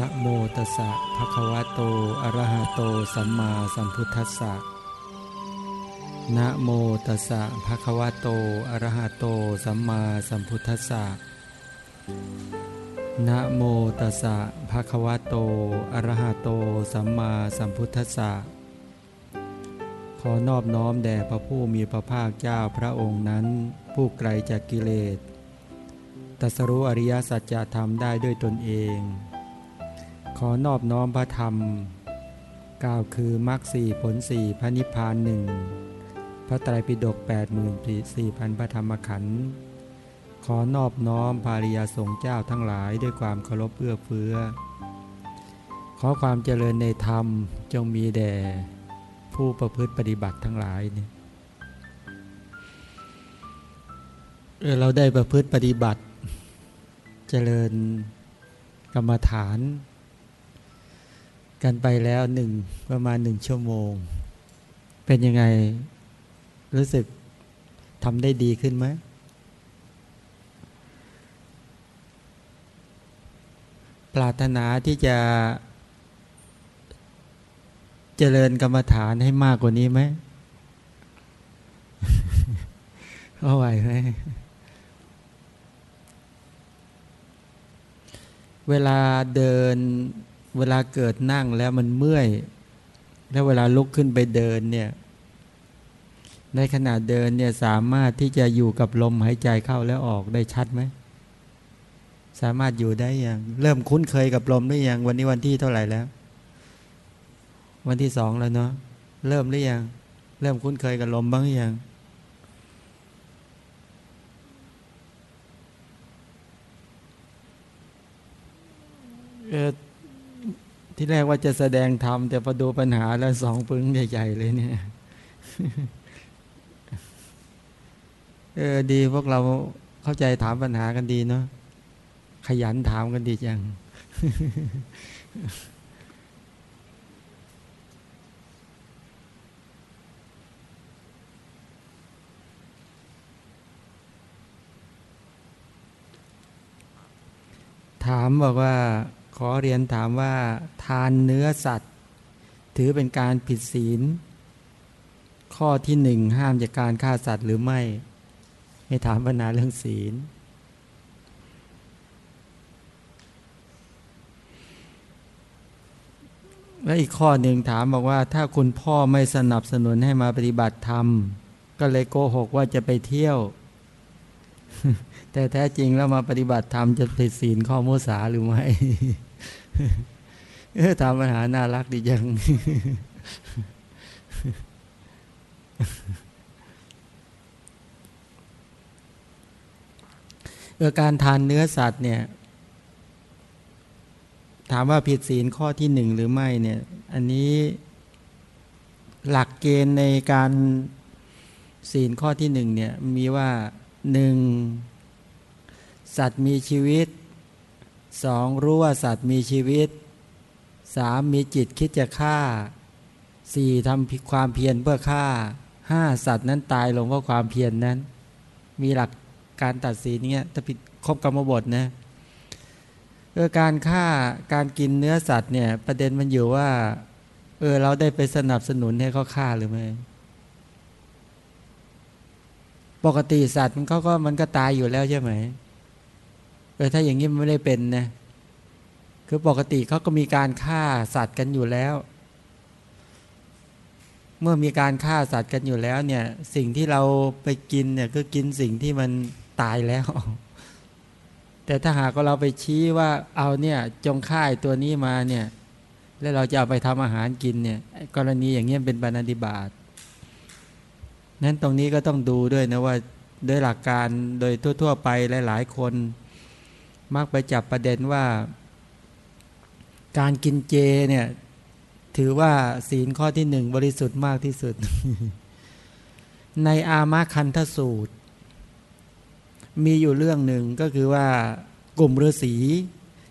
นะโมตัสสะภะคะวะโต อะระหะโต สัมมาสัมพุทธัสสะนะโมตัสสะภะคะวะโต อะระหะโต สัมมาสัมพุทธัสสะนะโมตัสสะภะคะวะโต อะระหะโต สัมมาสัมพุทธัสสะ ขอนอบน้อมแด่พระผู้มีพระภาคเจ้าพระองค์นั้น ผู้ไกลจากกิเลสตรัสรู้อริยสัจธรรมได้ด้วยตนเอง ขอนอบน้อมพระธรรมกล่าวคือมรรคสี่ผลสี่พระนิพพานหนึ่งพระไตรปิฎกแปดหมื่นสี่พันพระธรรมขันธ์ขอนอบน้อมภาริยาสงฆ์เจ้าทั้งหลายด้วยความเคารพเอื้อเฟื้อ ขอความเจริญในธรรมจงมีแด่ ผู้ประพฤติปฏิบัติทั้งหลายเนี่ยเราได้ประพฤติปฏิบัติ เจริญกรรมฐาน กันไปแล้วหนึ่งประมาณหนึ่งชั่วโมง เป็นยังไงรู้สึกทำได้ดีขึ้นไหมปรารถนาที่จะเจริญกรรมฐานให้มากกว่านี้ไหมเอาไหวไหมเวลาเดิน เวลาเกิดนั่งแล้วมันเมื่อย แล้วเวลาลุกขึ้นไปเดินเนี่ย ในขณะเดินเนี่ยสามารถที่จะอยู่กับลมหายใจเข้าแล้วออกได้ชัดไหม สามารถอยู่ได้ยัง เริ่มคุ้นเคยกับลมหรือยัง วันนี้วันที่เท่าไหร่แล้ว วันที่สองแล้วเนาะ เริ่มหรือยัง เริ่มคุ้นเคยกับลมบ้างหรือยังเออ ที่แรกว่าจะแสดงธรรมแต่พอดูปัญหาแล้วสองปึ้งใหญ่ ๆ เลยเนี่ยเออดีพวกเราเข้าใจถามปัญหากันดีเนาะขยันถามกันดีจัง ถามบอกว่า อเรียนถามว่า ทานเนื้อสัตว์ ถือเป็นการผิดศีล ข้อที่หนึ่งห้ามจากการฆ่าสัตว์หรือไม่ ให้ถามปัญหาเรื่องศีล และอีกข้อหนึ่งถามบอกว่า ถ้าคุณพ่อไม่สนับสนุนให้มาปฏิบัติธรรม ก็เลยโกหกว่าจะไปเที่ยว แต่แท้จริงแล้วมาปฏิบัติธรรมจะผิดศีลข้อมุสาหรือไม่ ถามปัญหาน่ารักดีจังเออการทานเนื้อสัตว์เนี่ย ถามว่าผิดศีลข้อที่หนึ่งหรือไม่เนี่ย อันนี้หลักเกณฑ์ในการศีลข้อที่หนึ่งเนี่ยมีว่าหนึ่งสัตว์มีชีวิต สองรู้ว่าสัตว์มีชีวิตสามมีจิตคิดจะฆ่าสี่ทำความเพียรเพื่อฆ่าห้าสัตว์นั้นตายลงเพราะความเพียรนนั้น มีหลักการตัดสินเนี้ยถ้าผิดครบกรรมบทนะเออการฆ่าการกินเนื้อสัตว์เนี่ย ประเด็นมันอยู่ว่า เออ เราได้ไปสนับสนุนให้เขาฆ่าหรือไม่ปกติสัตว์มันเขาก็มันก็ตายอยู่แล้วใช่ไหม ออถ้าอย่างนี้มันไม่ได้เป็นนะคือปกติเขาก็มีการฆ่าสัตว์กันอยู่แล้ว เมื่อมีการฆ่าสัตว์กันอยู่แล้วเนี่ย สิ่งที่เราไปกินเนี่ยก็กินสิ่งที่มันตายแล้ว แต่ถ้าหากเราไปชี้ว่าเอาเนี่ยจงฆ่าตัวนี้มาเนี่ย แล้วเราจะเอาไปทำอาหารกินเนี่ย กรณีอย่างเงี้ยเป็นปณิบาตนั้นตรงนี้ก็ต้องดูด้วยนะว่าด้วยหลักการโดยทั่ว ๆ ไปหลายๆคน มักไปจับประเด็นว่า การกินเจเนี่ย ถือว่าศีลข้อที่หนึ่งบริสุทธิ์มากที่สุด ในอามาคันทสูตร มีอยู่เรื่องหนึ่งก็คือว่ากลุ่มฤาษี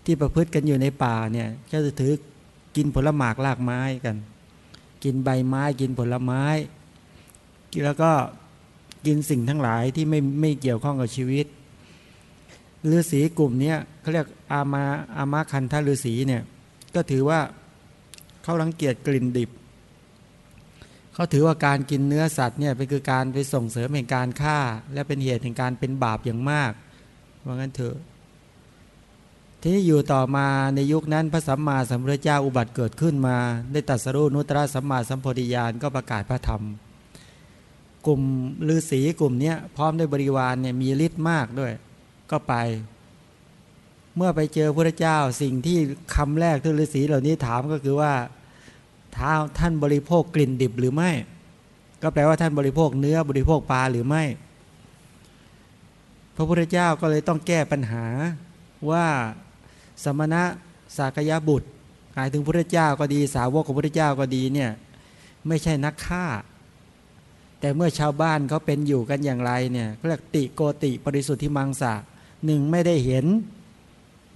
ที่ประพฤติกันอยู่ในป่าเนี่ยจะถือกินผลหมากรากไม้กัน กินใบไม้กินผลไม้แล้วก็กินสิ่งทั้งหลายที่ไม่ไม่เกี่ยวข้องกับชีวิต ฤาษีกลุ่มนี้เขาเรียกอามาอามาคันทฤาษีเนี่ยก็ถือว่าเขารังเกียจกลิ่นดิบเขาถือว่าการกินเนื้อสัตว์เนี่ยเป็นคือการไปส่งเสริมแห่งการฆ่า และเป็นเหตุแห่งการเป็นบาปอย่างมากว่างั้นเถอะที่อยู่ต่อมาในยุคนั้นพระสัมมาสัมพุทธเจ้าอุบัติเกิดขึ้นมา ได้ตัดสรุนุตรสัมมาสัมโพธิญาณก็ประกาศพระธรรม กลุ่มฤาษีกลุ่มนี้พร้อมด้วยบริวารเนี่ยมีฤทธิ์มากด้วย ก็ไป เมื่อไปเจอพระเจ้าสิ่งที่คำแรกที่ฤาษีเหล่านี้ถามก็คือว่าท้าท่านบริโภคกลิ่นดิบหรือไม่ ก็แปลว่าท่านบริโภคเนื้อบริโภคปลาหรือไม่ พระพุทธเจ้าก็เลยต้องแก้ปัญหาว่าสมณะสากยบุตรหมายถึงพระเจ้าก็ดีสาวกของพระเจ้าก็ดีเนี่ยไม่ใช่นักฆ่า แต่เมื่อชาวบ้านเขาเป็นอยู่กันอย่างไรเนี่ยเรียกติโกติปริสุทธิมังสะ หนึ่งไม่ได้เห็น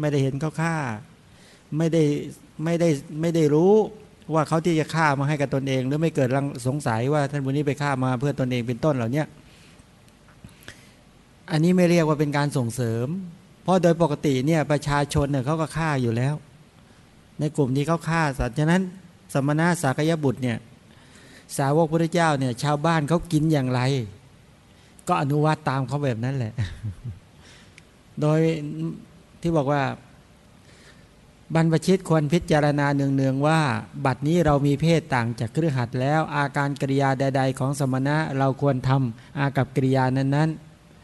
ไม่ได้เห็นเขาฆ่า ไม่ได้ไม่ได้ไม่ได้รู้ว่าเขาที่จะฆ่ามาให้กับตนเอง หรือไม่เกิดรังสงสัยว่าท่านบุญนี้ไปฆ่ามาเพื่อตนเองเป็นต้นเหล่านี้อันนี้ไม่เรียกว่าเป็นการส่งเสริม เพราะโดยปกติเนี่ยประชาชนเนี่ยเขาก็ฆ่าอยู่แล้ว ในกลุ่มที่เขาฆ่าสัตว์ฉะนั้น สมณะสากยบุตรเนี่ยสาวกพระเจ้าเนี่ยชาวบ้านเขากินอย่างไร ก็อนุวัตตามเขาแบบนั้นแหละ โดยที่บอกว่า บรรพชิตควรพิจารณาเนืองๆว่า บัดนี้เรามีเพศต่างจากเครือขัดแล้ว อาการกริยาใด ๆ ของสมณะเราควรทำอากับกริยานั้น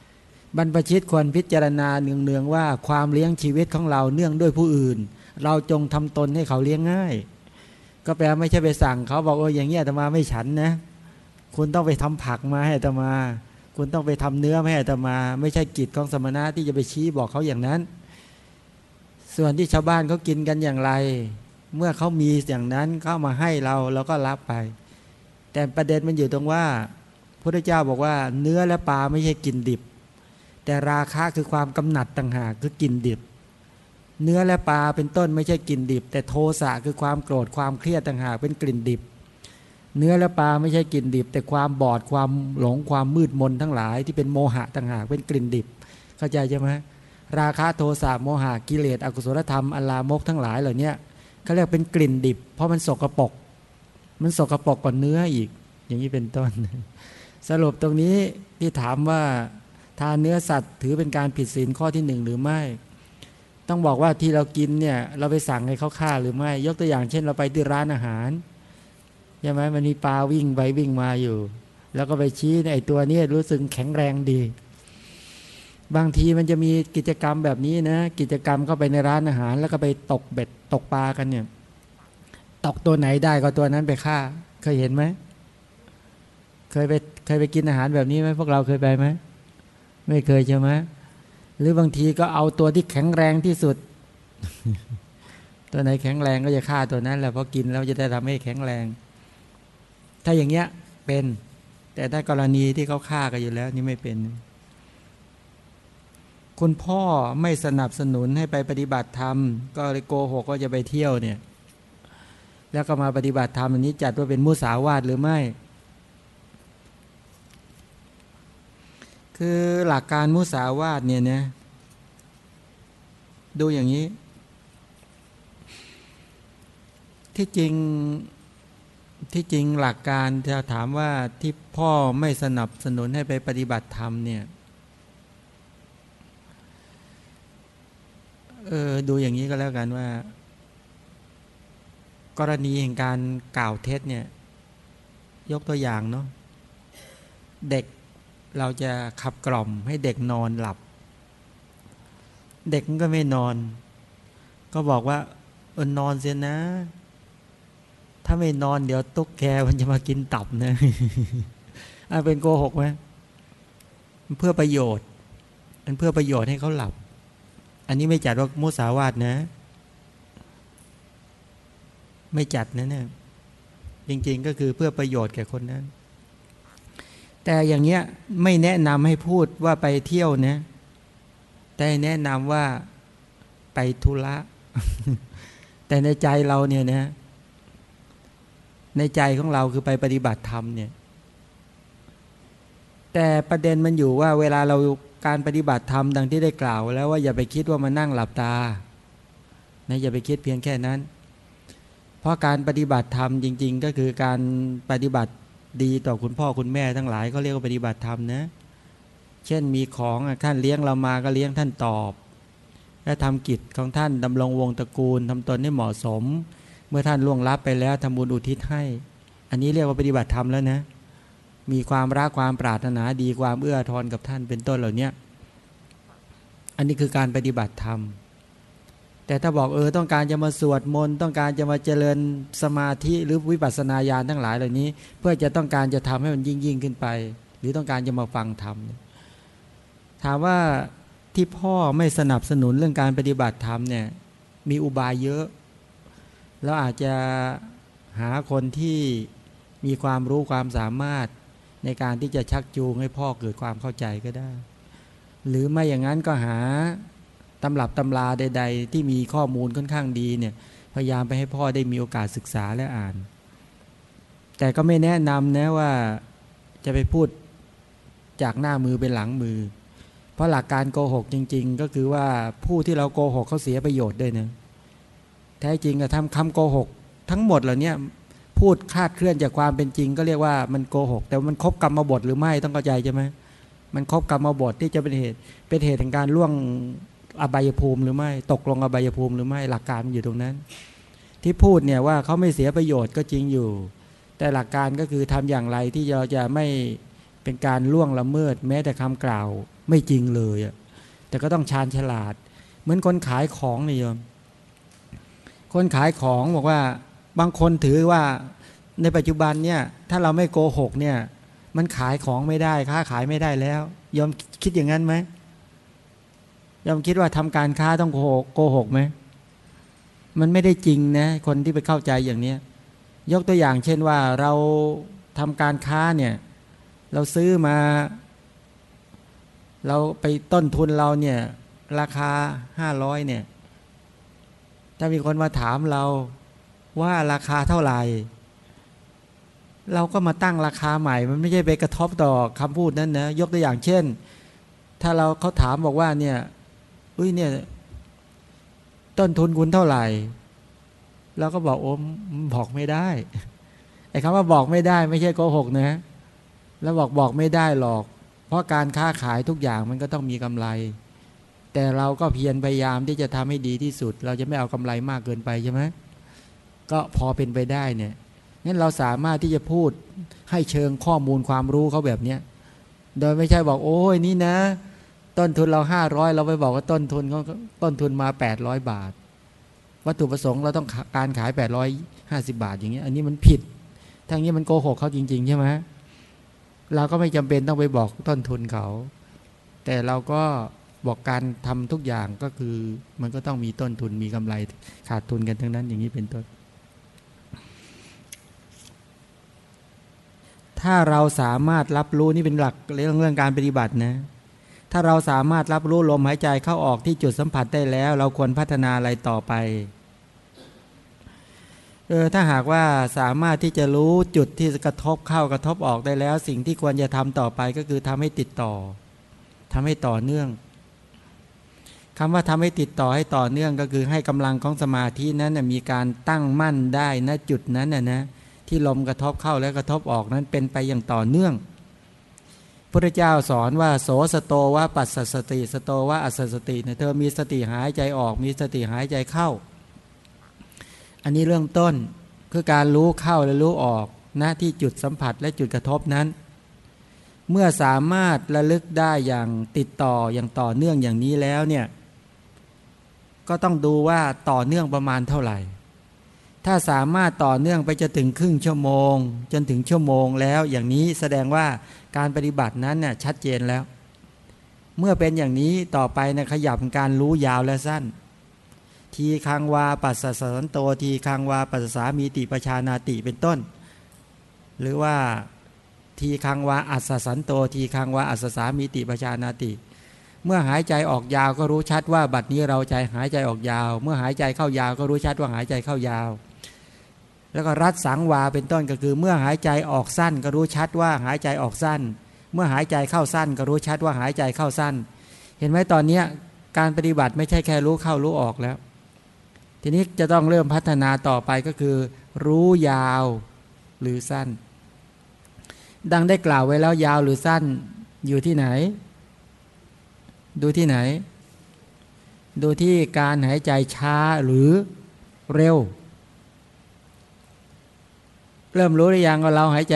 ๆ บรรพชิตควรพิจารณาเนืองๆว่า ความเลี้ยงชีวิตของเราเนื่องด้วยผู้อื่น เราจงทำตนให้เขาเลี้ยงง่าย ก็แปลไม่ใช่ไปสั่งเขาบอกว่าอย่างเงี้ยตมาไม่ฉันนะ คุณต้องไปทำผักมาให้ตมา คุณต้องไปทำเนื้อให้ตมา ไม่ใช่กิจของสมณะที่จะไปชี้บอกเขาอย่างนั้น ส่วนที่ชาวบ้านเขากินกันอย่างไร เมื่อเขามีอย่างนั้นเข้ามาให้เราเราก็รับไป แต่ประเด็นมันอยู่ตรงว่าพระเจ้าบอกว่า เนื้อและปลาไม่ใช่กินดิบ แต่ราคะคือความกำหนัดต่างหากคือกินดิบ เนื้อและปลาเป็นต้นไม่ใช่กินดิบ แต่โทสะคือความโกรธความเครียดต่างหากเป็นกลิ่นดิบ เนื้อและปลาไม่ใช่กลิ่นดิบ แต่ความบอดความหลงความมืดมนทั้งหลาย ที่เป็นโมหะต่างหากเป็นกลิ่นดิบ เข้าใจใช่ไหมราคะโทสะโมหะกิเลสอกุศลธรรมอลามกทั้งหลายเหล่านี้เขาเรียกเป็นกลิ่นดิบ เพราะมันสกรปรกมันสกรปรกกว่าเนื้ออีก อย่างนี้เป็นต้น สรุปตรงนี้ที่ถามว่าทานเนื้อสัตว์ถือเป็นการผิดศีลข้อที่หนึ่งหรือไม่ ต้องบอกว่าที่เรากินเนี่ยเราไปสั่งให้เขาฆ่าหรือไม่ ยกตัวอย่างเช่นเราไปที่ร้านอาหาร ใช่ไหมมันมีปลาวิ่งไปวิ่งมาอยู่ แล้วก็ไปชี้ไอตัวนี้รู้สึกแข็งแรงดี บางทีมันจะมีกิจกรรมแบบนี้นะ กิจกรรมเข้าไปในร้านอาหาร แล้วก็ไปตกเบ็ดตกปลากันเนี่ย ตกตัวไหนได้ก็ตัวนั้นไปฆ่า เคยเห็นไหมเคยไปเคยไปกินอาหารแบบนี้ไหมพวกเราเคยไปไหมไม่เคยใช่ไหมหรือบางทีก็เอาตัวที่แข็งแรงที่สุด ตัวไหนแข็งแรงก็จะฆ่าตัวนั้นแหละเพราะกินแล้วจะได้ทำให้แข็งแรง ถ้าอย่างเงี้ยเป็น แต่ถ้ากรณีที่เขาฆ่ากันอยู่แล้ว นี่ไม่เป็น คุณพ่อไม่สนับสนุนให้ไปปฏิบัติธรรม ก็เลยโกหกก็จะไปเที่ยวเนี่ย แล้วก็มาปฏิบัติธรรมอันนี้จัดว่าเป็นมุสาวาทหรือไม่ คือหลักการมุสาวาทเนี่ยนะดูอย่างนี้ ที่จริง ที่จริงหลักการจะถามว่าที่พ่อไม่สนับสนุนให้ไปปฏิบัติธรรมเนี่ยเออดูอย่างนี้ก็แล้วกันว่า กรณีแห่งการกล่าวเท็จเนี่ย ยกตัวอย่างเนาะเด็กเราจะขับกล่อมให้เด็กนอนหลับ เด็กก็ไม่นอน ก็บอกว่าเออนอนเสียนะ ถ้าไม่นอนเดี๋ยวตุ๊กแกมันจะมากินตับนะอ่เป็นโกหกไหมเพื่อประโยชน์มันเพื่อประโยชน์ให้เขาหลับ อันนี้ไม่จัดว่ามุสาวาทนะ ไม่จัดนะเนี่ยจริงๆก็คือเพื่อประโยชน์แก่คนนั้น แต่อย่างเงี้ยไม่แนะนำให้พูดว่าไปเที่ยวนะ แต่แนะนำว่าไปธุระ แต่ในใจเราเนี่ยนะ ในใจของเราคือไปปฏิบัติธรรมเนี่ย แต่ประเด็นมันอยู่ว่าเวลาเราการปฏิบัติธรรมดังที่ได้กล่าวแล้วว่าอย่าไปคิดว่ามานั่งหลับตานะอย่าไปคิดเพียงแค่นั้น เพราะการปฏิบัติธรรมจริง ๆ ก็คือการปฏิบัติดีต่อคุณพ่อคุณแม่ทั้งหลายเขาเรียกว่าปฏิบัติธรรมนะเช่นมีของท่านเลี้ยงเรามาก็เลี้ยงท่านตอบ และทำกิจของท่านดำรงวงตระกูลทำตนให้เหมาะสม เมื่อท่านล่วงลับไปแล้วทำบุญอุทิศให้ อันนี้เรียกว่าปฏิบัติธรรมแล้วนะ มีความรักความปรารถนาดีความเอื้อทอนกับท่านเป็นต้นเหล่านี้อันนี้คือการปฏิบัติธรรม แต่ถ้าบอกเออต้องการจะมาสวดมนต์ต้องการจะมาเจริญสมาธิหรือวิปัสสนาญาณทั้งหลายเหล่านี้ เพื่อจะต้องการจะทำให้มันยิ่งยิ่งขึ้นไป หรือต้องการจะมาฟังธรรมถามว่าที่พ่อไม่สนับสนุนเรื่องการปฏิบัติธรรมเนี่ยมีอุบายเยอะ แล้วอาจจะหาคนที่มีความรู้ความสามารถในการที่จะชักจูงให้พ่อเกิดความเข้าใจก็ได้ หรือไม่อย่างนั้นก็หาตำรับตำราใด ๆ ที่มีข้อมูลค่อนข้างดีเนี่ยพยายามไปให้พ่อได้มีโอกาสศึกษาและอ่าน แต่ก็ไม่แนะนำนะว่าจะไปพูดจากหน้ามือเป็นหลังมือ เพราะหลักการโกหกจริง ๆ ก็คือว่าผู้ที่เราโกหกเขาเสียประโยชน์ด้วยนะ แท้จริงอะทำคำโกหก ทั้งหมดเหล่านี้พูดคลาดเคลื่อนจากความเป็นจริง ก็เรียกว่ามันโกหก แต่มันครบกรรมบทหรือไม่ต้องเข้าใจใช่ไหมมันครบกรรมบทที่จะเป็นเหตุเป็นเหตุแห่งการล่วงอบายภูมิหรือไม่ ตกลงอบายภูมิหรือไม่หลักการมันอยู่ตรงนั้น ที่พูดเนี่ยว่าเขาไม่เสียประโยชน์ก็จริงอยู่ แต่หลักการก็คือทำอย่างไรที่เราจะไม่เป็นการล่วงละเมิด แม้แต่คำกล่าวไม่จริงเลยแต่ก็ต้องชาญฉลาด เหมือนคนขายของนี่โยม คนขายของบอกว่าบางคนถือว่าในปัจจุบันเนี่ยถ้าเราไม่โกหกเนี่ย มันขายของไม่ได้ค้าขายไม่ได้แล้ว ยอมคิดอย่างนั้นไหมยอมคิดว่าทำการค้าต้องโกหกโกหกไหมมันไม่ได้จริงนะคนที่ไปเข้าใจอย่างเนี้ยยกตัวอย่างเช่นว่าเราทำการค้าเนี่ย เราซื้อมา เราไปต้นทุนเราเนี่ย ราคาห้าร้อยเนี่ย ถ้ามีคนมาถามเราว่าราคาเท่าไหร่ เราก็มาตั้งราคาใหม่ มันไม่ใช่ไปกระทบต่อคำพูดนั้นนะยกตัวอย่างเช่น ถ้าเราเขาถามบอกว่าเนี่ยอุ้ยเนี่ยต้นทุนคุณเท่าไหร่เราก็บอกโอ้บอกไม่ได้ไอ้คำว่าบอกไม่ได้ไม่ใช่โกหกนะแล้วบอกบอกไม่ได้หรอก เพราะการค้าขายทุกอย่างมันก็ต้องมีกำไร แต่เราก็เพียรพยายามที่จะทำให้ดีที่สุด เราจะไม่เอากำไรมากเกินไปใช่ไหมก็พอเป็นไปได้เนี่ยงั้นเราสามารถที่จะพูดให้เชิงข้อมูลความรู้เขาแบบเนี้ยโดยไม่ใช่บอกโอ้ยนี่นะ ต้นทุนเราห้าร้อยเราไปบอกว่าต้นทุนเขาต้นทุนมาแปดร้อยบาท วัตถุประสงค์เราต้องการขายแปดร้อยห้าสิบาทอย่างเงี้ยอันนี้มันผิดทั้งนี้มันโกหกเขาจริง ๆ ใช่ไหมเราก็ไม่จำเป็นต้องไปบอกต้นทุนเขา แต่เราก็ บอกการทำทุกอย่างก็คือ มันก็ต้องมีต้นทุนมีกำไรขาดทุนกันทั้งนั้นอย่างนี้เป็นต้น ถ้าเราสามารถรับรู้นี่เป็นหลักเรื่องเรื่องการปฏิบัตินะ ถ้าเราสามารถรับรู้ลมหายใจเข้าออกที่จุดสัมผัสได้แล้ว เราควรพัฒนาอะไรต่อไปเออถ้าหากว่าสามารถที่จะรู้จุดที่กระทบเข้ากระทบออกได้แล้ว สิ่งที่ควรจะทำต่อไปก็คือทำให้ติดต่อทำให้ต่อเนื่อง คำว่าทำให้ติดต่อให้ต่อเนื่องก็คือให้กำลังของสมาธินั้นมีการตั้งมั่นได้ณจุดนั้นนะนะที่ลมกระทบเข้าและกระทบออกนั้นเป็นไปอย่างต่อเนื่องพระเจ้าสอนว่าโสสโตว่าปัสสสติ สโตว่าอัสสติเนี่ยเธอมีสติหายใจออก มีสติหายใจเข้า อันนี้เรื่องต้นคือการรู้เข้าและรู้ออกณที่จุดสัมผัสและจุดกระทบนั้น เมื่อสามารถระลึกได้อย่างติดต่ออย่างต่อเนื่องอย่างนี้แล้วเนี่ย ก็ต้องดูว่าต่อเนื่องประมาณเท่าไหร่ ถ้าสามารถต่อเนื่องไปจะถึงครึ่งชั่วโมง จนถึงชั่วโมงแล้วอย่างนี้แสดงว่าการปฏิบัตินั้นเนี่ยชัดเจนแล้ว เมื่อเป็นอย่างนี้ต่อไปนะขยับการรู้ยาวและสั้น ทีคังวาปัสสสันโตทีคังวาปัสสามีติประชานาติเป็นต้น หรือว่าทีคังวาอัสสันโตทีคังวาอัสสามีติประชานาติ เมื่อหายใจออกยาวก็รู้ชัดว่าบัดนี้เราใจหายใจออกยาว เมื่อหายใจเข้ายาวก็รู้ชัดว่าหายใจเข้ายาว แล้วก็รัดสังวาเป็นต้นก็คือ เมื่อหายใจออกสั้นก็รู้ชัดว่าหายใจออกสั้น เมื่อหายใจเข้าสั้นก็รู้ชัดว่าหายใจเข้าสั้น เห็นไหมตอนนี้การปฏิบัติไม่ใช่แค่รู้เข้ารู้ออกแล้ว ทีนี้จะต้องเริ่มพัฒนาต่อไปก็คือ รู้ยาวหรือสั้น ดังได้กล่าวไว้แล้วยาวหรือสั้นอยู่ที่ไหน ดูที่ไหน ดูที่การหายใจช้าหรือเร็ว เริ่มรู้หรือยังว่าเราหายใจ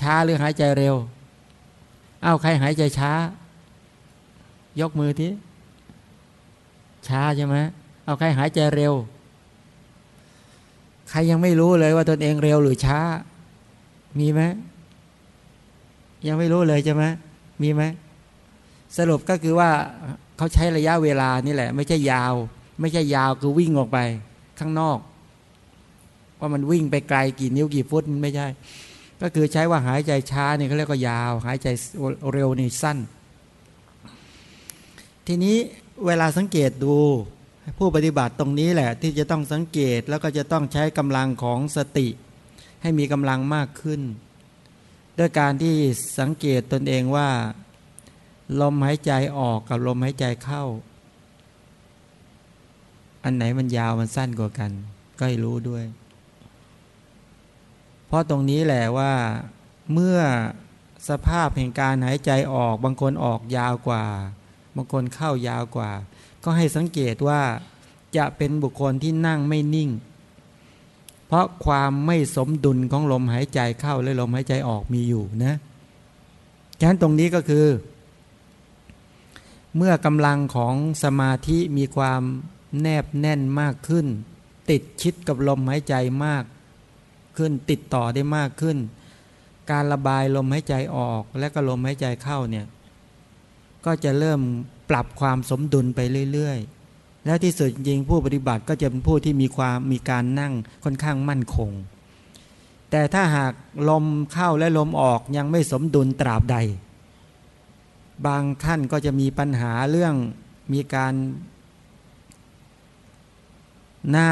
ช้าหรือหายใจเร็วเอาใครหายใจช้า ยกมือทีช้าใช่ไหมเอาใครหายใจเร็ว ใครยังไม่รู้เลยว่าตนเองเร็วหรือช้า มีไหมยังไม่รู้เลยใช่ไหมมีไหม สรุปก็คือว่าเขาใช้ระยะเวลานี่แหละ ไม่ใช่ยาว ไม่ใช่ยาวคือวิ่งออกไปข้างนอก ว่ามันวิ่งไปไกลกี่นิ้วกี่ฟุตมันไม่ใช่ ก็คือใช้ว่าหายใจช้าเนี่ยเขาเรียกว่ายาว หายใจเร็วนี่สั้น ทีนี้เวลาสังเกตดูผู้ปฏิบัติตรงนี้แหละ ที่จะต้องสังเกตแล้วก็จะต้องใช้กำลังของสติ ให้มีกำลังมากขึ้น ด้วยการที่สังเกตตนเองว่า ลมหายใจออกกับลมหายใจเข้า อันไหนมันยาวมันสั้นกว่ากัน ก็ให้รู้ด้วย เพราะตรงนี้แหละว่าเมื่อสภาพแห่งการหายใจออก บางคนออกยาวกว่า บางคนเข้ายาวกว่า ก็ให้สังเกตว่าจะเป็นบุคคลที่นั่งไม่นิ่ง เพราะความไม่สมดุลของลมหายใจเข้าและลมหายใจออกมีอยู่นะฉะนั้นตรงนี้ก็คือ เมื่อกำลังของสมาธิมีความแนบแน่นมากขึ้น ติดชิดกับลมหายใจมากขึ้น ติดต่อได้มากขึ้น การระบายลมหายใจออกและก็ลมหายใจเข้าเนี่ยก็จะเริ่มปรับความสมดุลไปเรื่อยๆ แล้วที่สุดจริงผู้ปฏิบัติก็จะเป็นผู้ที่มีความมีการนั่งค่อนข้างมั่นคง แต่ถ้าหากลมเข้าและลมออกยังไม่สมดุลตราบใด บางท่านก็จะมีปัญหาเรื่องมีการ หน้า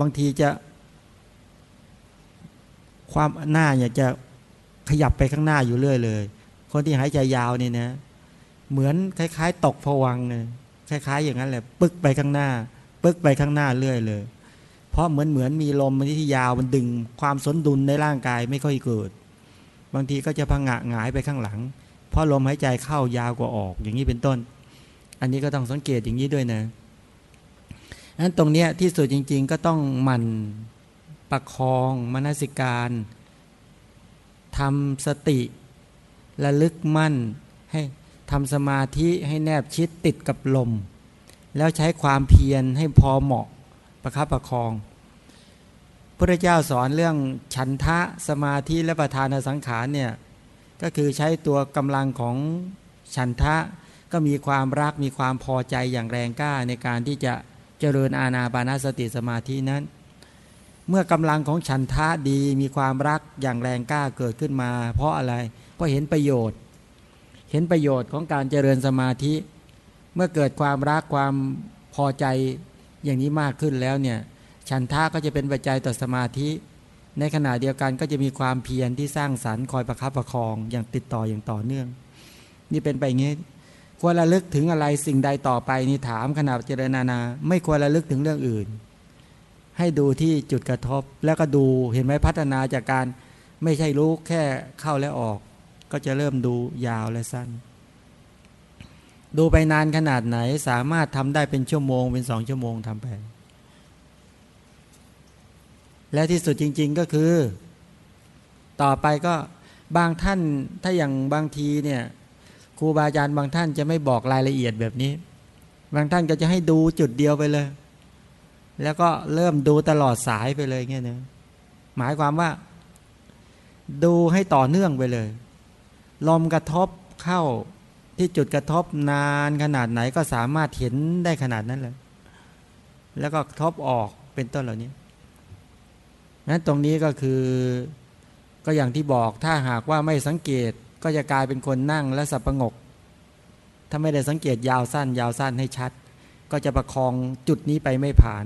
บางทีจะ ความหน้าเนี่ยจะขยับไปข้างหน้าอยู่เรื่อยเลย คนที่หายใจยาวนี่นะ เหมือนคล้าย ๆ ตกผวังเลยคล้าย ๆ อย่างนั้นแหละปึ๊กไปข้างหน้า ปึ๊กไปข้างหน้าเรื่อยเลย เพราะเหมือนเหมือนมีลมที่ยาวมันดึง ความสนดุลในร่างกายไม่ค่อยเกิด บางทีก็จะพังงะหงายไปข้างหลัง เพราะลมหายใจเข้ายาวกว่าออกอย่างนี้เป็นต้น อันนี้ก็ต้องสังเกตอย่างนี้ด้วยนะนั้นตรงเนี้ยที่สุดจริง ๆ ก็ต้องมันประคองมนสิการทำสติระลึกมั่นให้ทำสมาธิให้แนบชิดติดกับลม แล้วใช้ความเพียรให้พอเหมาะประคับประคองพระเจ้าสอนเรื่องฉันทะสมาธิและประธานสังขารเนี่ย ก็คือใช้ตัวกำลังของฉันทะ ก็มีความรักมีความพอใจอย่างแรงกล้าในการที่จะเจริญอาณาปานาสติสมาธินั้น เมื่อกำลังของฉันทะดีมีความรักอย่างแรงกล้าเกิดขึ้นมา เพราะอะไร เพราะเห็นประโยชน์ เห็นประโยชน์ของการเจริญสมาธิ เมื่อเกิดความรักความพอใจอย่างนี้มากขึ้นแล้วเนี่ยฉันท่าก็จะเป็นปัจจัยต่อสมาธิ ในขณะเดียวกันก็จะมีความเพียรที่สร้างสรรค์คอยประคับประคองอย่างติดต่ออย่างต่อเนื่อง นี่เป็นไปอย่างนี้ควรระลึกถึงอะไรสิ่งใดต่อไปนี่ถามขณะเจริญนานา ไม่ควรระลึกถึงเรื่องอื่น ให้ดูที่จุดกระทบ แล้วก็ดูเห็นไหมพัฒนาจากการไม่ใช่รู้แค่เข้าและออก ก็จะเริ่มดูยาวและสั้น ดูไปนานขนาดไหนสามารถทำได้เป็นชั่วโมงเป็นสองชั่วโมงทำไป และที่สุดจริง ๆก็คือ ต่อไปก็บางท่านถ้าอย่างบางทีเนี่ยครูบาอาจารย์บางท่านจะไม่บอกรายละเอียดแบบนี้ บางท่านก็จะให้ดูจุดเดียวไปเลย แล้วก็เริ่มดูตลอดสายไปเลยเงี้ยนะหมายความว่า ดูให้ต่อเนื่องไปเลย ลมกระทบเข้าที่จุดกระทบนานขนาดไหนก็สามารถเห็นได้ขนาดนั้นเลย แล้วก็ทบออกเป็นต้นเหล่านี้ นั้นตรงนี้ก็คือก็อย่างที่บอกถ้าหากว่าไม่สังเกตก็จะกลายเป็นคนนั่งและสับประงก ถ้าไม่ได้สังเกตยาวสั้น ยาวสั้นให้ชัด ก็จะประคองจุดนี้ไปไม่ผ่าน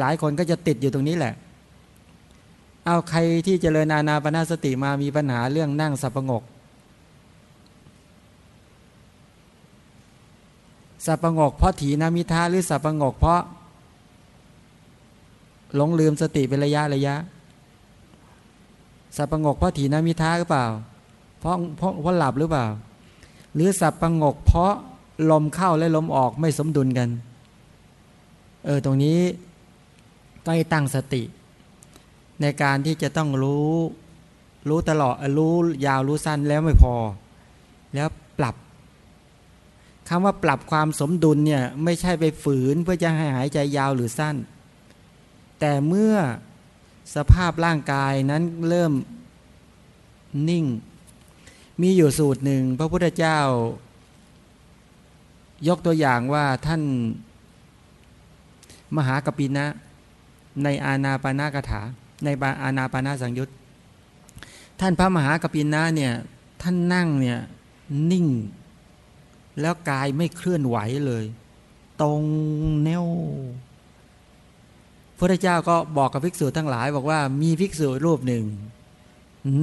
หลายๆคนก็จะติดอยู่ตรงนี้แหละ เอาใครที่เจริญนานาปนาสติมามีปัญหาเรื่องนั่งสับประงกสับประงกเพราะถีนามิทาหรือสับประงกเพราะ หลงลืมสติเป็นระยะระยะสับประงกเพราะถีนมิทาหรือเปล่า เพราะเพราะเพราะหลับหรือเปล่า หรือสับประงกเพราะลมเข้าและลมออกไม่สมดุลกัน เออตรงนี้ก็ให้ตั้งสติ ในการที่จะต้องรู้รู้ตลอดรู้ยาวรู้สั้นแล้วไม่พอ แล้วปรับคำว่าปรับความสมดุลเนี่ยไม่ใช่ไปฝืนเพื่อจะให้หายใจยาวหรือสั้น แต่เมื่อสภาพร่างกายนั้นเริ่มนิ่ง มีอยู่สูตรหนึ่ง พระพุทธเจ้า ยกตัวอย่างว่าท่านมหากปินะ ในอาณาปานากถา ในอาณาปานาสังยุตท่านพระมหากปินะเนี่ยท่านนั่งเนี่ยนิ่ง แล้วกายไม่เคลื่อนไหวเลย ตรงแนว พระเจ้าก็บอกกับภิกษุทั้งหลาย บอกว่ามีภิกษุรูปหนึ่ง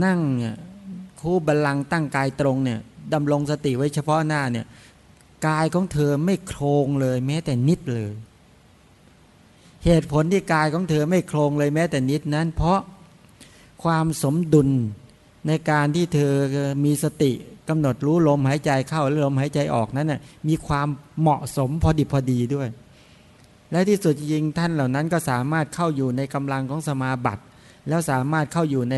นั่งคู่บัลลังตั้งกายตรงเนี่ยดำรงสติไว้เฉพาะหน้าเนี่ยกายของเธอไม่โครงเลยแม้แต่นิดเลย เหตุผลที่กายของเธอไม่โครงเลยแม้แต่นิดนั้น เพราะความสมดุลในการที่เธอมีสติกำหนดรู้ลมหายใจเข้าและลมหายใจออกนั้นน่ะมีความเหมาะสมพอดีพอดีด้วย และที่สุดจริงท่านเหล่านั้นก็สามารถเข้าอยู่ในกำลังของสมาบัติ แล้วสามารถเข้าอยู่ใน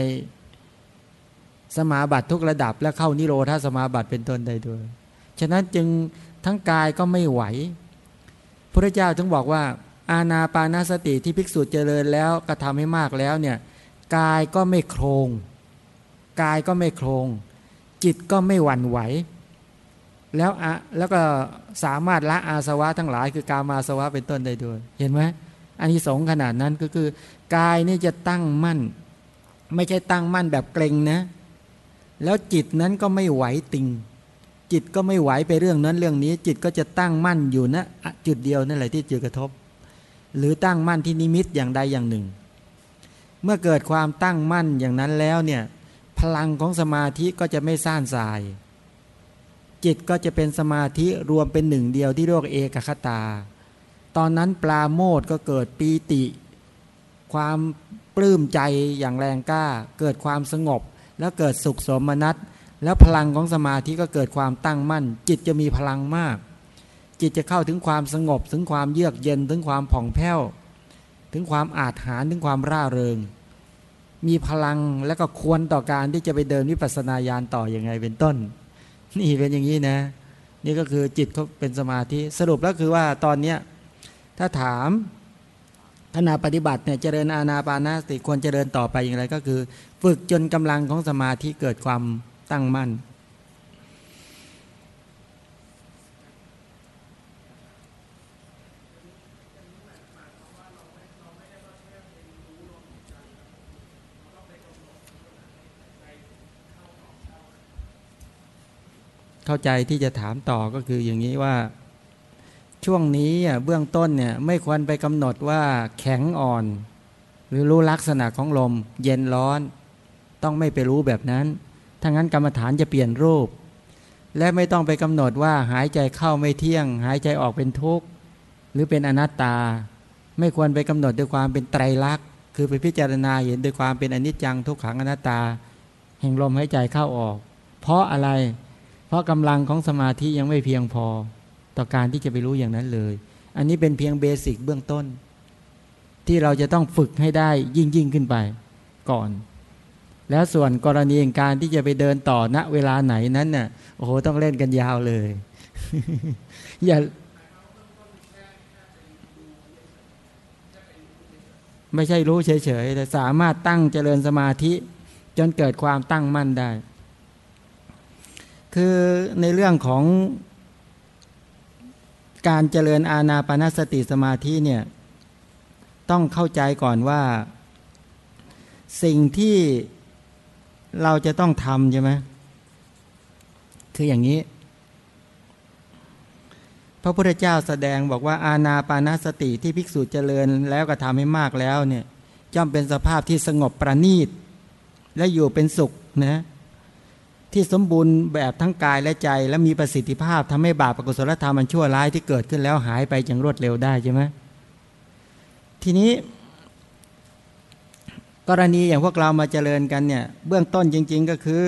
สมาบัติทุกระดับ และเข้านิโรธาสมาบัติเป็นต้นได้ด้วย ฉะนั้นจึงทั้งกายก็ไม่ไหวพระเจ้าจึงบอกว่า อาณาปานาสติที่ภิกษุเจริญแล้วกระทำให้มากแล้วเนี่ยกายก็ไม่โครง กายก็ไม่โครง จิตก็ไม่หวั่นไหว แล้วอะแล้วก็สามารถละอาสวะทั้งหลาย คือกามาสวะเป็นต้นได้ด้วย เห็นไหมอันนี้สงขนาดนั้นก็คือกายนี่จะตั้งมั่น ไม่ใช่ตั้งมั่นแบบเกรงนะ แล้วจิตนั้นก็ไม่ไหวติง จิตก็ไม่ไหวไปเรื่องนั้นเรื่องนี้ จิตก็จะตั้งมั่นอยู่นะจุดเดียวนั่นแหละที่จิตกระทบ หรือตั้งมั่นที่นิมิตอย่างใดอย่างหนึ่ง เมื่อเกิดความตั้งมั่นอย่างนั้นแล้วเนี่ยพลังของสมาธิก็จะไม่ซ่านสาย จิตก็จะเป็นสมาธิรวมเป็นหนึ่งเดียวที่เรียกเอกคตา ตอนนั้นปลาโมดก็เกิดปีติ ความปลื้มใจอย่างแรงกล้า เกิดความสงบ แล้วเกิดสุขสมนัตแล้วพลังของสมาธิก็เกิดความตั้งมั่น จิตจะมีพลังมาก จิตจะเข้าถึงความสงบ ถึงความเยือกเย็นถึงความผ่องแผ้ว ถึงความอาจหารถึงความร่าเริง มีพลังและก็ควรต่อการที่จะไปเดินวิปัสสนาญาณต่ออยังไงเป็นต้น นี่เป็นอย่างนี้นะ นี่ก็คือจิตเขาเป็นสมาธิสรุปแล้วคือว่าตอนเนี้ยถ้าถามขณะปฏิบัติเนี่ยเจริญอาณาปานาสติควรเจริญต่อไปอย่างไร ก็คือ ฝึกจนกำลังของสมาธิเกิดความตั้งมั่น เข้าใจที่จะถามต่อก็คืออย่างนี้ว่า ช่วงนี้เบื้องต้นเนี่ยไม่ควรไปกำหนดว่าแข็งอ่อน หรือรู้ลักษณะของลม เย็นร้อน ต้องไม่ไปรู้แบบนั้นถ้างั้นกรรมฐานจะเปลี่ยนรูป และไม่ต้องไปกำหนดว่าหายใจเข้าไม่เที่ยง หายใจออกเป็นทุกข์หรือเป็นอนัตตา ไม่ควรไปกำหนดด้วยความเป็นไตรลักษณ์คือไปพิจารณาเห็นด้วยความเป็นอนิจจังทุกขังอนัตตา แห่งลมหายใจเข้าออก เพราะอะไร เพราะกำลังของสมาธิยังไม่เพียงพอต่อการที่จะไปรู้อย่างนั้นเลย อันนี้เป็นเพียงเบสิกเบื้องต้น ที่เราจะต้องฝึกให้ได้ยิ่งยิ่งขึ้นไปก่อน แล้วส่วนกรณีการที่จะไปเดินต่อณเวลาไหนนั้นน่ะโอ้โหต้องเล่นกันยาวเลย อย่าไม่ใช่รู้เฉยๆแต่สามารถตั้งเจริญสมาธิ จนเกิดความตั้งมั่นได้ คือในเรื่องของการเจริญอาณาปณสติสมาธิเนี่ยต้องเข้าใจก่อนว่า สิ่งที่เราจะต้องทำใช่ไหมคืออย่างนี้ พระพุทธเจ้าแสดงบอกว่าอาณาปานาสติที่ภิกษุเจริญแล้วก็ทำให้มากแล้วเนี่ยย่อมเป็นสภาพที่สงบประณีต และอยู่เป็นสุขนะ ที่สมบูรณ์แบบทั้งกายและใจ และมีประสิทธิภาพทำให้บาปอกุศลธรรมมันชั่วร้ายที่เกิดขึ้นแล้วหายไปอย่างรวดเร็วได้ใช่ไหมทีนี้ กรณีอย่างพวกเรามาเจริญกันเนี่ยเบื้องต้นจริง ๆก็คือ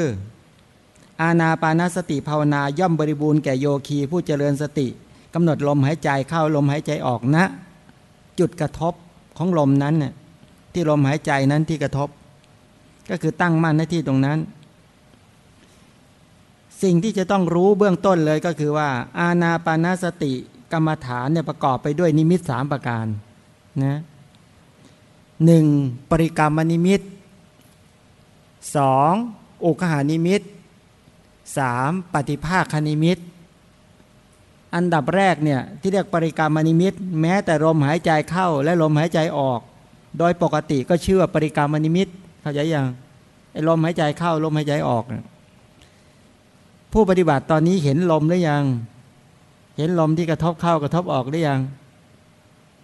อาณาปานสติภาวนาย่อมบริบูรณ์แก่โยคีผู้เจริญสติกำหนดลมหายใจเข้าลมหายใจออกณนะ จุดกระทบของลมนั้นเนี่ยที่ลมหายใจนั้นที่กระทบ ก็คือตั้งมั่นในที่ตรงนั้น สิ่งที่จะต้องรู้เบื้องต้นเลยก็คือว่า อาณาปานสติกรรมฐานเนี่ยประกอบไปด้วยนิมิตสามประการนะหนึ่งปริกรรมนิมิตสองอุคหานิมิตสามปฏิภาคนิมิต อันดับแรกเนี่ยที่เรียกปริกรรมนิมิต แม้แต่ลมหายใจเข้าและลมหายใจออก โดยปกติก็ชื่อว่าปริกรรมนิมิต เข้าใจยังไอ้ลมหายใจเข้าลมหายใจออก ผู้ปฏิบัติตอนนี้เห็นลมหรือยัง เห็นลมที่กระทบเข้ากระทบออกหรือยัง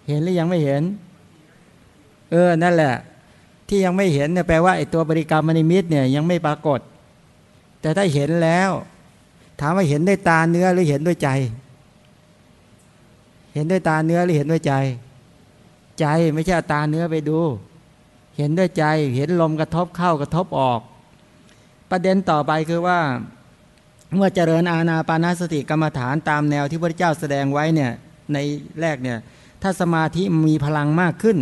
เห็นหรือยังไม่เห็น เออ นั่นแหละ ที่ยังไม่เห็นเนี่ยแปลว่าไอ้ตัวบริกรรมนิมิตเนี่ยยังไม่ปรากฏ แต่ถ้าเห็นแล้ว ถามว่าเห็นด้วยตาเนื้อหรือเห็นด้วยใจ เห็นด้วยตาเนื้อหรือเห็นด้วยใจ ใจไม่ใช่ตาเนื้อไปดู เห็นด้วยใจ เห็นลมกระทบเข้ากระทบออก ประเด็นต่อไปคือว่า เมื่อเจริญอาณาปานาสติกรรมฐานตามแนวที่พระเจ้าแสดงไว้เนี่ยในแรกเนี่ยถ้าสมาธิมีพลังมากขึ้น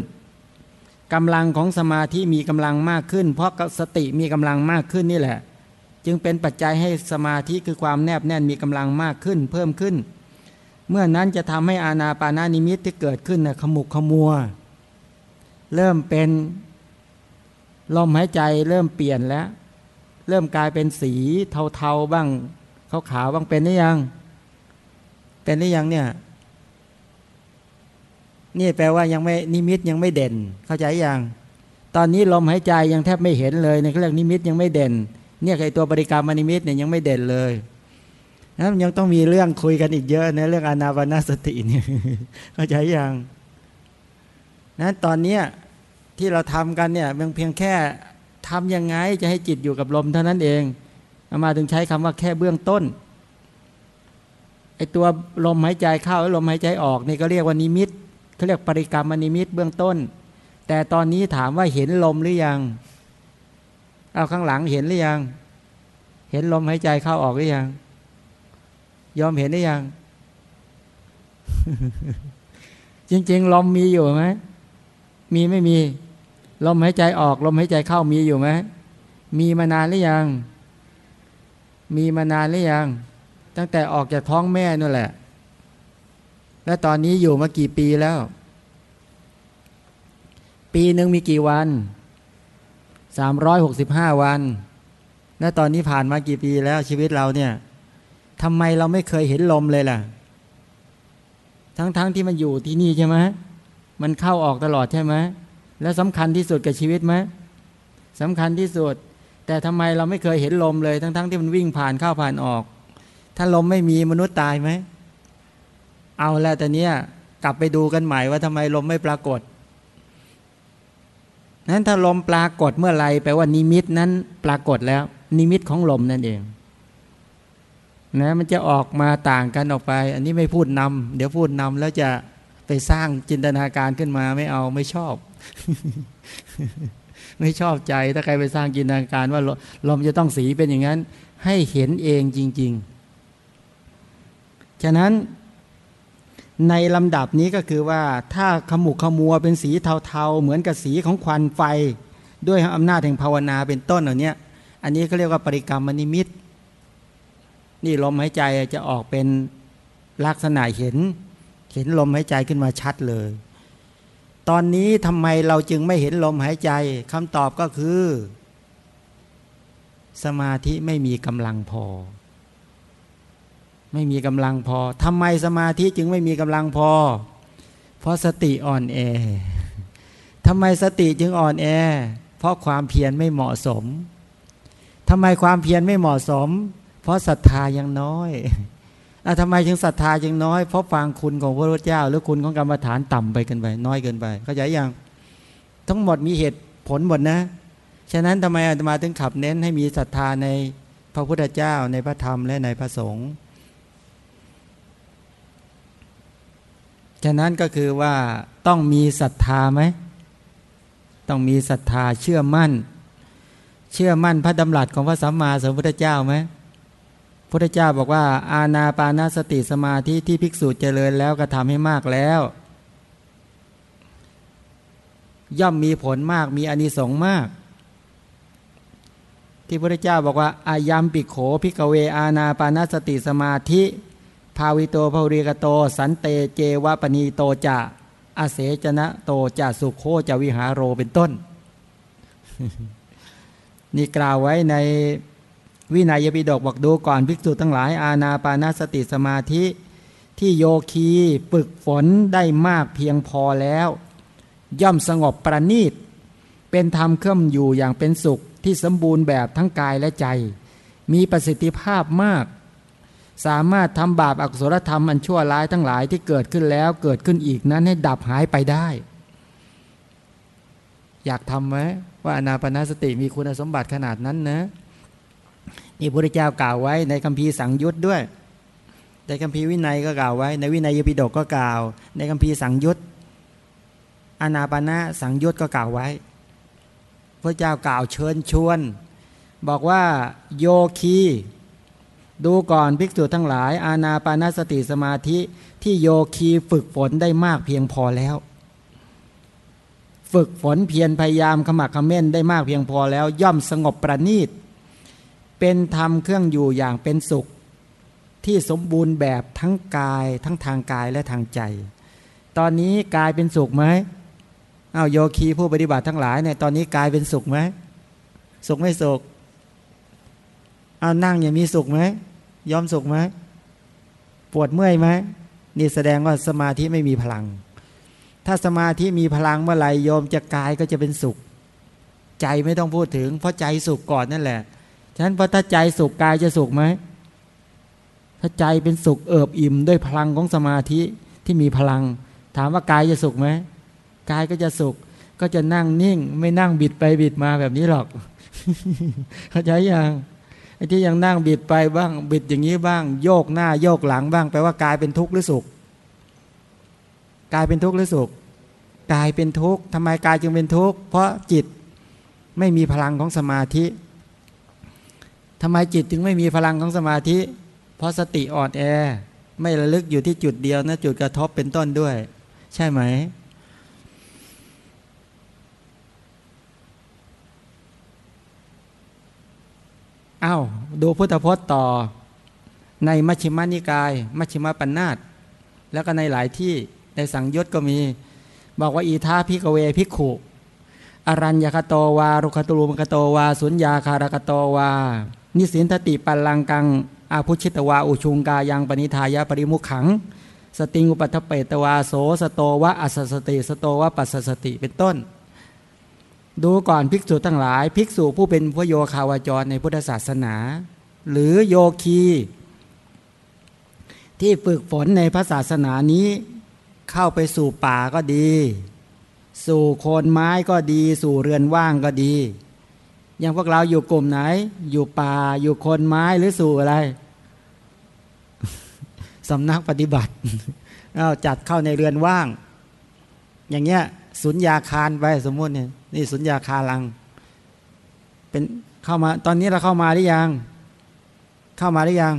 กำลังของสมาธิมีกำลังมากขึ้น เพราะสติมีกำลังมากขึ้นนี่แหละ จึงเป็นปัจจัยให้สมาธิคือความแนบแน่นมีกำลังมากขึ้น เพิ่มขึ้น เมื่อนั้นจะทำให้อาณาปานานิมิตที่เกิดขึ้นนะขมุกขมัว เริ่มเป็นลมหายใจเริ่มเปลี่ยนแล้ว เริ่มกลายเป็นสีเทาๆบ้างขาวๆบ้างเป็นหรือยัง เป็นหรือยังเนี่ยนี่แปลว่ายังไม่นิมิตยังไม่เด่น เข้าใจยังตอนนี้ลมหายใจยังแทบไม่เห็นเลยในเรื่องนิมิตยังไม่เด่น เนี่ยไอตัวบริกรรมนิมิตเนี่ยยังไม่เด่นเลยนะยังต้องมีเรื่องคุยกันอีกเยอะนะเรื่องอนาปนาสติเนี่ยเข้าใจยังนะตอนเนี้ยที่เราทำกันเนี่ยเพียงแค่ ทํำยังไงจะให้จิตอยู่กับลมเท่านั้นเองอามาถึงใช้คำว่าแค่เบื้องต้นไอตัวลมหายใจเข้าลมหายใจออกนี่ก็เรียกว่านิมิตเขาเรียกปริกรรมนิมิตเบื้องต้น แต่ตอนนี้ถามว่าเห็นลมหรือยัง เอาข้างหลังเห็นหรือยัง เห็นลมหายใจเข้าออกหรือยัง ยอมเห็นได้ยัง จริง ๆ ลมมีอยู่ไหมมีไม่มี ลมหายใจออกลมหายใจเข้ามีอยู่ไหมมีมานานหรือยัง มีมานานหรือยัง ตั้งแต่ออกจากท้องแม่นั่นแหละ และตอนนี้อยู่มากี่ปีแล้ว ปีหนึ่งมีกี่วันสามร้อยหกสิบห้าวัน และตอนนี้ผ่านมากี่ปีแล้วชีวิตเราเนี่ยทำไมเราไม่เคยเห็นลมเลยล่ะ ทั้งๆทที่มันอยู่ที่นี่ใช่ไหมมันเข้าออกตลอดใช่ไหม แล้วสำคัญที่สุดกับชีวิตไหมสำคัญที่สุด แต่ทำไมเราไม่เคยเห็นลมเลย ทั้งๆทที่มันวิ่งผ่านเข้าผ่านออก ถ้าลมไม่มีมนุษย์ตายไหม เอาแล้วแต่เนี้ยกลับไปดูกันใหม่ว่าทำไมลมไม่ปรากฏนั้นถ้าลมปรากฏเมื่อไรแปลว่านิมิตนั้นปรากฏแล้ว นิมิตของลมนั่นเองนะมันจะออกมาต่างกันออกไป อันนี้ไม่พูดนำเดี๋ยวพูดนำแล้วจะไปสร้างจินตนาการขึ้นมาไม่เอาไม่ชอบ ไม่ชอบใจถ้าใครไปสร้างจินตนาการว่าลมจะต้องสีเป็นอย่างนั้น ให้เห็นเองจริง ๆ ฉะนั้นในลำดับนี้ก็คือว่าถ้าขมุกขมัวเป็นสีเทาๆ เหมือนกับสีของควันไฟ ด้วยอำนาจแห่งภาวนาเป็นต้นเหล่านี้อันนี้เขาเรียกว่าปริกรรมนิมิต นี่ลมหายใจจะออกเป็นลักษณะเห็น เห็นลมหายใจขึ้นมาชัดเลย ตอนนี้ทำไมเราจึงไม่เห็นลมหายใจคำตอบก็คือ สมาธิไม่มีกำลังพอ ไม่มีกำลังพอทำไมสมาธิจึงไม่มีกำลังพอ เพราะสติอ่อนแอทำไมสติจึงอ่อนแอ เพราะความเพียรไม่เหมาะสมทำไมความเพียรไม่เหมาะสม เพราะศรัทธายังน้อย อะทำไมถึงศรัทธายังน้อย เพราะฟังคุณของพระพุทธเจ้า หรือคุณของกรรมฐานต่ำไปกันไป น้อยเกินไป เข้าใจยังทั้งหมดมีเหตุผลหมดนะ ฉะนั้นทำไมอาตมาถึงขับเน้นให้มีศรัทธาในพระพุทธเจ้าในพระธรรมและในพระสงฆ์ฉะนั้นก็คือว่าต้องมีศรัทธาไหมต้องมีศรัทธาเชื่อมั่น เชื่อมั่นพระดำรัสของพระสัมมาสัมพุทธเจ้าไหม พุทธเจ้าบอกว่า อาณาปานาสติสมาธิที่ภิกษุเจริญแล้วก็ทำให้มากแล้ว ย่อมมีผลมากมีอนิสงส์มาก ที่พระเจ้าบอกว่า อายามปิโขพิกเว อาณาปานาสติสมาธิภาวิโตภาริกโต สันเตเจวะปณีโตจะอาเสจนะโตจะสุโคจะวิหารโรเป็นต้น นี่กล่าวไว้ใน วินัยปิฎกบอกดูก่อนภิกษุทั้งหลาย อาณาปานาสติสมาธิ ที่โยคีฝึกฝนได้มากเพียงพอแล้ว ย่อมสงบประณีต เป็นธรรมเคลื่อมอยู่อย่างเป็นสุขที่สมบูรณ์แบบทั้งกายและใจ มีประสิทธิภาพมาก สามารถทำบาปอากุศลธรรมอันชั่วร้ายทั้งหลายที่เกิดขึ้นแล้วเกิดขึ้นอีกนั้นให้ดับหายไปได้ อยากทำไหมว่าอนาปนาสติมีคุณสมบัติขนาดนั้นนะ นี่พระเจ้ากล่าวไว้ในคัมภีร์สังยุตด้วย ในคัมภีร์วินัยก็กล่าวไว้ ในวินัยยปิฎกก็กล่าว ในคัมภีร์สังยุตอนาปนาสังยุตก็กล่าวไว้ พระเจ้ากล่าวเชิญชวน บอกว่าโยคีดูก่อนภิกษุทั้งหลาย อาณาปานาสติสมาธิที่โยคีฝึกฝนได้มากเพียงพอแล้ว ฝึกฝนเพียรพยายามขมักขม้นได้มากเพียงพอแล้ว ย่อมสงบประณีต เป็นธรรมเครื่องอยู่อย่างเป็นสุข ที่สมบูรณ์แบบทั้งกายทั้งทางกายและทางใจ ตอนนี้กายเป็นสุขไหมเอาโยคีผู้ปฏิบัติทั้งหลายเนี่ยตอนนี้กายเป็นสุขไหมสุขไม่สุขเอานั่งอย่างมีสุขไหมยอมสุขไหมปวดเมื่อยไหมนี่แสดงว่าสมาธิไม่มีพลัง ถ้าสมาธิมีพลังเมื่อไหร่โยมจะกายก็จะเป็นสุข ใจไม่ต้องพูดถึง เพราะใจสุขก่อนนั่นแหละ ฉะนั้นพอถ้าใจสุขกายจะสุขไหมถ้าใจเป็นสุขเอิบอิ่มด้วยพลังของสมาธิที่มีพลัง ถามว่ากายจะสุขไหมกายก็จะสุข ก็จะนั่งนิ่ง ไม่นั่งบิดไปบิดมาแบบนี้หรอก เข้าใจยังไอ้ที่ยังนั่งบิดไปบ้าง บิดอย่างนี้บ้าง โยกหน้าโยกหลังบ้างแปลว่ากายเป็นทุกข์หรือสุขกายเป็นทุกข์หรือสุขกายเป็นทุกข์ทำไมกายจึงเป็นทุกข์เพราะจิตไม่มีพลังของสมาธิ ทำไมจิตจึงไม่มีพลังของสมาธิ เพราะสติอ่อนแอ ไม่ระลึกอยู่ที่จุดเดียวนะจุดกระทบเป็นต้นด้วย ใช่ไหมอา้าวดูพุทธพจน์ต่อ ในมัชฌิมนิกาย มัชฌิมปัณณาสก์แล้วก็ในหลายที่ในสังยุตต์ก็มี บอกว่าอิธะ ภิกขะเว ภิกขุอรัญญคโตวา รุคตุลุมคโตวา สุญญาคารคโตวา นิสินทติปัลลังกัง อาภุชิตวาอุชุงกายังปณิทายะปริมุขัง สติงอุปัฏเปตวาโสสโตวะอัสสติ สโตวะปัสสติเป็นต้น ดูก่อนภิกษุทั้งหลาย ภิกษุผู้เป็นพระโยคาวาจรในพุทธศาสนา หรือโยคี ที่ฝึกฝนในพระศาสนานี้เข้าไปสู่ป่าก็ดี สู่โคนไม้ก็ดี สู่เรือนว่างก็ดี อย่างพวกเราอยู่กลุ่มไหน อยู่ป่า อยู่คนไม้หรือสู่อะไรสำนักปฏิบัติเอาจัดเข้าในเรือนว่าง อย่างเงี้ยสุญญาคารไปสมมติเนี่ยนี่สุญญาคาลัง เป็นเข้ามาตอนนี้เราเข้ามาได้ยัง เข้ามาได้ยัง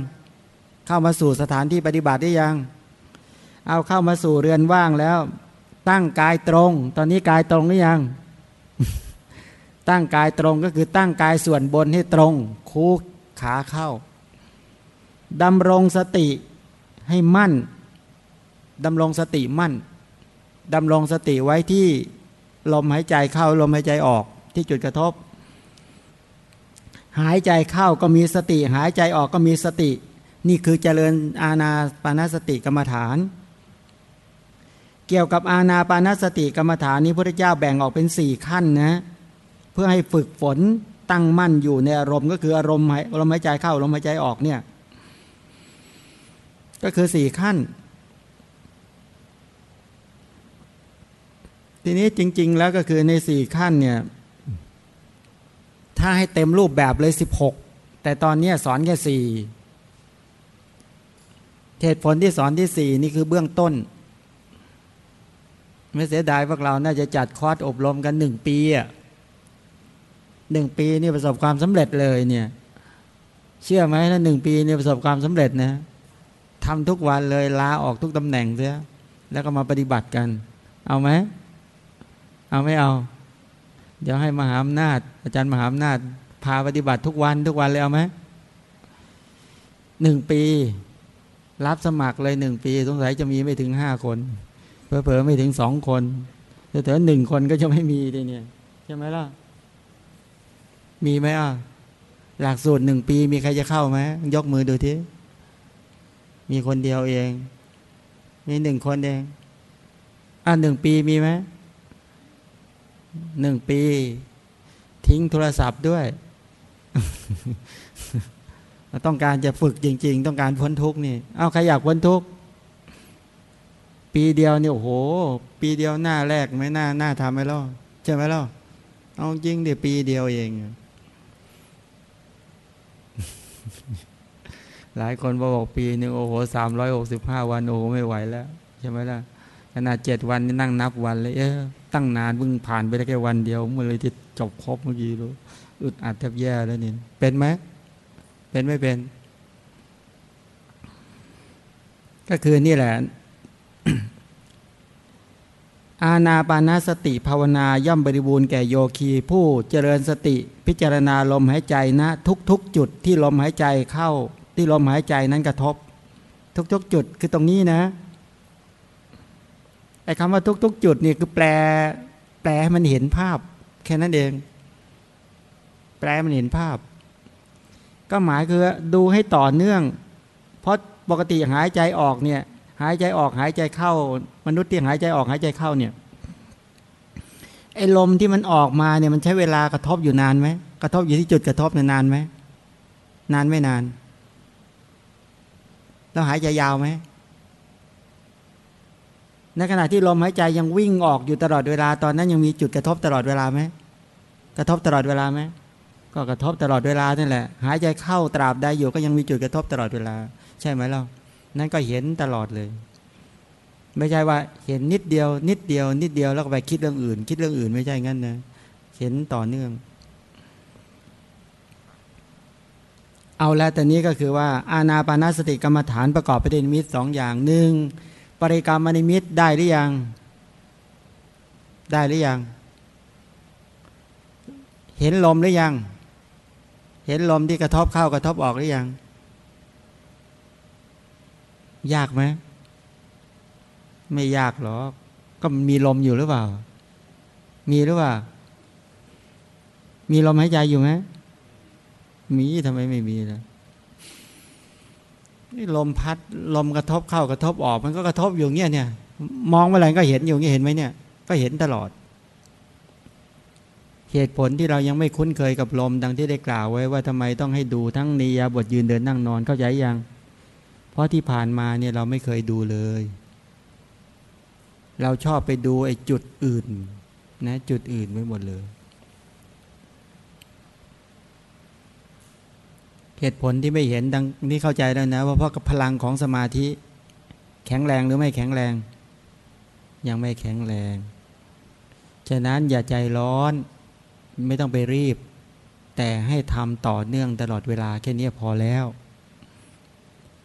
เข้ามาสู่สถานที่ปฏิบัติได้ยัง เอาเข้ามาสู่เรือนว่างแล้ว ตั้งกายตรง ตอนนี้กายตรงหรือยัง ตั้งกายตรงก็คือตั้งกายส่วนบนให้ตรง คูขาเข้าดำรงสติให้มั่นดำรงสติมั่นดำรงสติไว้ที่ลมหายใจเข้าลมหายใจออกที่จุดกระทบ หายใจเข้าก็มีสติ หายใจออกก็มีสติ นี่คือเจริญอาณาปานสติกรรมฐาน เกี่ยวกับอาณาปานสติกรรมฐานนี้พระเจ้าแบ่งออกเป็นสี่ขั้นนะ พื่อให้ฝึกฝนตั้งมั่นอยู่ในอารมณ์ก็คืออารมณ์ลมหายใจเข้าลมหายใจออกเนี่ย ก็คือสี่ขั้น ทีนี้จริง ๆ แล้วก็คือในสี่ขั้นเนี่ยถ้าให้เต็มรูปแบบเลยสิบหกแต่ตอนนี้สอนแค่สี่เหตุผลที่สอนที่สี่นี่คือเบื้องต้น ไม่เสียดายพวกเราน่าจะจัดคอร์สอบรมกันหนึ่งปีอะ หนึ่งปีนี่ประสบความสำเร็จเลยเนี่ย เชื่อไหมถ้าหนึ่งปีนี่ประสบความสำเร็จนะทำทุกวันเลยลาออกทุกตำแหน่งเสียแล้วก็มาปฏิบัติกัน เอาไหมเอาไม่เอา เดี๋ยวให้มหาอำนาจ อาจารย์มหาอำนาจ พาปฏิบัติทุกวันทุกวันเลยเอาไหมหนึ่งปี รับสมัครเลยหนึ่งปี สงสัยจะมีไม่ถึงห้าคนเพอเพอไม่ถึงสองคนแต่ถ้าหนึ่งคนก็จะไม่มีทีเนี่ยใช่ไหมล่ะ มีไหมอะ หลักสูตรหนึ่งปี มีใครจะเข้าไหมยกมือดูทีมีคนเดียวเอง มีหนึ่งคนเอง อะหนึ่งปีมีไหมหนึ่งปี ทิ้งโทรศัพท์ด้วย ต้องการจะฝึกจริง ๆ ต้องการพ้นทุกนี่ เอาใครอยากพ้นทุก ปีเดียวเนี่ยโอ้โห ปีเดียวหน้าแรกไม่น่าหน้าทำไหมล่ะใช่ไหมล่ะเอาจริงเดี๋ยวปีเดียวเอง หลายคนบอกปีหนึ่งโอ้โหสามร้อยหกสิบห้าวันโอ้โหไม่ไหวแล้วใช่ไหมล่ะขนาดเจ็ดวันนี่นั่งนับวันเลยเออตั้งนานเพิ่งผ่านไปได้แค่วันเดียวเมื่อเลยที่จบครบเมื่อกี้รู้อึดอัดแทบแย่แล้วนี่เป็นไหมเป็นไม่เป็น ก็คือนี่แหละอาณาปานาสติภาวนาย่อมบริบูรณ์แก่โยคีผู้เจริญสติพิจารณาลมหายใจนะทุกๆจุดที่ลมหายใจเข้า ที่ลมหายใจนั้นกระทบ ทุกๆ จุดคือตรงนี้นะไอ้คำว่าทุก ๆ จุดนี่คือแปล แปลให้มันเห็นภาพ แค่นั้นเอง แปลมันเห็นภาพ ก็หมายคือดูให้ต่อเนื่อง เพราะปกติหายใจออกเนี่ยหายใจออกหายใจเข้า มนุษย์ที่หายใจออกหายใจเข้าเนี่ยไอ้ลมที่มันออกมาเนี่ยมันใช้เวลากระทบอยู่นานไหมกระทบอยู่ที่จุดกระทบนานไหมนานไม่นาน แล้วหายใจยาวไหมในขณะที่ลมหายใจยังวิ่งออกอยู่ตลอดเวลาตอนนั้นยังมีจุดกระทบตลอดเวลาไหมกระทบตลอดเวลาไหมก็กระทบตลอดเวลานั่นแหละ หายใจเข้าตราบใดอยู่ก็ยังมีจุดกระทบตลอดเวลา ใช่ไหมล่ะนั่นก็เห็นตลอดเลย ไม่ใช่ว่าเห็นนิดเดียว นิดเดียว นิดเดียวแล้วก็ไปคิดเรื่องอื่น คิดเรื่องอื่นไม่ใช่งั้นนะเห็นต่อเนื่อง เอาแล้วแต่นี้ก็คือว่าอาณาปานาสติกรรมฐานประกอบประเด็นมิตรสองอย่างหนึ่งปริกรรมนิมิตได้หรือยัง ได้หรือยัง เห็นลมหรือยัง เห็นลมที่กระทบเข้ากระทบออกหรือยัง ยากไหมไม่ยากหรอกก็มีลมอยู่หรือเปล่า มีหรือเปล่า มีลมหายใจอยู่ไหม มีทำไมไม่มีล่ะนี่ลมพัดลมกระทบเข้ากระทบออก มันก็กระทบอยู่เงี้ยเนี่ย มองเมื่อไหร่ก็เห็นอยู่เงี้ยเห็นไหมเนี่ย ก็เห็นตลอด เหตุผลที่เรายังไม่คุ้นเคยกับลมดังที่ได้กล่าวไว้ว่าทำไมต้องให้ดูทั้งนิยาบทยืนเดินนั่งนอนเข้าใจยัง เพราะที่ผ่านมาเนี่ยเราไม่เคยดูเลย เราชอบไปดูไอ้จุดอื่น นะ จุดอื่นไม่หมดเลย เหตุผลที่ไม่เห็นดังนี้เข้าใจแล้วนะ ว่าเพราะกับพลังของสมาธิ แข็งแรงหรือไม่แข็งแรง ยังไม่แข็งแรง ฉะนั้นอย่าใจร้อนไม่ต้องไปรีบ แต่ให้ทำต่อเนื่องตลอดเวลาแค่นี้พอแล้ว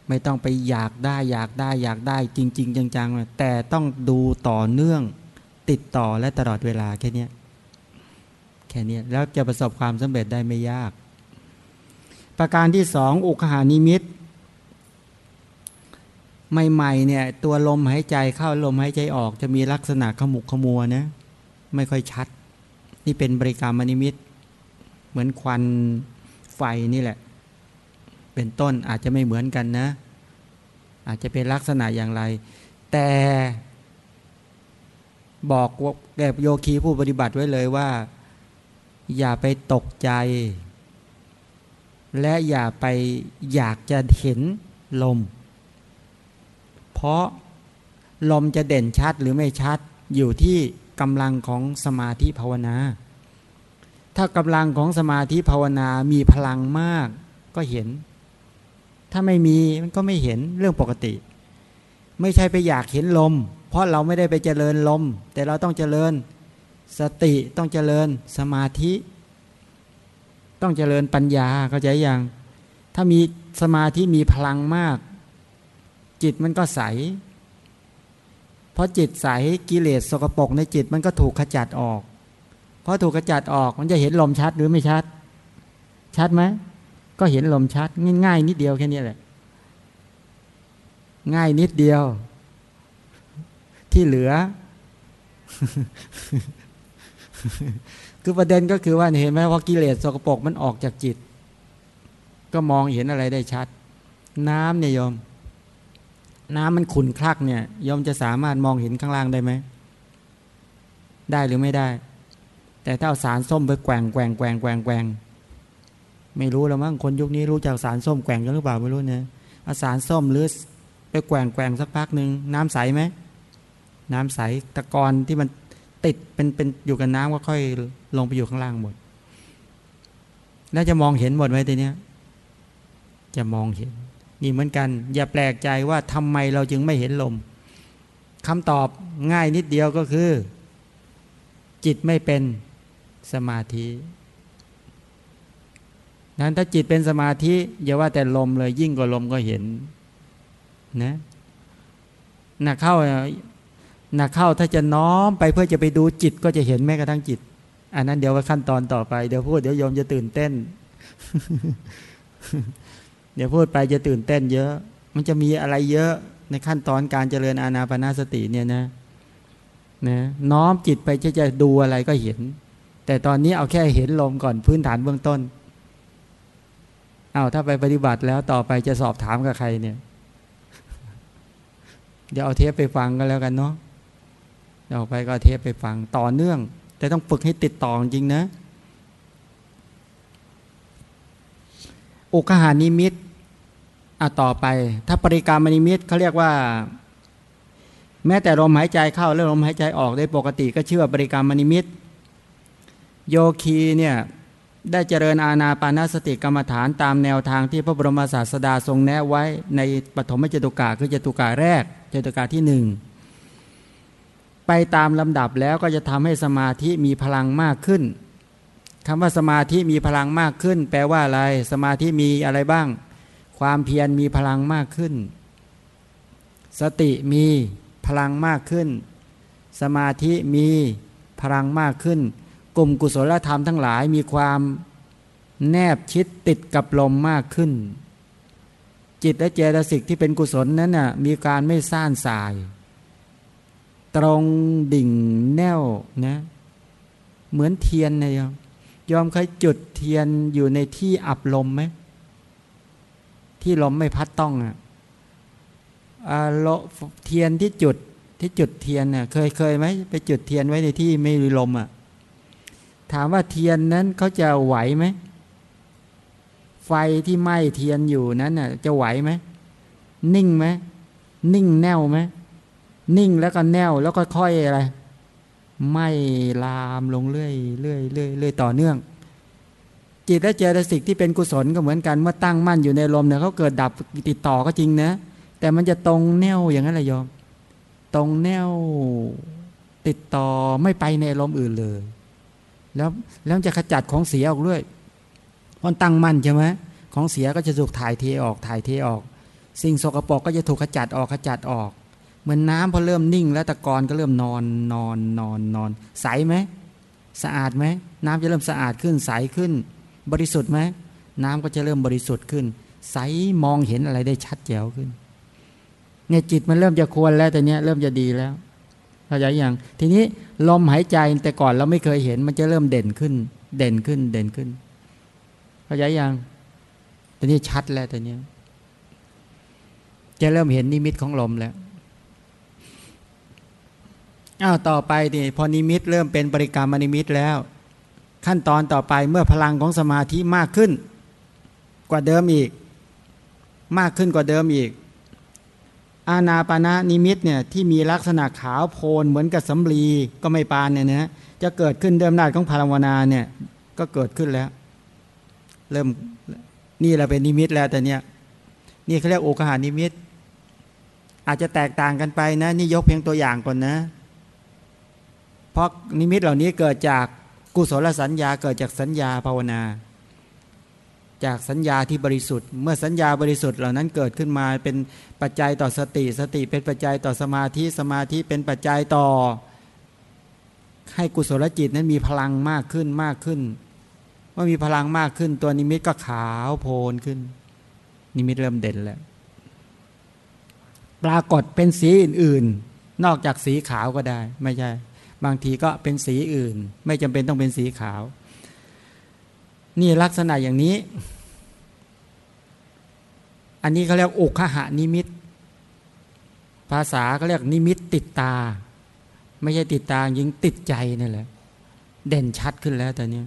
ไม่ต้องไปอยากได้อยากได้อยากได้จริง ๆ จังๆแต่ต้องดูต่อเนื่องติดต่อและตลอดเวลาแค่นี้แค่นี้แล้วจะประสบความสำเร็จได้ไม่ยาก ประการที่สองอุคหานิมิตใหม่ๆเนี่ยตัวลมหายใจเข้าลมหายใจออกจะมีลักษณะขมุกขมัวนะไม่ค่อยชัด นี่เป็นบริการมนิมิต เหมือนควันไฟนี่แหละ เป็นต้นอาจจะไม่เหมือนกันนะ อาจจะเป็นลักษณะอย่างไร แต่บอกแก่โยคีผู้ปฏิบัติไว้เลยว่า อย่าไปตกใจ และอย่าไปอยากจะเห็นลม เพราะลมจะเด่นชัดหรือไม่ชัดอยู่ที่กำลังของสมาธิภาวนา ถ้ากำลังของสมาธิภาวนามีพลังมากก็เห็น ถ้าไม่มีมันก็ไม่เห็นเรื่องปกติ ไม่ใช่ไปอยากเห็นลม เพราะเราไม่ได้ไปเจริญลม แต่เราต้องเจริญสติต้องเจริญสมาธิ ต้องเจริญปัญญาเข้าใจยังถ้ามีสมาธิมีพลังมาก จิตมันก็ใส เพราะจิตใสกิเลสสกปรกในจิตมันก็ถูกขจัดออกเพอถูกขจัดออกมันจะเห็นลมชัดหรือไม่ชัด ชัดไหมก็เห็นลมชัดง่ายๆนิดเดียวแค่นี้แหละ ง่ายนิดเดียว ที่เหลือ คือประเด็นก็คือว่าเห็นไหมว่ากิเลสสกปรกมันออกจากจิต ก็มองเห็นอะไรได้ชัด น้ำเนี่ยโยม น้ำมันขุ่นคลักเนี่ยโยมจะสามารถมองเห็นข้างล่างได้ไหมได้หรือไม่ได้ แต่ถ้าเอาสารส้มไปแกว่งแกว่งแกว่งแกว่งแกว่งไม่รู้แล้วมั้งคนยุคนี้รู้จักสารส้มแกว่งกันหรือเปล่าไม่รู้เนี่ยเอาสารส้มหรือไปแกว่งแกว่งสักพักหนึ่งน้ำใสไหมน้ำใสตะกอนที่มัน ติดเป็นเป็นอยู่กับน้ำก็ค่อยลงไปอยู่ข้างล่างหมด แล้วจะมองเห็นหมดไหมทีเนี้ย จะมองเห็น นี่เหมือนกัน อย่าแปลกใจว่าทำไมเราจึงไม่เห็นลมคำตอบง่ายนิดเดียวก็คือ จิตไม่เป็นสมาธินั้นถ้าจิตเป็นสมาธิอย่าว่าแต่ลมเลยยิ่งกว่าลมก็เห็นนะหนักเข้า นักเข้าถ้าจะน้อมไปเพื่อจะไปดูจิตก็จะเห็นแม้กระทั่งจิต อันนั้นเดี๋ยวว่าขั้นตอนต่อไปเดี๋ยวพูดเดี๋ยวโยมจะตื่นเต้น เดี๋ยวพูดไปจะตื่นเต้นเยอะ มันจะมีอะไรเยอะในขั้นตอนการเจริญอานาปนาสติเนี่ยนะนะน้อมจิตไปจะจะดูอะไรก็เห็น แต่ตอนนี้เอาแค่เห็นลมก่อนพื้นฐานเบื้องต้นเอาถ้าไปปฏิบัติแล้วต่อไปจะสอบถามกับใครเนี่ย เดี๋ยวเอาเทปไปฟังก็แล้วกันเนาะ เดี๋ยวไปก็เทปไปฟังต่อเนื่อง แต่ต้องฝึกให้ติดต่อจริงนะอุคหานิมิตอะต่อไป ถ้าปริกรรมนิมิตเขาเรียกว่า แม้แต่ลมหายใจเข้าและลมหายใจออกได้ปกติก็ชื่อว่าปริกรรมนิมิต โยคีเนี่ยได้เจริญอาณาปานาสติกรรมฐานตามแนวทางที่พระบรมศาสดาทรงแนะไว้ในปฐมเจตุกะคือเจตุกะแรกเจตุกะที่หนึ่ง ไปตามลำดับแล้วก็จะทำให้สมาธิมีพลังมากขึ้นคำว่าสมาธิมีพลังมากขึ้น แปลว่าอะไร สมาธิมีอะไรบ้าง ความเพียรมีพลังมากขึ้น สติมีพลังมากขึ้น สมาธิมีพลังมากขึ้น กลุ่มกุศลธรรมทั้งหลายมีความแนบชิดติดกับลมมากขึ้น จิตและเจตสิกที่เป็นกุศลนั้นน่ะมีการไม่ซ่านสาย ตรงดิ่งแนวนะเหมือนเทียนนะยอมยอมเคยจุดเทียนอยู่ในที่อับลมไหมที่ลมไม่พัดต้องอะเทียนที่จุดที่จุดเทียนเนี่ยเคยเคยไหมไปจุดเทียนไว้ในที่ไม่มีลมอะถามว่าเทียนนั้นเขาจะไหวไหมไฟที่ไหม้เทียนอยู่นั้นน่ะจะไหวไหมนิ่งไหมนิ่งแน่วไหม นิ่งแล้วก็แน่วแล้วก็ค่อยอะไร ไม่ลามลงเรื่อยเรื่อยเรื่อยเรื่อยต่อเนื่อง จิตและเจตสิกที่เป็นกุศลก็เหมือนกันเมื่อตั้งมั่นอยู่ในลมเนี่ยเขาเกิดดับติดต่อก็จริงนะ แต่มันจะตรงแนวอย่างนั้นแหละยอม ตรงแนวติดต่อไม่ไปในลมอื่นเลย แล้วแล้วจะขจัดของเสียออกด้วยพอตั้งมั่นใช่ไหมของเสียก็จะถูกถ่ายเทออกถ่ายเทออก สิ่งสกปรกก็จะถูกขจัดออกขจัดออก เหมือนน้ำพอเริ่มนิ่ง แล้วตะกอนก็เริ่มนอนนอนนอนนอน ใสไหมสะอาดไหมน้ำจะเริ่มสะอาดขึ้นใสขึ้น บริสุทธิ์ไหมน้ำก็จะเริ่มบริสุทธิ์ขึ้น ใสมองเห็นอะไรได้ชัดแจ๋วขึ้นเนี่ยจิตมันเริ่มจะควรแล้วแต่เนี้ยเริ่มจะดีแล้วเข้าใจยังทีนี้ลมหายใจแต่ก่อนเราไม่เคยเห็น มันจะเริ่มเด่นขึ้น เด่นขึ้นเด่นขึ้นเข้าใจยังแต่นี้ชัดแล้วแต่เนี้ยจะเริ่มเห็นนิมิตของลมแล้ว อ้าวต่อไปนี่พอนิมิตเริ่มเป็นบริกรรมนิมิตแล้ว ขั้นตอนต่อไปเมื่อพลังของสมาธิมากขึ้น กว่าเดิมอีก มากขึ้นกว่าเดิมอีก อานาปานะนิมิตเนี่ยที่มีลักษณะขาวโพลนเหมือนกับสำลีก็ไม่ปานเนี่ยนะจะเกิดขึ้นเดิมนาของภาวนาเนี่ยก็เกิดขึ้นแล้ว เริ่มนี่แหละเป็นนิมิตแล้วแต่เนี้ยนี่เขาเรียกอุคคหนิมิต อาจจะแตกต่างกันไปนะ นี่ยกเพียงตัวอย่างก่อนนะ เพราะนิมิตเหล่านี้เกิดจากกุศลสัญญาเกิดจากสัญญาภาวนา จากสัญญาที่บริสุทธิ์ เมื่อสัญญาบริสุทธิ์เหล่านั้นเกิดขึ้นมาเป็นปัจจัยต่อสติ สติเป็นปัจจัยต่อสมาธิสมาธิเป็นปัจจัยต่อ ให้กุศลจิตนั้นมีพลังมากขึ้นมากขึ้นเมื่อมีพลังมากขึ้น ตัวนิมิตก็ขาวโพลนขึ้น นิมิตเริ่มเด่นแล้วปรากฏเป็นสีอื่น ๆ นอกจากสีขาวก็ได้ ไม่ใช่ บางทีก็เป็นสีอื่น ไม่จำเป็นต้องเป็นสีขาว นี่ลักษณะอย่างนี้ อันนี้เขาเรียกอุคคหนิมิต ภาษาก็เรียกนิมิตติดตา ไม่ใช่ติดตายิงติดใจนี่แหละ เด่นชัดขึ้นแล้วแต่เนี้ย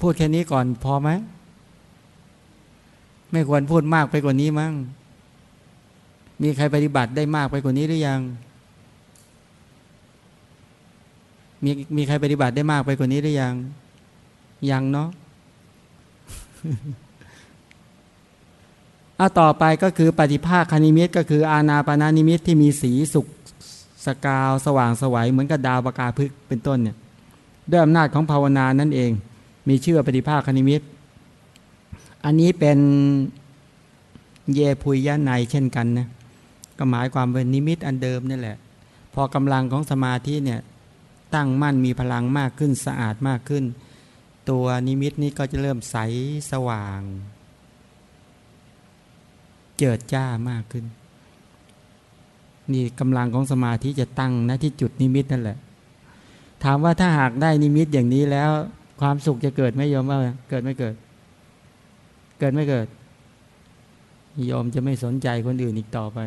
พูดแค่นี้ก่อนพอไหม ไม่ควรพูดมากไปกว่านี้มั้ง มีใครปฏิบัติได้มากไปกว่านี้หรือยัง มีมีใครปฏิบัติได้มากไปกว่านี้หรือยัง ยังเนาะเอาต่อไปก็คือปฏิภาคคณิมิตก็คืออาณาปานานิมิตที่มีสีสุกสกาวสว่างสวัยเหมือนกับดาวประกาพึกเป็นต้นเนี่ยด้วยอำนาจของภาวนานั่นเอง มีชื่อปฏิภาคนิมิต อันนี้เป็นเยพุยยะในเช่นกันนะ ก็หมายความเป็นนิมิตอันเดิมนี่แหละ พอกำลังของสมาธิเนี่ยตั้งมั่นมีพลังมากขึ้นสะอาดมากขึ้น ตัวนิมิตนี้ก็จะเริ่มใสสว่าง เจิดจ้ามากขึ้น นี่กำลังของสมาธิจะตั้งนะที่จุดนิมิตนั่นแหละ ถามว่าถ้าหากได้นิมิตอย่างนี้แล้ว ความสุขจะเกิดไหมโยมว่าเกิดไม่เกิด เกิดไม่เกิดโยมจะไม่สนใจคนอื่นอีกต่อไป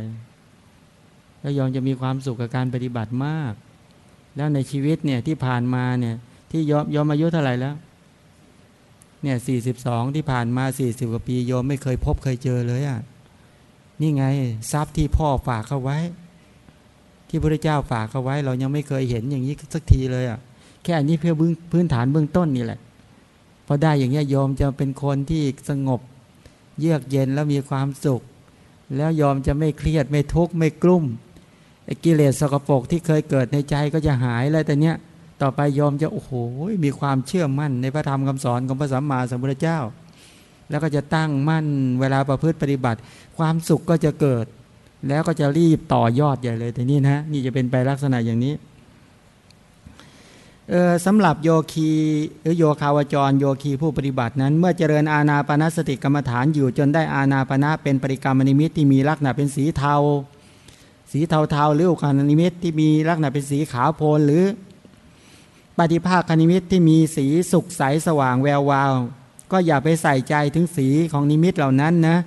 แล้วโยมจะมีความสุขกับการปฏิบัติมาก แล้วในชีวิตเนี่ยที่ผ่านมาเนี่ยที่ยอมยอมอายุเท่าไหร่แล้วเนี่ยสี่สิบสองที่ผ่านมาสี่สิบกว่าปีโยมไม่เคยพบเคยเจอเลยอะ่ะนี่ไงทรัพย์ที่พ่อฝากเขาไว้ ที่พระเจ้าฝากเขาไว้ เรายังไม่เคยเห็นอย่างนี้สักทีเลยอะ่ะแค่อันนี้เพื่อพื้นฐานเบื้องต้นนี่แหละพอได้อย่างเงี้ยยอมจะเป็นคนที่สงบ เยือกเย็นแล้วมีความสุข แล้วยอมจะไม่เครียดไม่ทุกข์ไม่กลุ้ม กิเลสสกปรกที่เคยเกิดในใจก็จะหายแล้วแต่เนี้ยต่อไปยอมจะโอ้โหมีความเชื่อมั่นในพระธรรมคำสอนของพระสัมมาสัมพุทธเจ้า แล้วก็จะตั้งมั่นเวลาประพฤติปฏิบัติ ความสุขก็จะเกิด แล้วก็จะรีบต่อยอดใหญ่เลยแต่นี่นะนี่จะเป็นไปลักษณะอย่างนี้สำหรับโยคีหรือโยคาวจร โยคีผู้ปฏิบัตินั้น เมื่อเจริญอานาปานสติกรรมฐานอยู่จนได้อานาปานะเป็นบริกรรมนิมิตที่มีลักษณะเป็นสีเทา สีเทาๆหรืออุคคหนิมิตที่มีลักษณะเป็นสีขาวโพลนหรือปฏิภาคนิมิตที่มีสีสุกใสสว่างแวววาว ก็อย่าไปใส่ใจถึงสีของนิมิตเหล่านั้นนะ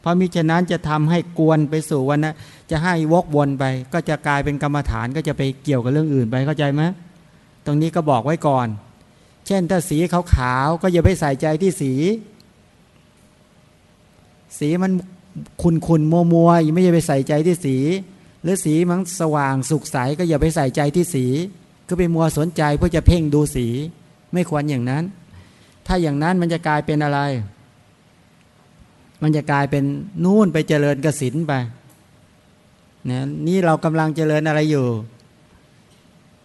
เพราะมิฉะนั้นจะทำให้กวนไปสู่วันนะจะให้วกวนไป ก็จะกลายเป็นกรรมฐานก็จะไปเกี่ยวกับเรื่องอื่นไปเข้าใจไหมตรงนี้ก็บอกไว้ก่อน เช่นถ้าสีขาวๆก็อย่าไปใส่ใจที่สี สีมัน คุนคุนมัวมัวย่าไม่อย่าไปใส่ใจที่สี หรือสีมันสว่างสุกใสก็อย่าไปใส่ใจที่สี ก็ไปมัวสนใจเพื่อจะเพ่งดูสี ไม่ควรอย่างนั้น ถ้าอย่างนั้นมันจะกลายเป็นอะไร มันจะกลายเป็นนู่นไปเจริญกสินไปนะนี่เรากำลังเจริญอะไรอยู่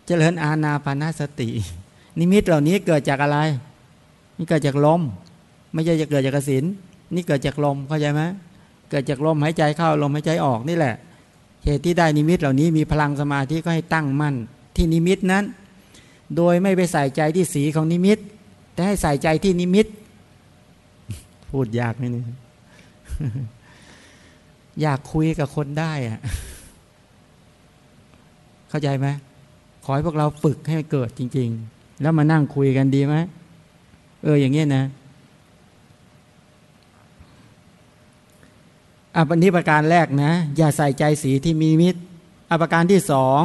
เจริญอาณาปานาสติ นิมิตเหล่านี้เกิดจากอะไร นี่เกิดจากลม ไม่ใช่จะเกิดจากกสินนี่เกิดจากลมเข้าใจไหม เกิดจากลมหายใจเข้าลมหายใจออกนี่แหละ เหตุที่ได้นิมิตเหล่านี้มีพลังสมาธิก็ให้ตั้งมั่น ที่นิมิตนั้น โดยไม่ไปใส่ใจที่สีของนิมิต แต่ให้ใส่ใจที่นิมิต พูดยากไหมนี่อยากคุยกับคนได้อะเข้าใจไหมขอให้พวกเราฝึกให้เกิดจริง ๆ แล้วมานั่งคุยกันดีไหมเอออย่างเงี้ยนะ อัปนิประการแรกนะ อย่าใส่ใจสีที่มีมิตรอัประการที่สอง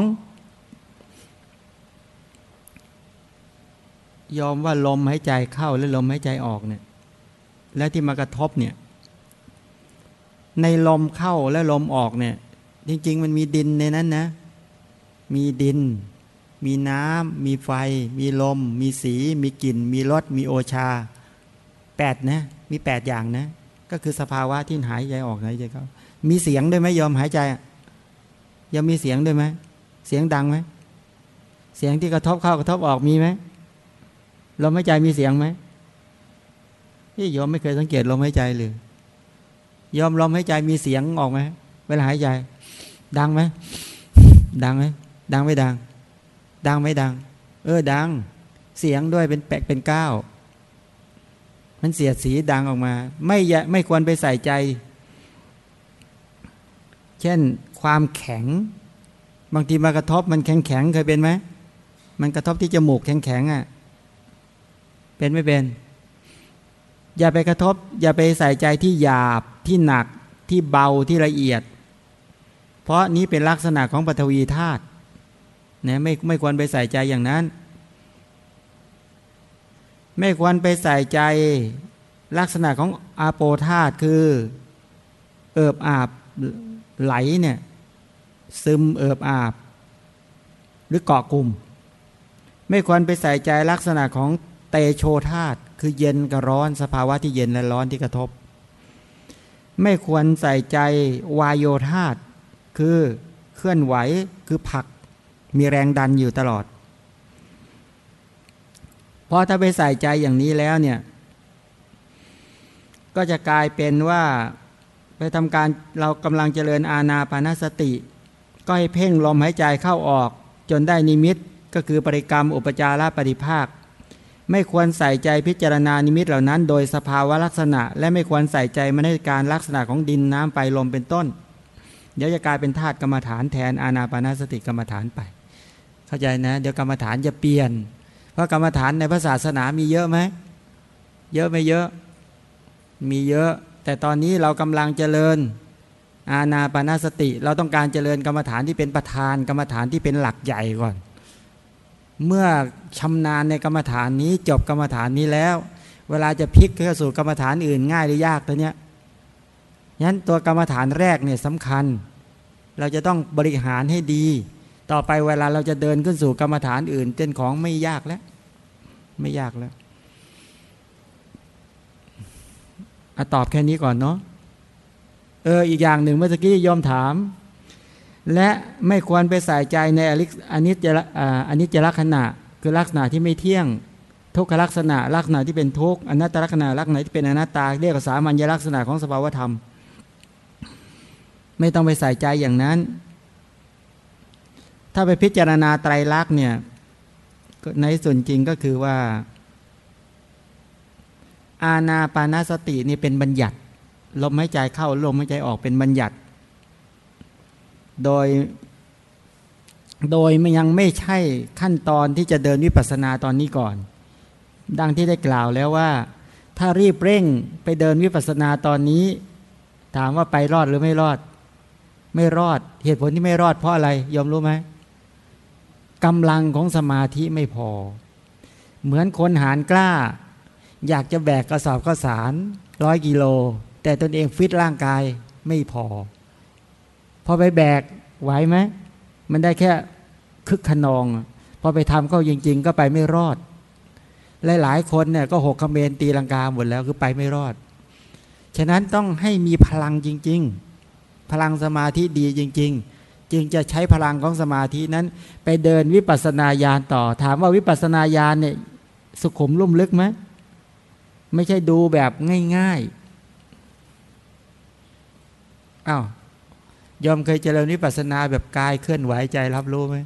ยอมว่าลมหายใจเข้าและลมหายใจออกเนี่ย และที่มากระทบเนี่ย ในลมเข้าและลมออกเนี่ย จริง ๆ มันมีดินในนั้นนะ มีดิน มีน้ำมีไฟ มีลม มีสี มีกลิ่น มีรสมีโอชาแปดนะ มีแปดอย่างนะ ก็คือสภาวะที่หายใจออกหายใจเข้ามีเสียงด้วยไหมยอมหายใจยังมีเสียงด้วยไหมเสียงดังไหมเสียงที่กระทบเข้ากระทบออกมีไหมลมหายใจมีเสียงไหมที่ยอมไม่เคยสังเกตลมหายใจเลยยอมลมหายใจมีเสียงออกไหมเวลาหายใจ ดังไหมดังไหมดังไม่ดัง ดังไม่ดัง เออดัง เสียงด้วยเป็นแปกเป็นก้าว มันเสียดสีดังออกมา ไม่ไม่ควรไปใส่ใจ เช่นความแข็ง บางทีมากระทบมันแข็งแข็งเคยเป็นไหมมันกระทบที่จมูกแข็งแข็งอะเป็นไม่เป็น อย่าไปกระทบ อย่าไปใส่ใจที่หยาบที่หนักที่เบาที่ละเอียด เพราะนี้เป็นลักษณะของปฐวีธาตุนะไม่ไม่ควรไปใส่ใจอย่างนั้น ไม่ควรไปใส่ใจลักษณะของอาโปธาตคือ เอิบอาบไหลเนี่ย ซึมเอิบอาบ หรือเกาะกลุ่ม ไม่ควรไปใส่ใจลักษณะของเตโชธาตคือเย็นกับร้อนสภาวะที่เย็นและร้อนที่กระทบ ไม่ควรใส่ใจวายโยธาตคือเคลื่อนไหวคือผักมีแรงดันอยู่ตลอด เพราะถ้าไปใส่ใจอย่างนี้แล้วเนี่ย ก็จะกลายเป็นว่าไปทำการเรากำลังเจริญอาณาปานสติ ก็ให้เพ่งลมหายใจเข้าออก จนได้นิมิตก็คือปริกรรมอุปจาระปฏิภาค ไม่ควรใส่ใจพิจารณานิมิตเหล่านั้น โดยสภาวะลักษณะ และไม่ควรใส่ใจมาในการลักษณะของดินน้ำไปลมเป็นต้น เดี๋ยวจะกลายเป็นธาตุกรรมฐานแทนอาณาปานสติกรรมฐานไป เข้าใจนะ เดี๋ยวกรรมฐานจะเปลี่ยน ระกรรมฐานในพระศาสนามีเยอะไหม เยอะไม่เยอะ มีเยอะ แต่ตอนนี้เรากำลังเจริญ อาณาปณสติ เราต้องการเจริญกรรมฐานที่เป็นประธานกรรมฐานที่เป็นหลักใหญ่ก่อน เมื่อชำนาญในกรรมฐานนี้จบกรรมฐานนี้แล้ว เวลาจะพลิกเข้าสู่กรรมฐานอื่นง่ายหรือยากตัวเนี้ยนั้นตัวกรรมฐานแรกเนี่ยสำคัญ เราจะต้องบริหารให้ดี ต่อไปเวลาเราจะเดินขึ้นสู่กรรมฐานอื่นเป็นของไม่ยากแล้ว ไม่ยากแล้วอตอบแค่นี้ก่อนเนาะเอออีกอย่างหนึ่งเมื่อกี้ยอมถาม และไม่ควรไปใส่ใจในอนิอนิจอนิจลักษณะ คือลักษณะที่ไม่เที่ยง ทุกขลักษณะ ลักษณะที่เป็นทุกข์อนัตตลักษณะลักษณะที่เป็นอนัตตา เรียกภาษามัญลักษณะของสภาวธรรม ไม่ต้องไปใส่ใจอย่างนั้น ถ้าไปพิจารณาไตรลักษณ์เนี่ย ในส่วนจริงก็คือว่า อาณาปานาสตินี่เป็นบัญญัติ ลมหายใจเข้าลมหายใจออกเป็นบัญญัติ โดย โดยมันยังไม่ใช่ขั้นตอนที่จะเดินวิปัสสนาตอนนี้ก่อน ดังที่ได้กล่าวแล้วว่า ถ้ารีบเร่งไปเดินวิปัสสนาตอนนี้ ถามว่าไปรอดหรือไม่รอด ไม่รอดเหตุผลที่ไม่รอดเพราะอะไรยอมรู้ไหม กำลังของสมาธิไม่พอ เหมือนคนหานกล้า อยากจะแบกกระสอบข้าวสารร้อยกิโล แต่ตนเองฟิตร่างกายไม่พอ พอไปแบกไหวไหมมันได้แค่คึกขนอง พอไปทำเข้าจริง ๆ ก็ไปไม่รอด หลายๆคนเนี่ยก็หกคเมนตีลังกาหมดแล้วคือไปไม่รอด ฉะนั้นต้องให้มีพลังจริง ๆ พลังสมาธิดีจริง ๆ จึงจะใช้พลังของสมาธินั้น ไปเดินวิปัสนาญาณต่อ ถามว่าวิปัสนาญาณเนี่ยสุขุมลุ่มลึกไหมไม่ใช่ดูแบบง่ายๆอ้าวยอมเคยเจริญวิปัสสนาแบบกายเคลื่อนไหวใจรับรู้ไหม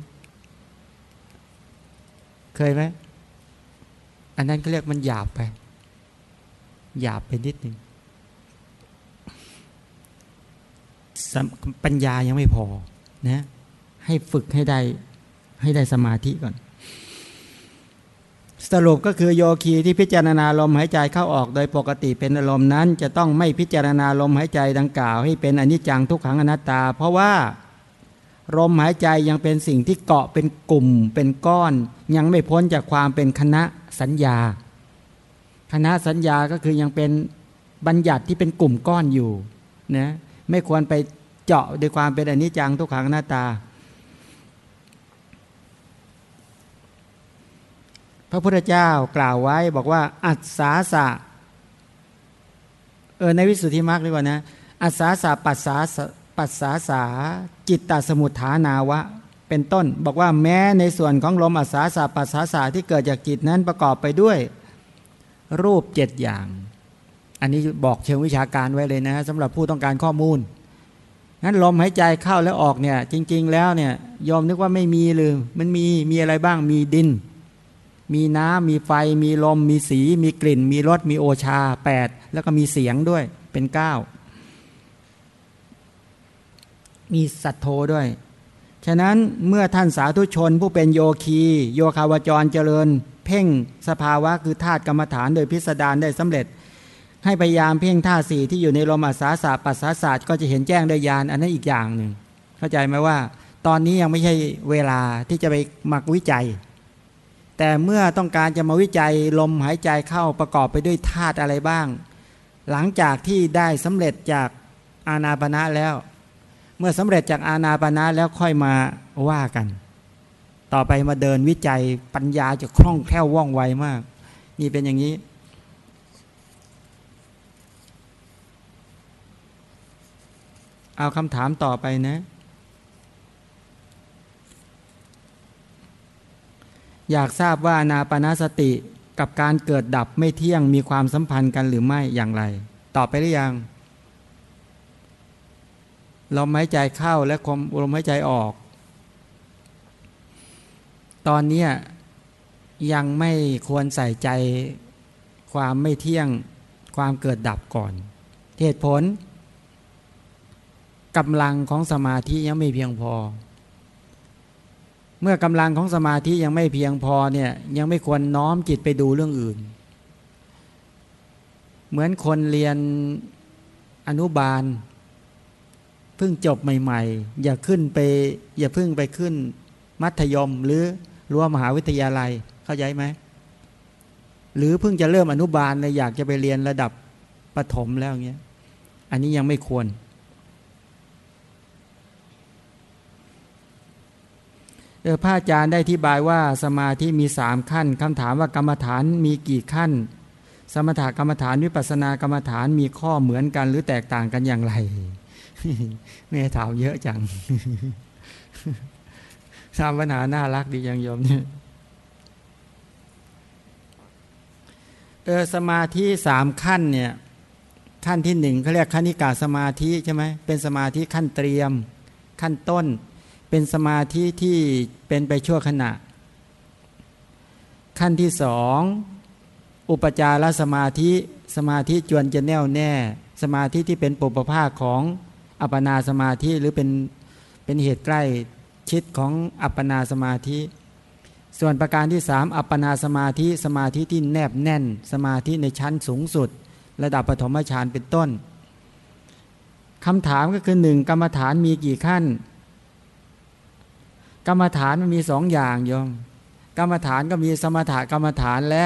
เคยไหมอันนั้นเขาเรียกมันหยาบไป หยาบไปนิดหนึ่งปัญญายังไม่พอ นะให้ฝึกให้ได้ให้ได้สมาธิก่อน สรุปก็คือโยคีที่พิจารณาลมหายใจเข้าออกโดยปกติเป็นอารมณ์นั้น จะต้องไม่พิจารณาลมหายใจดังกล่าว ให้เป็นอนิจจังทุกขังอนัตตา เพราะว่าลมหายใจยังเป็นสิ่งที่เกาะเป็นกลุ่มเป็นก้อน ยังไม่พ้นจากความเป็นคณะสัญญา คณะสัญญาก็คือยังเป็นบัญญัติที่เป็นกลุ่มก้อนอยู่นะไม่ควรไป เจาะด้วยความเป็นอนิจจังทุกขังอนัตตา พระพุทธเจ้ากล่าวไว้บอกว่า อัศาสะเออในวิสุทธิมรรคดีกว่านะอัศาสะปัสสาปัสสาสาจิตตสมุทฐานาวะเป็นต้น บอกว่าแม้ในส่วนของลมอัศาสะปัสสาสาที่เกิดจากจิตนั้นประกอบไปด้วย รูปเจ็ดอย่าง อันนี้บอกเชิงวิชาการไว้เลยนะสำหรับผู้ต้องการข้อมูล งั้นลมหายใจเข้าแล้วออกเนี่ยจริง ๆ แล้วเนี่ยยอมนึกว่าไม่มีเลยมันมีมีอะไรบ้างมีดิน มีน้ำมีไฟ มีลม มีสี มีกลิ่น มีรสมีโอชาแปดแล้วก็มีเสียงด้วยเป็นเก้ามีสัตโธด้วย ฉะนั้นเมื่อท่านสาธุชนผู้เป็นโยคี โยคาวจรเจริญ เพ่งสภาวะคือธาตุกรรมฐานโดยพิสดารได้สำเร็จ ให้พยายามเพ่งท่าสี่ที่อยู่ในลมอาสาสะปัสสาสะก็จะเห็นแจ้งได้ยานอันนั้นอีกอย่างหนึ่ง เข้าใจไหมว่า ตอนนี้ยังไม่ใช่เวลาที่จะไปมักวิจัย แต่เมื่อต้องการจะมาวิจัยลมหายใจเข้าประกอบไปด้วยธาตุอะไรบ้าง หลังจากที่ได้สำเร็จจากอานาปณะแล้ว เมื่อสำเร็จจากอาณาปณะแล้วค่อยมาว่ากัน ต่อไปมาเดินวิจัยปัญญาจะคล่องแคล่วว่องไวมาก นี่เป็นอย่างนี้ เอาคำถามต่อไปนะ อยากทราบว่านาปนาสติกับการเกิดดับไม่เที่ยงมีความสัมพันธ์กันหรือไม่อย่างไร ตอบไปหรือยังลมหายใจเข้าและลมหายใจออก ตอนนี้ยังไม่ควรใส่ใจความไม่เที่ยงความเกิดดับก่อน เหตุผล กำลังของสมาธิยังไม่เพียงพอ เมื่อกำลังของสมาธิยังไม่เพียงพอเนี่ยยังไม่ควรน้อมจิตไปดูเรื่องอื่น เหมือนคนเรียนอนุบาลเพิ่งจบใหม่ๆ อย่าขึ้นไป อย่าเพิ่งไปขึ้น มัธยมหรือรั้วมหาวิทยาลัยเข้าใจไหมหรือเพิ่งจะเริ่มอนุบาลเลยอยากจะไปเรียนระดับปฐมแล้วเงี้ย อันนี้ยังไม่ควร เออพระอาจารย์ได้ที่บายว่าสมาธิมีสามขั้นคำถามว่ากรรมฐานมีกี่ขั้น สมถกรรมฐานวิปัสสนากรรมฐานมีข้อเหมือนกันหรือแตกต่างกันอย่างไรแม่ถามเยอะจังถามปัญหาน่ารักดียังยมเนี่ยเออสมาธิสามขั้นเนี่ยขั้นที่หนึ่งเขาเรียกคณิกาสมาธิใช่ไหมเป็นสมาธิขั้นเตรียมขั้นต้น เป็นสมาธิที่เป็นไปชั่วขณะ ขั้นที่สองอุปจารสมาธิสมาธิจวนจะแน่วแน่ สมาธิที่เป็นปุปภาคของอัปปนาสมาธิหรือเป็นเป็นเหตุใกล้ชิดของอัปปนาสมาธิ ส่วนประการที่สามอัปปนาสมาธิสมาธิที่แนบแน่น สมาธิในชั้นสูงสุด ระดับปฐมฌานเป็นต้นคำถามก็คือหนึ่งกรรมฐานมีกี่ขั้น กรรมฐานมันมีสองอย่างโยม กรรมฐานก็มีสมถกรรมฐานและ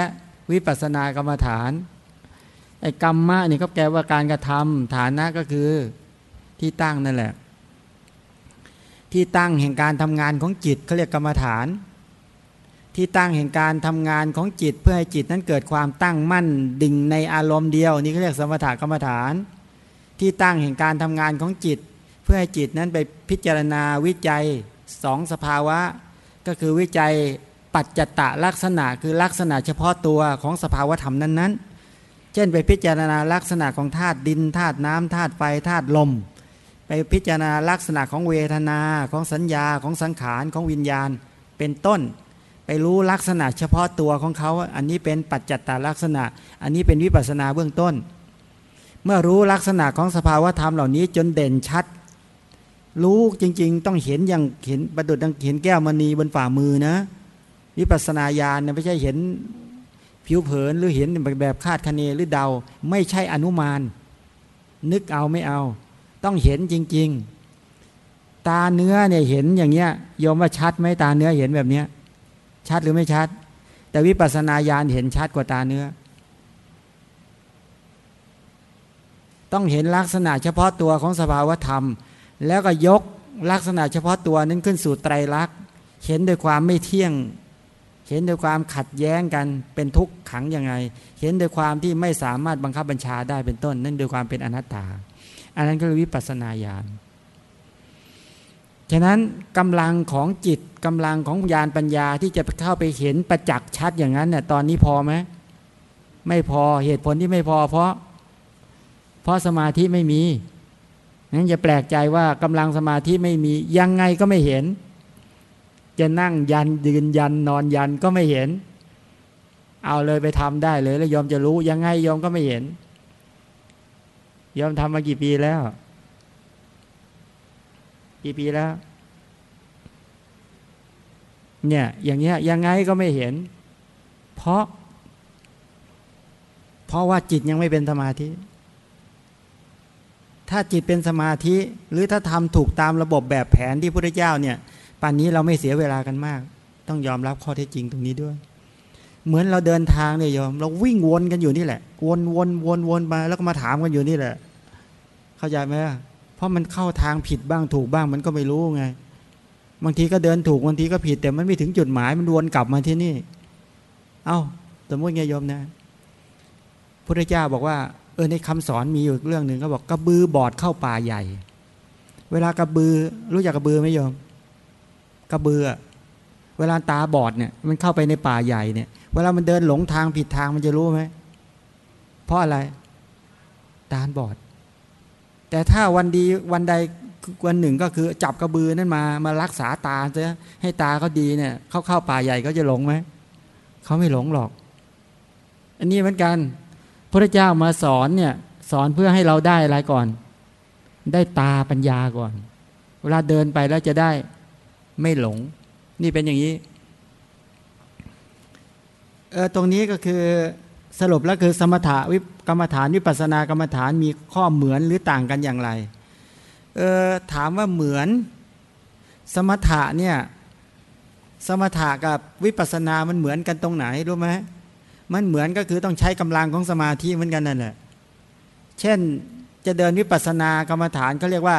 วิปัสสนากรรมฐานไอ้กรรมะนี่ก็แปลว่าการกระทำฐานะก็คือที่ตั้งนั่นแหละ ที่ตั้งแห่งการทำงานของจิตเขาเรียกกรรมฐาน ที่ตั้งแห่งการทำงานของจิต เพื่อให้จิตนั้นเกิดความตั้งมั่นดิ่งในอารมณ์เดียว นี่เขาเรียกสมถกรรมฐาน ที่ตั้งแห่งการทำงานของจิต เพื่อให้จิตนั้นไปพิจารณาวิจัย สองสภาวะ ก็คือวิจัยปัจจตะลักษณะคือลักษณะเฉพาะตัวของสภาวะธรรมนั้นๆ เช่นไปพิจารณาลักษณะของธาตุดินธาตุน้ำธาตุไฟธาตุลม ไปพิจารณาลักษณะของเวทนาของสัญญาของสังขารของวิญญาณเป็นต้น ไปรู้ลักษณะเฉพาะตัวของเขา อันนี้เป็นปัจจัตาลักษณะ อันนี้เป็นวิปัสนาเบื้องต้น เมื่อรู้ลักษณะของสภาวะธรรมเหล่านี้จนเด่นชัด รู้จริง ๆ ต้องเห็นอย่างเห็นประดุดังเห็นแก้วมณีบนฝ่ามือนะวิปัสนาญาณเนี่ยไม่ใช่เห็นผิวเผินหรือเห็นแบบคาดคะเนหรือเดา ไม่ใช่อนุมาน นึกเอาไม่เอา ต้องเห็นจริง ๆ ตาเนื้อเนี่ยเห็นอย่างเงี้ยยอมว่าชัดไหมตาเนื้อเห็นแบบเนี้ยชัดหรือไม่ชัด แต่วิปัสนาญาณเห็นชัดกว่าตาเนื้อ ต้องเห็นลักษณะเฉพาะตัวของสภาวธรรม แล้วก็ยกลักษณะเฉพาะตัวนั้นขึ้นสู่ไตรลักษณ์เห็นโดยความไม่เที่ยง เห็นโดยความขัดแย้งกันเป็นทุกข์ขังยังไง เห็นโดยความที่ไม่สามารถบังคับบัญชาได้เป็นต้น นั่นโดยความเป็นอนัตตา อันนั้นก็วิปัสสนาญาณฉะนั้นกำลังของจิตกำลังของญาณปัญญาที่จะเข้าไปเห็นประจักษ์ชัดอย่างนั้นเนี่ยตอนนี้พอไหมไม่พอเหตุผลที่ไม่พอเพราะ เพราะสมาธิไม่มี นั้นอย่าแปลกใจว่ากำลังสมาธิไม่มียังไงก็ไม่เห็น จะนั่งยันยืนยันนอนยันก็ไม่เห็น เอาเลยไปทำได้เลย แล้วยอมจะรู้ยังไงยอมก็ไม่เห็น ยอมทำมากี่ปีแล้ว กี่ปีแล้ว เนี่ย อย่างเงี้ยยังไงก็ไม่เห็น เพราะ เพราะว่าจิตยังไม่เป็นสมาธิ ถ้าจิตเป็นสมาธิ หรือถ้าทำถูกตามระบบแบบแผนที่พระเจ้าเนี่ยป่านนี้เราไม่เสียเวลากันมาก ต้องยอมรับข้อเท็จจริงตรงนี้ด้วย เหมือนเราเดินทางเนี่ยยอม เราวิ่งวนกันอยู่นี่แหละ วนวนวนวนมาแล้วก็มาถามกันอยู่นี่แหละ เข้าใจไหมเพราะมันเข้าทางผิดบ้างถูกบ้างมันก็ไม่รู้ไง บางทีก็เดินถูกบางทีก็ผิด แต่มันไม่ถึงจุดหมายมันวนกลับมาที่นี่ เอา้าสมมติไงยอมนะพระเจ้าบอกว่า ออในคำสอนมีอยู่เรื่องหนึ่งเขาบอกกระบือบอดเข้าป่าใหญ่ เวลากระบือรู้จักกระบือไหมโยมกระบือเวลาตาบอดเนี่ยมันเข้าไปในป่าใหญ่เนี่ย เวลามันเดินหลงทางผิดทางมันจะรู้ไหมเพราะอะไร ตาบอด แต่ถ้าวันดีวันใดวันหนึ่งก็คือจับกระบือนั่นมามารักษาตาจะให้ตาเขาดีเนี่ยเขาเข้าป่าใหญ่เขาจะหลงไหมเขาไม่หลงหรอก อันนี้เหมือนกัน พระเจ้ามาสอนเนี่ยสอนเพื่อให้เราได้อะไรก่อน ได้ตาปัญญาก่อน เวลาเดินไปแล้วจะได้ไม่หลง นี่เป็นอย่างนี้เออตรงนี้ก็คือสรุปแล้วคือสมถะวิกรรมฐานวิปัสนากรรมฐานมีข้อเหมือนหรือต่างกันอย่างไรเออถามว่าเหมือนสมถะเนี่ยสมถะกับวิปัสนามันเหมือนกันตรงไหนรู้ไหม มันเหมือนก็คือต้องใช้กำลังของสมาธิเหมือนกันนั่นแหละ เช่นจะเดินวิปัสสนากรรมฐานเขาเรียกว่า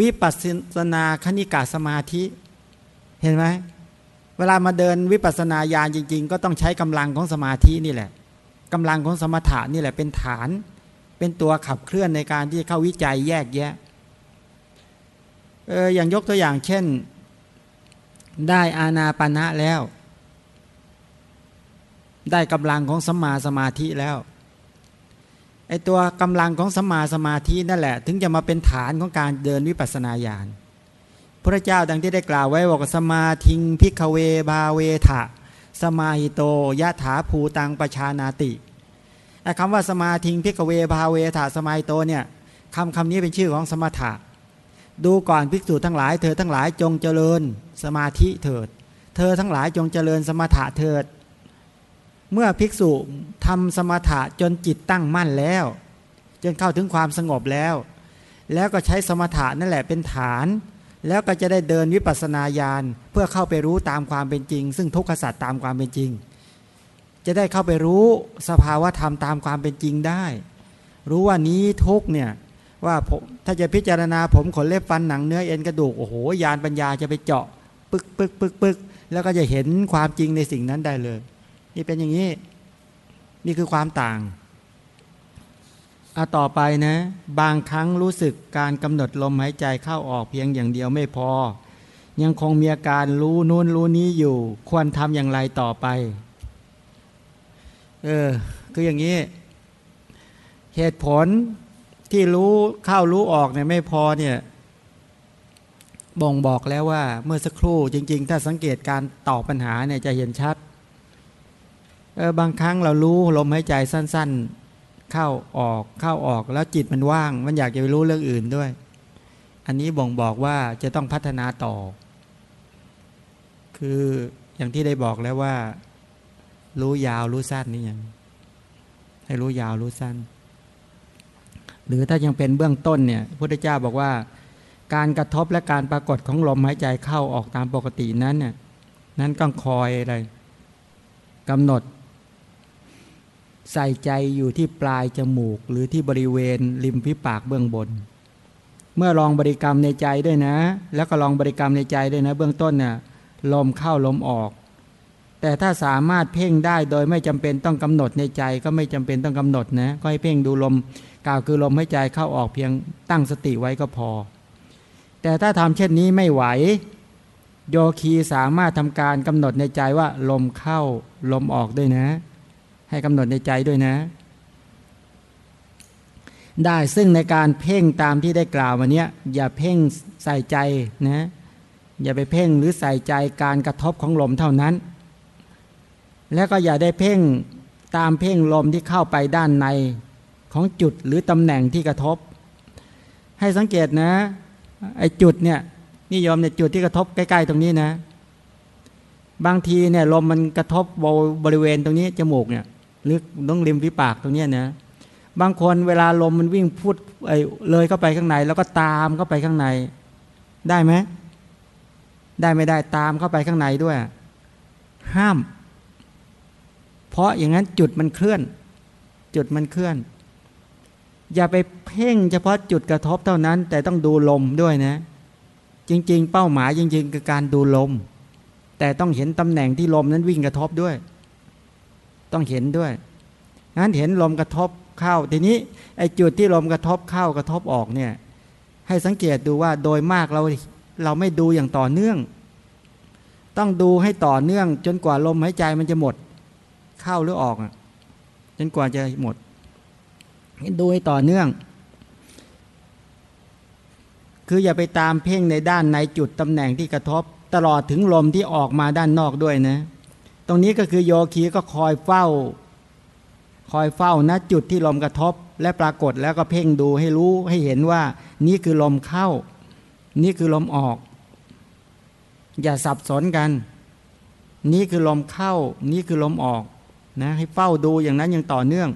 วิปัสสนาคณิกาสมาธิ เห็นไหมเวลามาเดินวิปัสสนาญาณจริง ๆ ก็ต้องใช้กำลังของสมาธินี่แหละกำลังของสมถะนี่แหละเป็นฐาน เป็นตัวขับเคลื่อนในการที่เข้าวิจัยแยกแยะเอออย่างยกตัวอย่างเช่น ได้อาณาปณะแล้ว ได้กำลังของสัมมาสมาธิแล้วไอตัวกำลังของสัมมาสมาธินั่นแหละ ถึงจะมาเป็นฐานของการเดินวิปัสสนาญาณพระเจ้าดังที่ได้กล่าวไว้บอกสมาทิงพิกเวบาเวทะ สมาหิโตยะถาภูตังปชานาติไอคำว่าสมาทิงพิกเวบาเวทะสมาหิโตเนี่ยคำคำนี้เป็นชื่อของสมถะ ดูก่อนภิกษุทั้งหลายเธอทั้งหลายจงเจริญสมาธิเถิด เธอทั้งหลายจงเจริญสมถะเถิด เมื่อภิกษุทำสมถะจนจิตตั้งมั่นแล้ว จนเข้าถึงความสงบแล้ว แล้วก็ใช้สมถะนั่นแหละเป็นฐาน แล้วก็จะได้เดินวิปัสสนาญาณเพื่อเข้าไปรู้ตามความเป็นจริง ซึ่งทุกขสัตว์ตามความเป็นจริง จะได้เข้าไปรู้สภาวะธรรมตามความเป็นจริงได้ รู้ว่านี้ทุกเนี่ยว่าผมถ้าจะพิจารณาผมขนเล็บฟันหนังเนื้อเอ็นกระดูกโอ้โหยานปัญญาจะไปเจาะ ปึกปึกปึกปึกแล้วก็จะเห็นความจริงในสิ่งนั้นได้เลย นี่เป็นอย่างนี้ นี่คือความต่างอาต่อไปนะ บางครั้งรู้สึกการกำหนดลมหายใจเข้าออกเพียงอย่างเดียวไม่พอ ยังคงมีอาการรู้นู่นรู้นี้อยู่ ควรทำอย่างไรต่อไป เออ คืออย่างนี้ เหตุผลที่รู้เข้ารู้ออกเนี่ยไม่พอเนี่ยบ่งบอกแล้วว่าเมื่อสักครู่จริง ๆ ถ้าสังเกตการตอบปัญหาเนี่ยจะเห็นชัด บางครั้งเรารู้ลมหายใจสั้น ๆ เข้าออกเข้าออกแล้วจิตมันว่าง มันอยากจะไปรู้เรื่องอื่นด้วย อันนี้บ่งบอกว่าจะต้องพัฒนาต่อ คืออย่างที่ได้บอกแล้วว่า รู้ยาวรู้สั้นนี่ยังให้รู้ยาวรู้สั้น หรือถ้ายังเป็นเบื้องต้นเนี่ยพระพุทธเจ้าบอกว่า การกระทบและการปรากฏของลมหายใจเข้าออกตามปกตินั้นเนี่ยนั้นก็คอยอะไรกำหนด ใส่ใจอยู่ที่ปลายจมูก หรือที่บริเวณริมฝีปากเบื้องบน เมื่อลองบริกรรมในใจด้วยนะ แล้วก็ลองบริกรรมในใจด้วยนะ เบื้องต้นเนี่ยลมเข้าลมออก แต่ถ้าสามารถเพ่งได้โดยไม่จำเป็นต้องกำหนดในใจก็ไม่จำเป็นต้องกำหนดนะก็ให้เพ่งดูลมกล่าวคือลมใหายใจเข้าออกเพียงตั้งสติไว้ก็พอ แต่ถ้าทำเช่นนี้ไม่ไหว โยคีสามารถทำการกำหนดในใจว่าลมเข้าลมออกด้วยนะ ให้กำหนดในใจด้วยนะ ได้ซึ่งในการเพ่งตามที่ได้กล่าวมาเนี้ยอย่าเพ่งใส่ใจนะอย่าไปเพ่งหรือใส่ใจการกระทบของลมเท่านั้น แล้วก็อย่าได้เพ่งตามเพ่งลมที่เข้าไปด้านในของจุดหรือตำแหน่งที่กระทบ ให้สังเกตนะไอ้จุดเนี่ยนิยมเนี่ยจุดที่กระทบใกล้ ๆ ตรงนี้นะ บางทีเนี่ยลมมันกระทบบริเวณตรงนี้จมูกเนี่ย หรือต้องริมฝีปากตรงนี้นะบางคนเวลาลมมันวิ่งพูดไอ้เลยเข้าไปข้างใน แล้วก็ตามเข้าไปข้างใน ได้ไหมได้ไม่ได้ตามเข้าไปข้างในด้วย ห้าม เพราะอย่างนั้นจุดมันเคลื่อน จุดมันเคลื่อน อย่าไปเพ่งเฉพาะจุดกระทบเท่านั้น แต่ต้องดูลมด้วยนะ จริง ๆ เป้าหมายจริง ๆ คือการดูลม แต่ต้องเห็นตำแหน่งที่ลมนั้นวิ่งกระทบด้วย ต้องเห็นด้วยงั้นเห็นลมกระทบเข้า ทีนี้ไอ้จุดที่ลมกระทบเข้ากระทบออกเนี่ย ให้สังเกตดูว่าโดยมากเราเราไม่ดูอย่างต่อเนื่อง ต้องดูให้ต่อเนื่อง จนกว่าลมหายใจมันจะหมด เข้าหรือออกจนกว่าจะหมดดูให้ต่อเนื่อง คืออย่าไปตามเพ่งในด้านในจุดตำแหน่งที่กระทบ ตลอดถึงลมที่ออกมาด้านนอกด้วยนะ ตรงนี้ก็คือโยคีก็คอยเฝ้า คอยเฝ้านะจุดที่ลมกระทบ และปรากฏแล้วก็เพ่งดูให้รู้ให้เห็นว่า นี่คือลมเข้า นี่คือลมออก อย่าสับสนกัน นี่คือลมเข้า นี่คือลมออกนะให้เฝ้าดูอย่างนั้นอย่างต่อเนื่อง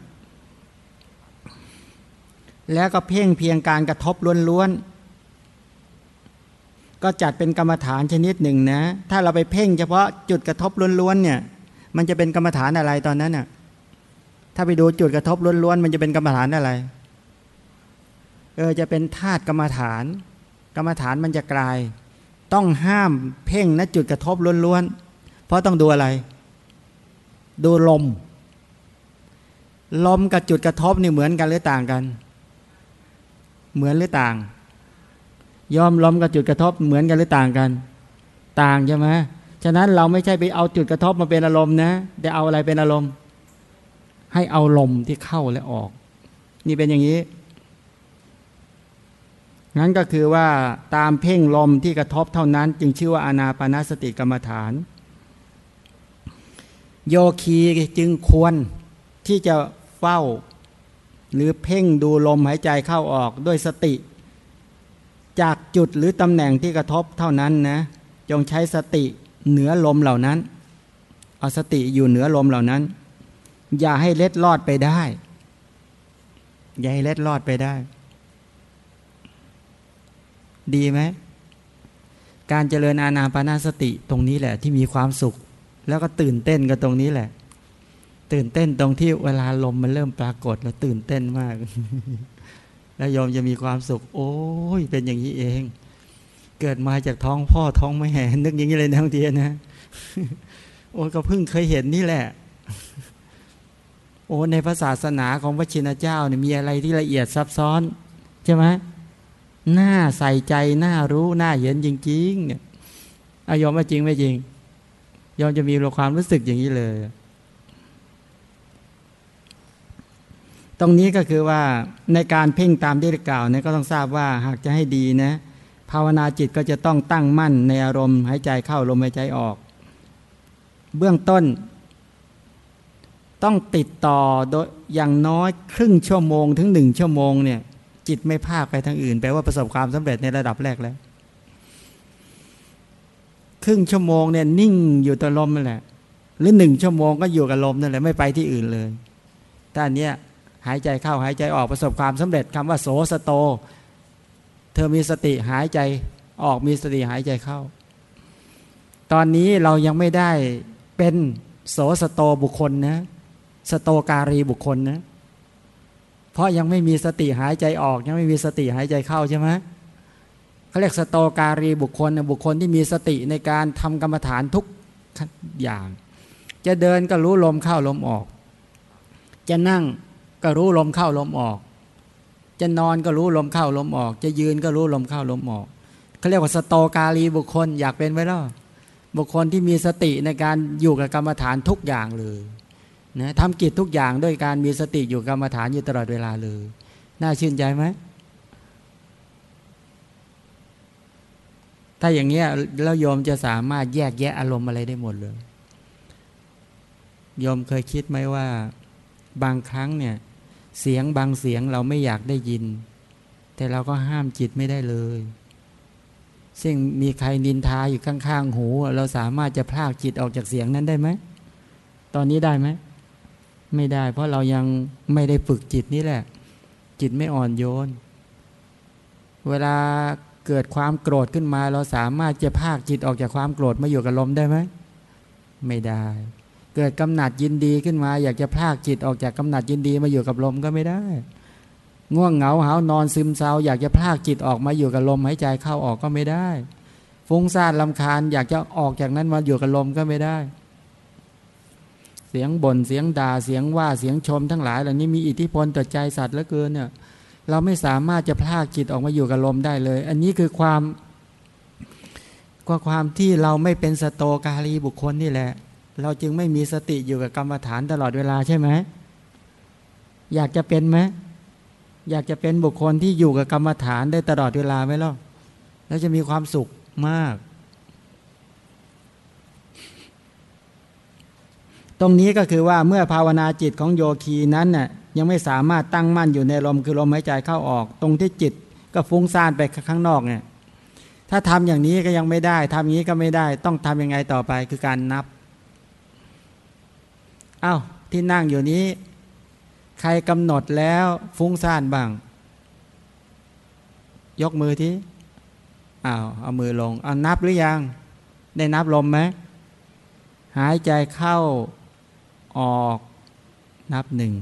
แล้วก็เพ่งเพียงการกระทบล้วนๆ ก็จัดเป็นกรรมฐานชนิดหนึ่งนะ ถ้าเราไปเพ่งเฉพาะจุดกระทบล้วนๆเนี่ย มันจะเป็นกรรมฐานอะไรตอนนั้นน่ะ ถ้าไปดูจุดกระทบล้วนๆมันจะเป็นกรรมฐานอะไร เออจะเป็นธาตุกรรมฐาน กรรมฐานมันจะกลาย ต้องห้ามเพ่งนะจุดกระทบล้วนๆ เพราะต้องดูอะไร ดูลม ลมกับจุดกระทบนี่เหมือนกันหรือต่างกัน เหมือนหรือต่าง ย่อมลมกับจุดกระทบเหมือนกันหรือต่างกัน ต่างใช่ไหมฉะนั้นเราไม่ใช่ไปเอาจุดกระทบมาเป็นอารมณ์นะแต่เอาอะไรเป็นอารมณ์ ให้เอาลมที่เข้าและออก นี่เป็นอย่างนี้งั้นก็คือว่าตามเพ่งลมที่กระทบเท่านั้นจึงชื่อว่าอานาปนาสติกรรมฐาน โยคีจึงควรที่จะเฝ้า หรือเพ่งดูลมหายใจเข้าออกด้วยสติ จากจุดหรือตำแหน่งที่กระทบเท่านั้นนะจงใช้สติเหนือลมเหล่านั้น เอาสติอยู่เหนือลมเหล่านั้น อย่าให้เล็ดลอดไปได้ อย่าให้เล็ดลอดไปได้ ดีไหมการเจริญอาณาปานาสติตรงนี้แหละ ที่มีความสุข แล้วก็ตื่นเต้นกับตรงนี้แหละ ตื่นเต้นตรงที่เวลาลมมันเริ่มปรากฏแล้วตื่นเต้นมาก แล้วยอมจะมีความสุข โอ้ยเป็นอย่างนี้เอง เกิดมาจากท้องพ่อท้องแม่นึกอย่างนี้เลยนะบางทีนะโอ้ก็เพิ่งเคยเห็นนี่แหละ โอ้ในพระศาสนาของพระชินเจ้าเนี่ยมีอะไรที่ละเอียดซับซ้อน ใช่ไหมหน้าใส่ใจหน้ารู้หน้าเห็นจริง ๆ เนี่ยอายอมว่าจริงไม่จริงยอมจะมีความรู้สึกอย่างนี้เลย ตรงนี้ก็คือว่าในการเพ่งตามที่ได้กล่าวเนี่ยก็ต้องทราบว่าหากจะให้ดีนะภาวนาจิตก็จะต้องตั้งมั่นในอารมณ์หายใจเข้าลมหายใจออก เบื้องต้น ต้องติดต่อโดยอย่างน้อยครึ่งชั่วโมงถึงหนึ่งชั่วโมงเนี่ย จิตไม่พาไปทางอื่นแปลว่าประสบความสำเร็จในระดับแรกแล้ว ครึ่งชั่วโมงเนี่ยนิ่งอยู่ต่ลมนั่นแหละ หรือหนึ่งชั่วโมงก็อยู่กับลมนั่นแหละไม่ไปที่อื่นเลยแต่อันเนี้ย หายใจเข้าหายใจออกประสบความสำเร็จคำว่าโสสโต เธอมีสติหายใจออกมีสติหายใจเข้า ตอนนี้เรายังไม่ได้เป็นโสสโตบุคคลนะ สโตการีบุคคลนะ เพราะยังไม่มีสติหายใจออก ยังไม่มีสติหายใจเข้าใช่ไหมเขาเรียกสโตการีบุคคลบุคคลที่มีสติในการทำกรรมฐานทุกอย่าง จะเดินก็รู้ลมเข้าลมออก จะนั่ง ก็รู้ลมเข้าลมออก จะนอนก็รู้ลมเข้าลมออก จะยืนก็รู้ลมเข้าลมออกเขาเรียกว่าสโตกาลีบุคคลอยากเป็นไว้แล้วบุคคลที่มีสติในการอยู่กับกรรมฐานทุกอย่างเลยนะทำกิจทุกอย่างด้วยการมีสติอยู่กรรมฐานอยู่ตลอดเวลาเลย น่าชื่นใจไหมถ้าอย่างเงี้ยแล้วโยมจะสามารถแยกแยะอารมณ์อะไรได้หมดเลยโยมเคยคิดไหมว่า บางครั้งเนี่ย เสียงบางเสียงเราไม่อยากได้ยิน แต่เราก็ห้ามจิตไม่ได้เลย ซึ่งมีใครนินทาอยู่ข้าง ๆ หู เราสามารถจะพลากจิตออกจากเสียงนั้นได้ไหม ตอนนี้ได้ไหม ไม่ได้ เพราะเรายังไม่ได้ฝึกจิตนี่แหละ จิตไม่อ่อนโยน เวลาเกิดความโกรธขึ้นมา เราสามารถจะพากจิตออกจากความโกรธมาอยู่กับลมได้ไหม ไม่ได้ เกิดกำหนัดยินดีขึ้นมา อยากจะพากจิตออกจากกำหนัดยินดีมาอยู่กับลมก็ไม่ได้ ง่วงเหงาหานอนซึมเศร้า อยากจะพากจิตออกมาอยู่กับลมหายใจเข้าออกก็ไม่ได้ ฟุ้งซ่านลำคาญ อยากจะออกจากนั้นมาอยู่กับลมก็ไม่ได้ เสียงบน่นเสียงด่าเสียงว่าเสียงชมทั้งหลายเหล่านี้มีอิทธิพลต่อใจสัตว์เหลือเกินเนี่ยเราไม่สามารถจะพากจิตออกมาอยู่กับลมได้เลย อันนี้คือความก็ความที่เราไม่เป็นสโตกาลีบุคคลนี่แหละ เราจึงไม่มีสติอยู่กับกรรมฐานตลอดเวลาใช่ไหมอยากจะเป็นไหมอยากจะเป็นบุคคลที่อยู่กับกรรมฐานได้ตลอดเวลาไหมล่ะแล้วจะมีความสุขมาก ตรงนี้ก็คือว่าเมื่อภาวนาจิตของโยคีนั้นน่ะยังไม่สามารถตั้งมั่นอยู่ในลมคือลมหายใจเข้าออก ตรงที่จิตก็ฟุ้งซ่านไปข้างนอกเนี่ยถ้าทำอย่างนี้ก็ยังไม่ได้ทำอย่างนี้ก็ไม่ได้ ต้องทํำยังไงต่อไปคือการนับ อา้าวที่นั่งอยู่นี้ ใครกำหนดแล้วฟุ้งซ่านบ้าง ยกมือที่อ้าวเอามือลงเอานับหรือยัง ได้นับลมไหมหายใจเข้าออกนับหนึ่ง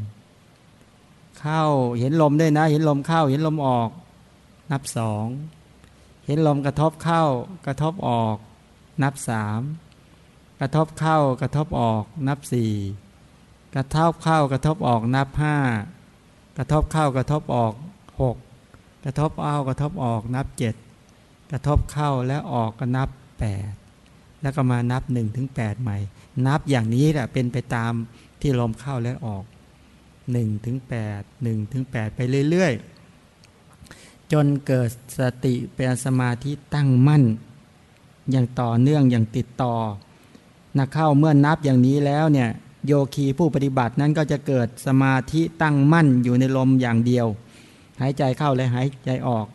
เข้าเห็นลมได้นะ เห็นลมเข้า เห็นลมออก นับสองเห็นลมกระทบเข้า กระทบออก นับสามกระทบเข้ากระทบออก นับสี่ กระทบเข้ากระทบออกนับห้ากระทบเข้ากระทบออกหกกระทบเอากระทบออกนับเจ็ดกระทบเข้าและออกก็นับแปดแล้วก็มานับหนึ่งถึงแปดใหม่ นับอย่างนี้แหละเป็นไปตามที่ลมเข้าและออกหนึ่งถึงแปดหนึ่งถึงแปดไปเรื่อยๆ จนเกิดสติเป็นสมาธิตั้งมั่น อย่างต่อเนื่องอย่างติดต่อนักเข้าเมื่อนับอย่างนี้แล้วเนี่ย โยคีผู้ปฏิบัตินั้นก็จะเกิดสมาธิตั้งมั่นอยู่ในลมอย่างเดียว หายใจเข้าและหายใจออก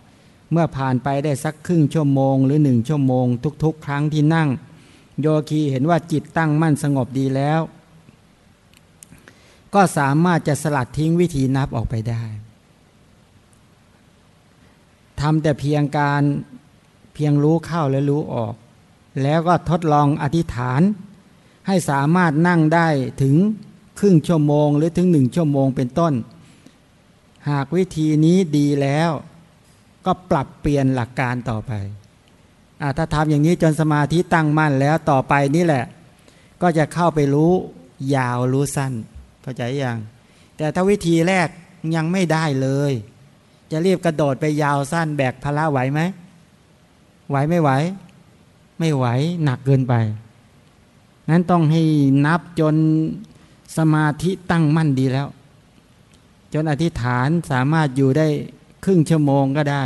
เมื่อผ่านไปได้สักครึ่งชั่วโมง หรือหนึ่งชั่วโมง ทุกๆ ครั้งที่นั่ง โยคีเห็นว่าจิตตั้งมั่นสงบดีแล้ว ก็สามารถจะสลัดทิ้งวิธีนับออกไปได้ทำแต่เพียงการเพียงรู้เข้าและรู้ออก แล้วก็ทดลองอธิษฐาน ให้สามารถนั่งได้ถึงครึ่งชั่วโมง หรือถึงหนึ่งชั่วโมงเป็นต้น หากวิธีนี้ดีแล้ว ก็ปรับเปลี่ยนหลักการต่อไปอถ้าทำอย่างนี้จนสมาธิตั้งมั่นแล้วต่อไปนี่แหละ ก็จะเข้าไปรู้ยาวรู้สั้นเข้าใจยังแต่ถ้าวิธีแรกยังไม่ได้เลย จะรีบกระโดดไปยาวสั้นแบกพละไหวไหมไหวไม่ไหว ไม่ไหวหนักเกินไป นั้นต้องให้นับจนสมาธิตั้งมั่นดีแล้ว จนอธิษฐานสามารถอยู่ได้ครึ่งชั่วโมงก็ได้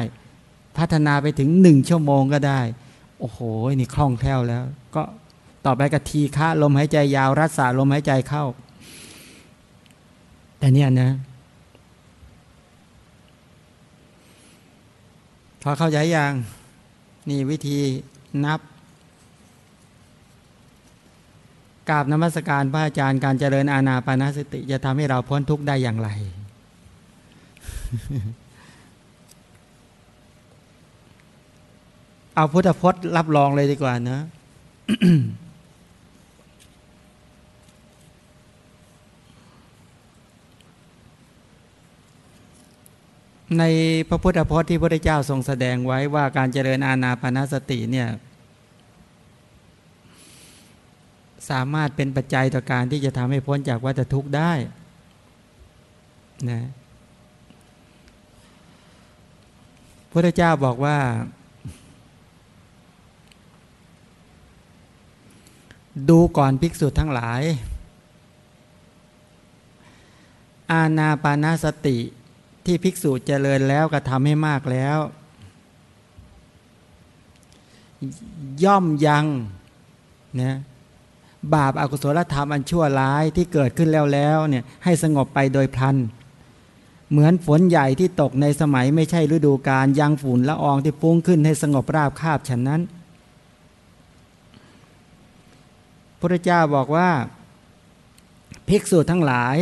พัฒนาไปถึงหนึ่งชั่วโมงก็ได้ โอ้โห นี่คล่องแคล่วแล้ว ก็ต่อไปกะทีฆะลมหายใจยาว รักษาลมหายใจเข้า แต่เนี่ยนะพอเข้าใจยังนี่วิธีนับ กราบนมัสการพระอาจารย์การเจริญอาณาปานสติ จะทำให้เราพ้นทุกข์ได้อย่างไร เอาพุทธพจน์รับรองเลยดีกว่านะในพระพุทธพจน์ที่พระเจ้าทรงแสดงไว้ว่าการเจริญอาณาปณสติเนี่ย สามารถเป็นปัจจัยต่อการที่จะทำให้พ้นจากวัฏทุกข์ได้นะพระเจ้าบอกว่า ดูก่อนภิกษุทั้งหลาย อาณาปานาสติที่ภิกษุเจริญแล้วกระทำให้มากแล้ว ย่อมยังนะ บาปอากุศลธรรมอันชั่วร้ายที่เกิดขึ้นแล้วแล้วเนี่ยให้สงบไปโดยพลัน เหมือนฝนใหญ่ที่ตกในสมัยไม่ใช่ฤดูกาลยังฝุ่นละอองที่ฟุ้งขึ้นให้สงบราบคาบฉันนั้นพระเจ้าบอกว่า ภิกษุทั้งหลาย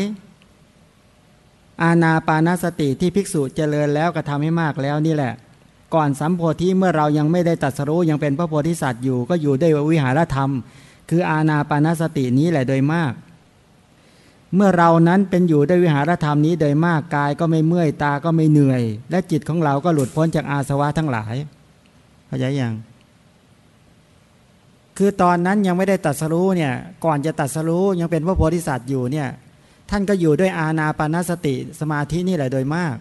อาณาปานาสติที่ภิกษุเจริญแล้วกระทำให้มากแล้วนี่แหละ ก่อนสัมโพธิเมื่อเรายังไม่ได้ตัดสรู้ยังเป็นพระโพธิสัตว์อยู่ก็อยู่ด้วยวิหารธรรม คืออาณาปานสตินี้แหละโดยมาก เมื่อเรานั้นเป็นอยู่ด้วยวิหารธรรมนี้โดยมากกายก็ไม่เมื่อยตาก็ไม่เหนื่อย และจิตของเราก็หลุดพ้นจากอาสวะทั้งหลายเข้าใจยังคือตอนนั้นยังไม่ได้ตัดสรู้เนี่ยก่อนจะตัดสรู้ยังเป็นพระโพธิสัตว์อยู่เนี่ยท่านก็อยู่ด้วยอาณาปานสติสมาธินี่แหละโดยมาก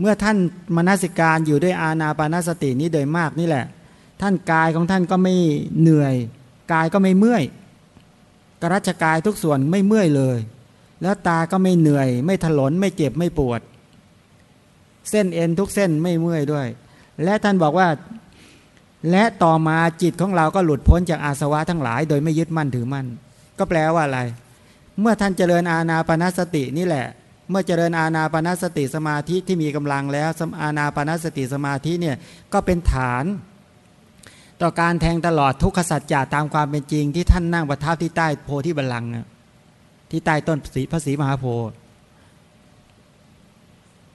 เมื่อท่านมนสิการอยู่ด้วยอาณาปานสตินี้โดยมากนี่แหละ ท่านกายของท่านก็ไม่เหนื่อย กายก็ไม่เมื่อยกระรัชกายทุกส่วนไม่เมื่อยเลย แล้วตาก็ไม่เหนื่อย ไม่ถลนไม่เจ็บไม่ปวด เส้นเอ็นทุกเส้นไม่เมื่อยด้วย และท่านบอกว่า และต่อมาจิตของเราก็หลุดพ้นจากอาสวะทั้งหลาย โดยไม่ยึดมั่นถือมั่น ก็แปลว่าอะไร เมื่อท่านเจริญอาณาปณสตินี่แหละ เมื่อเจริญอาณาปณสติสมาธิที่มีกำลังแล้วอาณาปณสติสมาธิเนี่ยก็เป็นฐาน ต่อการแทงตลอดทุกขสัจจะตามความเป็นจริง ที่ท่านนั่งประทับที่ใต้โพธิบัลลังก์ที่ใต้ต้นสีพระศรีมหาโพธิ์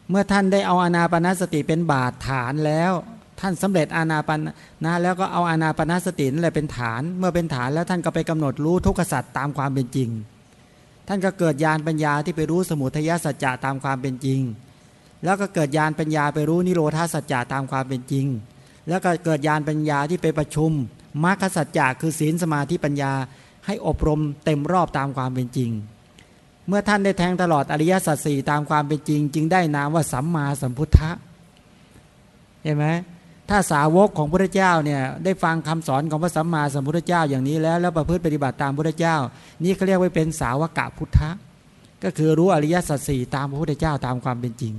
เมื่อท่านได้เอาอาณาปณสติเป็นบาดฐานแล้ว ท่านสำเร็จอาณาปณนะแล้วก็เอาอาณาปณสตินั่นแหละเป็นฐาน เมื่อเป็นฐานแล้วท่านก็ไปกำหนดรู้ทุกขสัตว์ตามความเป็นจริง ท่านก็เกิดญาณปัญญาที่ไปรู้สมุทัยสัจจะตามความเป็นจริง แล้วก็เกิดญาณปัญญาไปรู้นิโรธาสัจจะตามความเป็นจริง แล้วก็เกิดญาณปัญญาที่ไปประชุมมรรคสัจจะคือศีลสมาธิปัญญาให้อบรมเต็มรอบตามความเป็นจริง เมื่อท่านได้แทงตลอดอริยสัจสี่ตามความเป็นจริง จึงได้นามว่าสัมมาสัมพุทธะเห็นไหมถ้าสาวกของพระเจ้าเนี่ยได้ฟังคำสอนของพระสัมมาสัมพุทธเจ้าอย่างนี้แล้วแล้วประพฤติปฏิบัติตามพระเจ้า นี่เขาเรียกว่าเป็นสาวกะพุทธะก็คือรู้อริยสัจสี่ตามพระพุทธเจ้าตามความเป็นจริง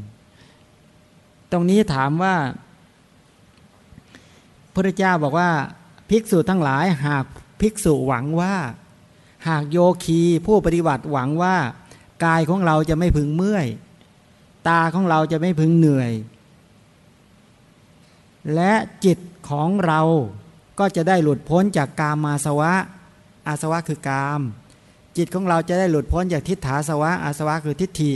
ตรงนี้ถามว่า พระเจ้าบอกว่าภิกษุทั้งหลายหากภิกษุหวังว่า หากโยคีผู้ปฏิบัติหวังว่า กายของเราจะไม่พึงเมื่อย ตาของเราจะไม่พึงเหนื่อย และจิตของเราก็จะได้หลุดพ้นจากกามมาสวะ อาสวะคือกาม จิตของเราจะได้หลุดพ้นจากทิฏฐาสวะ อาสวะคือทิฏฐิ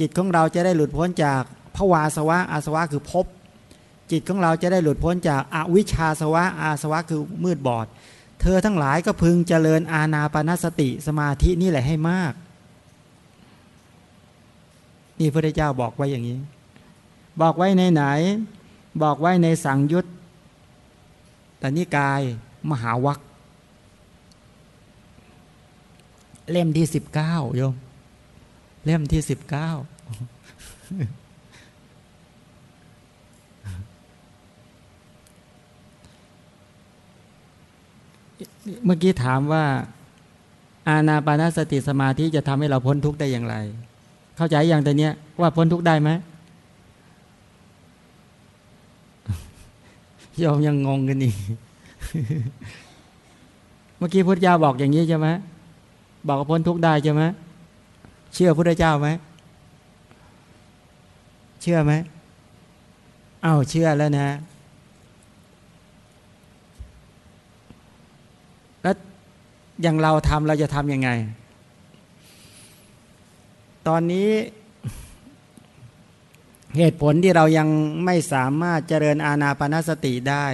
จิตของเราจะได้หลุดพ้นจากภวาสวะ อาสวะคือภพ จิตของเราจะได้หลุดพ้นจากอวิชชาสวะอาสวะคือมืดบอด เธอทั้งหลายก็พึงเจริญอาณาปณสติสมาธินี่แหละให้มาก นี่พระเจ้าบอกไว้อย่างนี้ บอกไว้ในไหน บอกไว้ในสังยุตตนิกายมหาวัคเล่มที่สิบเก้าโยม เล่มที่สิบเก้า เมื่อกี้ถามว่า อาณาปานาสติสมาธิจะทำให้เราพ้นทุกข์ได้อย่างไร เข้าใจอย่างแต่เนี้ยว่าพ้นทุกข์ได้ไหมยอมยังงงกันอีก เมื่อกี้พุทธเจ้าบอกอย่างนี้ใช่ไหมบอกว่าพ้นทุกข์ได้ใช่ไหมเชื่อพุทธเจ้าไหมเชื่อไหมเอ้าเชื่อแล้วนะ แล้ว อย่างเราทำเราจะทำยังไง ตอนนี้เหตุผลที่เรายังไม่สามารถเจริญอาณาปณสติได้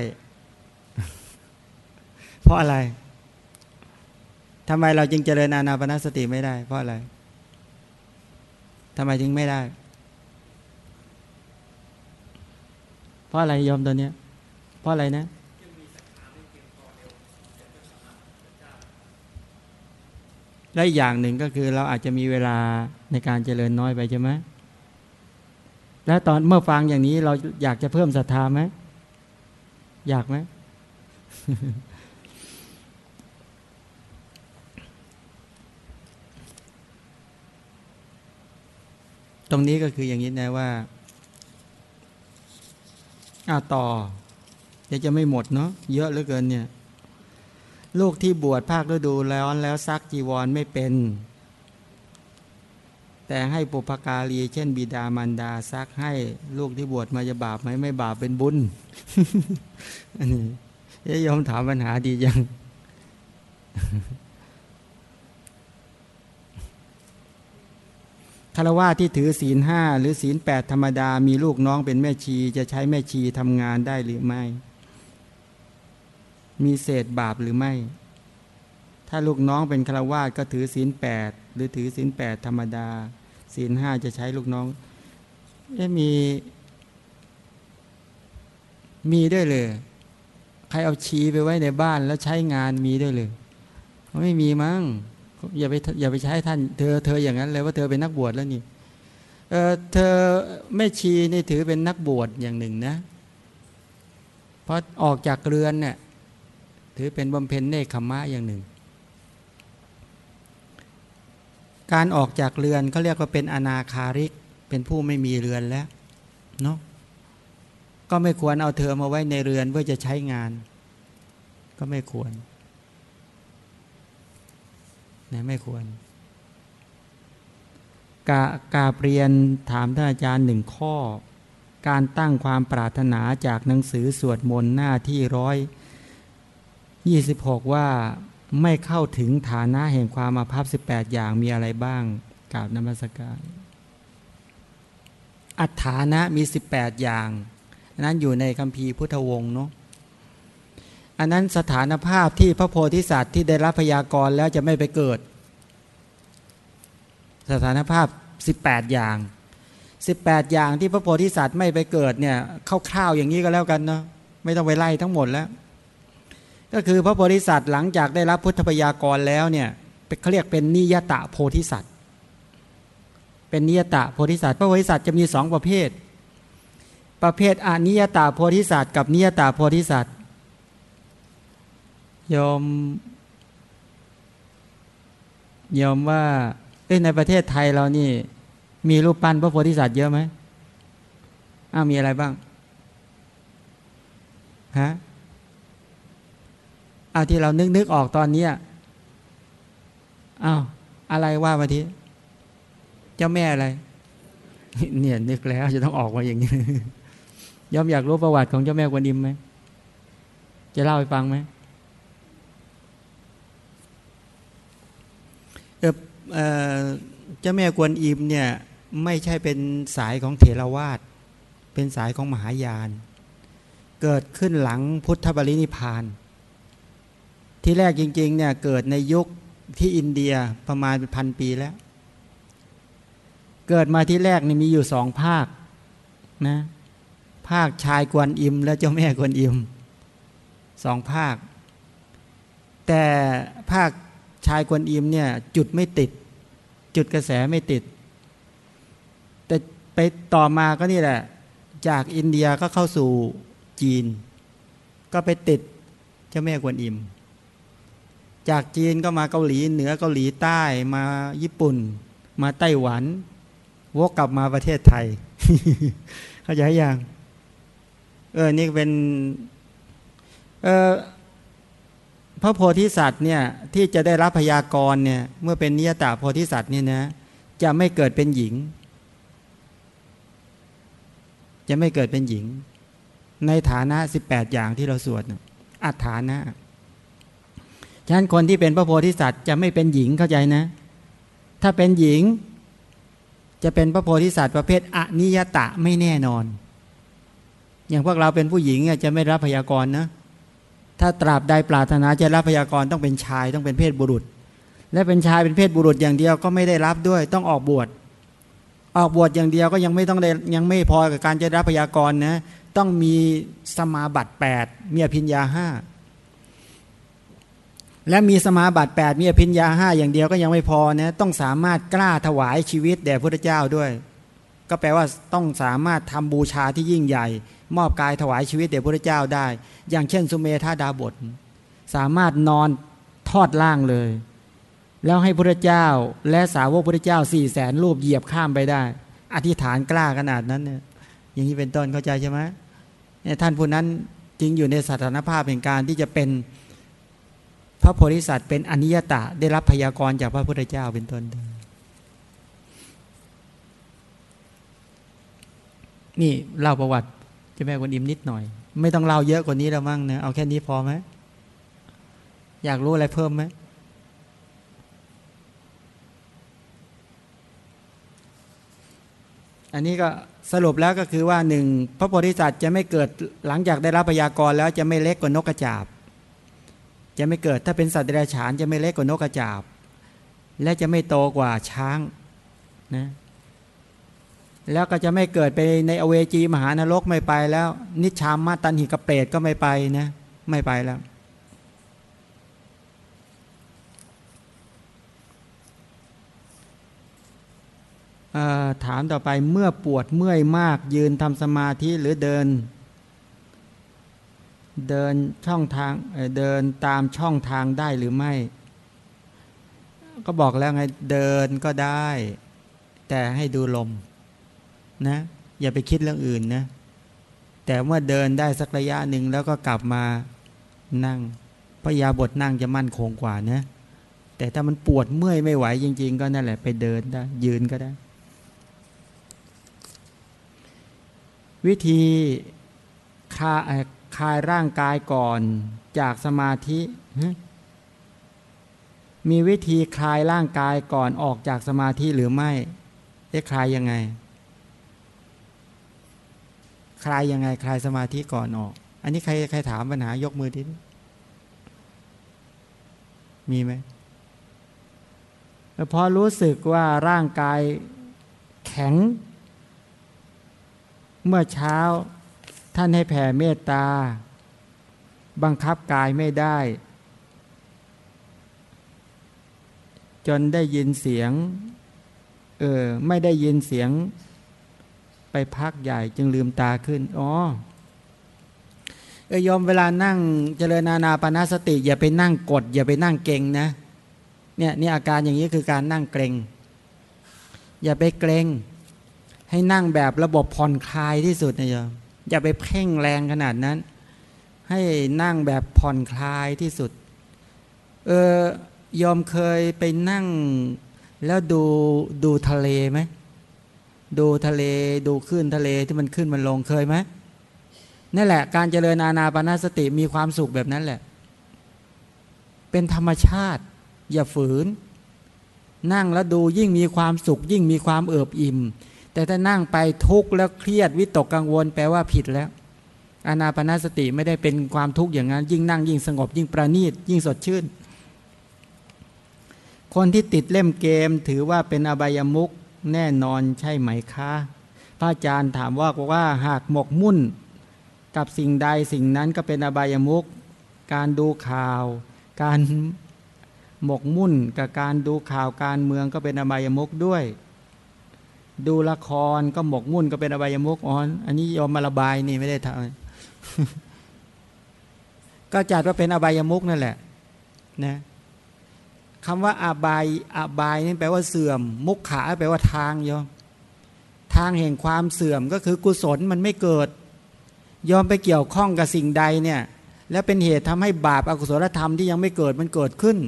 เพราะอะไรทำไมเราจึงเจริญอาณาปณสติไม่ได้ เพราะอะไรทำไมจึงไม่ได้ เพราะอะไรยอมตัวเนี้ย เพราะอะไรนะ และอย่างหนึ่งก็คือเราอาจจะมีเวลาในการเจริญน้อยไปใช่ไหมและตอนเมื่อฟังอย่างนี้เราอยากจะเพิ่มศรัทธาไหมอยากไหมตรงนี้ก็คืออย่างนี้นะว่าอาต่อเดี๋ยวจะไม่หมดเนาะเยอะเหลือเกินเนี่ย ลูกที่บวชภาคฤดูร้อนแล้วซักจีวรไม่เป็น แต่ให้ปุพการีเช่นบิดามารดาซักให้ลูกที่บวชมาจะบาปไหมไม่บาปเป็นบุญอันนี้ยอมถามปัญหาดียังคารวะที่ถือศีลห้าหรือศีลแปดธรรมดา มีลูกน้องเป็นแม่ชีจะใช้แม่ชีทำงานได้หรือไม่ มีเศษบาปหรือไม่ ถ้าลูกน้องเป็นคารวะก็ถือศีลแปดหรือถือศีลแปดธรรมดาศีลห้าจะใช้ลูกน้องเอ๊มี มีด้วยเลย ใครเอาชีไปไว้ในบ้านแล้วใช้งานมีด้วยเลยไม่มีมั้งอย่าไปอย่าไปใช้ท่าน เธอเธออย่างนั้นเลยว่าเธอเป็นนักบวชแล้วนี่เออเธอแม่ชีนี่ถือเป็นนักบวชอย่างหนึ่งนะเพราะออกจากเรือนเนี่ย ถือเป็นบำเพ็ญเนคขมะอย่างหนึ่ง การออกจากเรือนเขาเรียกว่าเป็นอนาคาริก เป็นผู้ไม่มีเรือนแล้วเนาะก็ไม่ควรเอาเธอมาไว้ในเรือนเพื่อจะใช้งาน ก็ไม่ควรนะไม่ควรกากาเปลียนถามท่านอาจารย์หนึ่งข้อ การตั้งความปรารถนาจากหนังสือสวดมนต์หน้าที่ร้อย ยี่สิบหกว่าไม่เข้าถึงฐานะแห่งความมาภัพสิบแปดอย่างมีอะไรบ้างกราบนมัสการอัฐานะมีสิบแปดอย่าง นั้นอยู่ในคัมภีร์พุทธวงศ์เนาะอันนั้นสถานภาพที่พระโพธิสัตว์ที่ได้รับพยากรแล้วจะไม่ไปเกิด สถานภาพ 18 อย่าง 18 อย่างที่พระโพธิสัตว์ไม่ไปเกิดเนี่ยคร่าวๆอย่างนี้ก็แล้วกันเนาะไม่ต้องไปไล่ทั้งหมดแล้ว ก็คือพระโพธิสัตว์หลังจากได้รับพุทธพยากรแล้วเนี่ยเขาเรียกเป็นนิยตะโพธิสัตว์ เป็นนิยตะโพธิสัตว์พระโพธิสัตว์จะมีสองประเภท ประเภทอนิยตะโพธิสัตว์กับนิยตะโพธิสัตว์ยอมยอมว่าในประเทศไทยเรานี่ มีรูปปั้นพระโพธิสัตว์เยอะไหมอ้าวมีอะไรบ้างฮะ เอาที่เรานึกนึกออกตอนนี้อ้าวอะไรว่ามาทีเจ้าแม่อะไรเนี่ยนึกแล้วจะต้องออกมาอย่างนี้ย่อมอยากรู้ประวัติของเจ้าแม่กวนอิมไหมจะเล่าให้ฟังไหมเจ้าแม่กวนอิมเนี่ยไม่ใช่เป็นสายของเถรวาทเป็นสายของมหายาน เกิดขึ้นหลังพุทธบริณิพาน ที่แรกจริงๆเนี่ยเกิดในยุคที่อินเดียประมาณพันปีแล้ว เกิดมาที่แรกนี่มีอยู่สองภาคนะภาคชายกวนอิม และเจ้าแม่กวนอิมสองภาค แต่ภาคชายกวนอิมเนี่ยจุดไม่ติด จุดกระแสไม่ติด แต่ไปต่อมาก็นี่แหละ จากอินเดียก็เข้าสู่จีน ก็ไปติดเจ้าแม่กวนอิม จากจีนก็มาเกาหลีเหนือเกาหลีใต้มาญี่ปุ่น มาไต้หวัน วกกลับมาประเทศไทย เข้าใจยังเออนี่เป็นเออพระโพธิสัตว์เนี่ยที่จะได้รับพยากรเนี่ยเมื่อเป็นนิยตาโพธิสัตว์เนี่ยนะจะไม่เกิดเป็นหญิง จะไม่เกิดเป็นหญิง ในฐานะ 18 อย่างที่เราสวดอัฐานะ ฉะนั้นคนที่เป็นพระโพธิสัตว์จะไม่เป็นหญิงเข้าใจนะ ถ้าเป็นหญิง จะเป็นพระโพธิสัตว์ประเภทอนิยตะไม่แน่นอน อย่างพวกเราเป็นผู้หญิงจะไม่รับพยากรณ์นะ ถ้าตราบใดปรารถนาจะรับพยากรต้องเป็นชายต้องเป็นเพศบุรุษ และเป็นชายเป็นเพศบุรุษอย่างเดียวก็ไม่ได้รับด้วยต้องออกบวช ออกบวชอย่างเดียวก็ยังไม่ต้องได้ยังไม่พอกับการจะรับพยากรนะ ต้องมีสมาบัติ8มีอภิญญาห้า และมีสมาบัติ 8 มีอภิญญาห้าอย่างเดียวก็ยังไม่พอนะต้องสามารถกล้าถวายชีวิตแด่พระเจ้าด้วย ก็แปลว่าต้องสามารถทำบูชาที่ยิ่งใหญ่ มอบกายถวายชีวิตแด่พระเจ้าได้ อย่างเช่น สุเมธาดาบท สามารถนอนทอดล่างเลย แล้วให้พระเจ้าและสาวกพระเจ้าสี่แสนรูปเหยียบข้ามไปได้ อธิษฐานกล้าขนาดนั้นเนี่ยอย่างนี้เป็นต้นเข้าใจใช่ไหมท่านผู้นั้นจริงอยู่ในสถานภาพแห่งการที่จะเป็น พระโพธิสัตว์เป็นอนิยตะได้รับพยากรณ์จากพระพุทธเจ้าเป็นต้น นี่เล่าประวัติเจ้าแม่กวนอิมนิดหน่อย ไม่ต้องเล่าเยอะกว่านี้แล้วมั้งนะเอาแค่นี้พอไหมอยากรู้อะไรเพิ่มไหมอันนี้ก็สรุปแล้วก็คือว่าหนึ่งพระโพธิสัตว์จะไม่เกิดหลังจากได้รับพยากรณ์แล้วจะไม่เล็กกว่านกกระจาบ จะไม่เกิดถ้าเป็นสัตว์เดรัจฉานจะไม่เล็กกว่านกกระจาบ และจะไม่โตกว่าช้างนะแล้วก็จะไม่เกิดไปในอเวจีมหานรกไม่ไปแล้ว นิชามมาตันหิกระเปรตก็ไม่ไปนะไม่ไปแล้ว ถามต่อไปเมื่อปวดเมื่อยมากยืนทำสมาธิหรือเดิน เดินช่องทางเดินตามช่องทางได้หรือไม่ ก็บอกแล้วไงเดินก็ได้ แต่ให้ดูลมนะ อย่าไปคิดเรื่องอื่นนะ แต่เมื่อเดินได้สักระยะหนึ่งแล้วก็กลับมานั่งพยาบทนั่งจะมั่นคงกว่านะ แต่ถ้ามันปวดเมื่อยไม่ไหวจริง ๆ ก็นั่นแหละไปเดินได้ ยืนก็ได้ วิธีคา คลายร่างกายก่อนจากสมาธิ มีวิธีคลายร่างกายก่อนออกจากสมาธิหรือไม่จะคลายยังไง คลายยังไง คลายสมาธิก่อนออก อันนี้ใครใครถามปัญหายกมือดิมีไหมพอรู้สึกว่าร่างกายแข็ง เมื่อเช้า ท่านให้แผ่เมตตา บังคับกายไม่ได้ จนได้ยินเสียง เออ ไม่ได้ยินเสียง ไปพักใหญ่จึงลืมตาขึ้น อ๋อเออยอมเวลานั่งเจริญนานาปนาสติ อย่าไปนั่งกด อย่าไปนั่งเก่งนะ เนี่ยนี่อาการอย่างนี้คือการนั่งเกรงอย่าไปเกรงให้นั่งแบบระบบผ่อนคลายที่สุดนะโยม อย่าไปเพ่งแรงขนาดนั้น ให้นั่งแบบผ่อนคลายที่สุด เออยอมเคยไปนั่ง แล้วดูดูทะเลไหมดูทะเลดูขึ้นทะเลที่มันขึ้นมันลงเคยไหมนั่นแหละ การเจริญอาณาปณะสติมีความสุขแบบนั้นแหละ เป็นธรรมชาติ อย่าฝืน นั่งแล้วดูยิ่งมีความสุข ยิ่งมีความเอิบอิ่ม แต่ถ้านั่งไปทุกข์แล้วเครียดวิตกกังวลแปลว่าผิดแล้วอานาปนาสติไม่ได้เป็นความทุกข์อย่างนั้น ยิ่งนั่งยิ่งสงบยิ่งประณีตยิ่งสดชื่น คนที่ติดเล่มเกมถือว่าเป็นอบายมุกแน่นอนใช่ไหมคะ พระอาจารย์ถามว่าว่าหากหมกมุ่น กับสิ่งใดสิ่งนั้นก็เป็นอบายมุกการดูข่าว การหมกมุ่นกับการดูข่าวการเมืองก็เป็นอบายมุกด้วย ดูละครก็หมกมุ่นก็เป็นอบายมุกอ่อน อันนี้ยอมมาระบายนี่ไม่ได้ทำก็จัดว่าเป็นอบายมุกนั่นแหละนะคำว่าอาบายอาบายนี่แปลว่าเสื่อม มุกขาแปลว่าทางยอมทางแห่งความเสื่อมก็คือกุศลมันไม่เกิด ยอมไปเกี่ยวข้องกับสิ่งใดเนี่ย แล้วเป็นเหตุทำให้บาปอากุศลธรรมที่ยังไม่เกิดมันเกิดขึ้น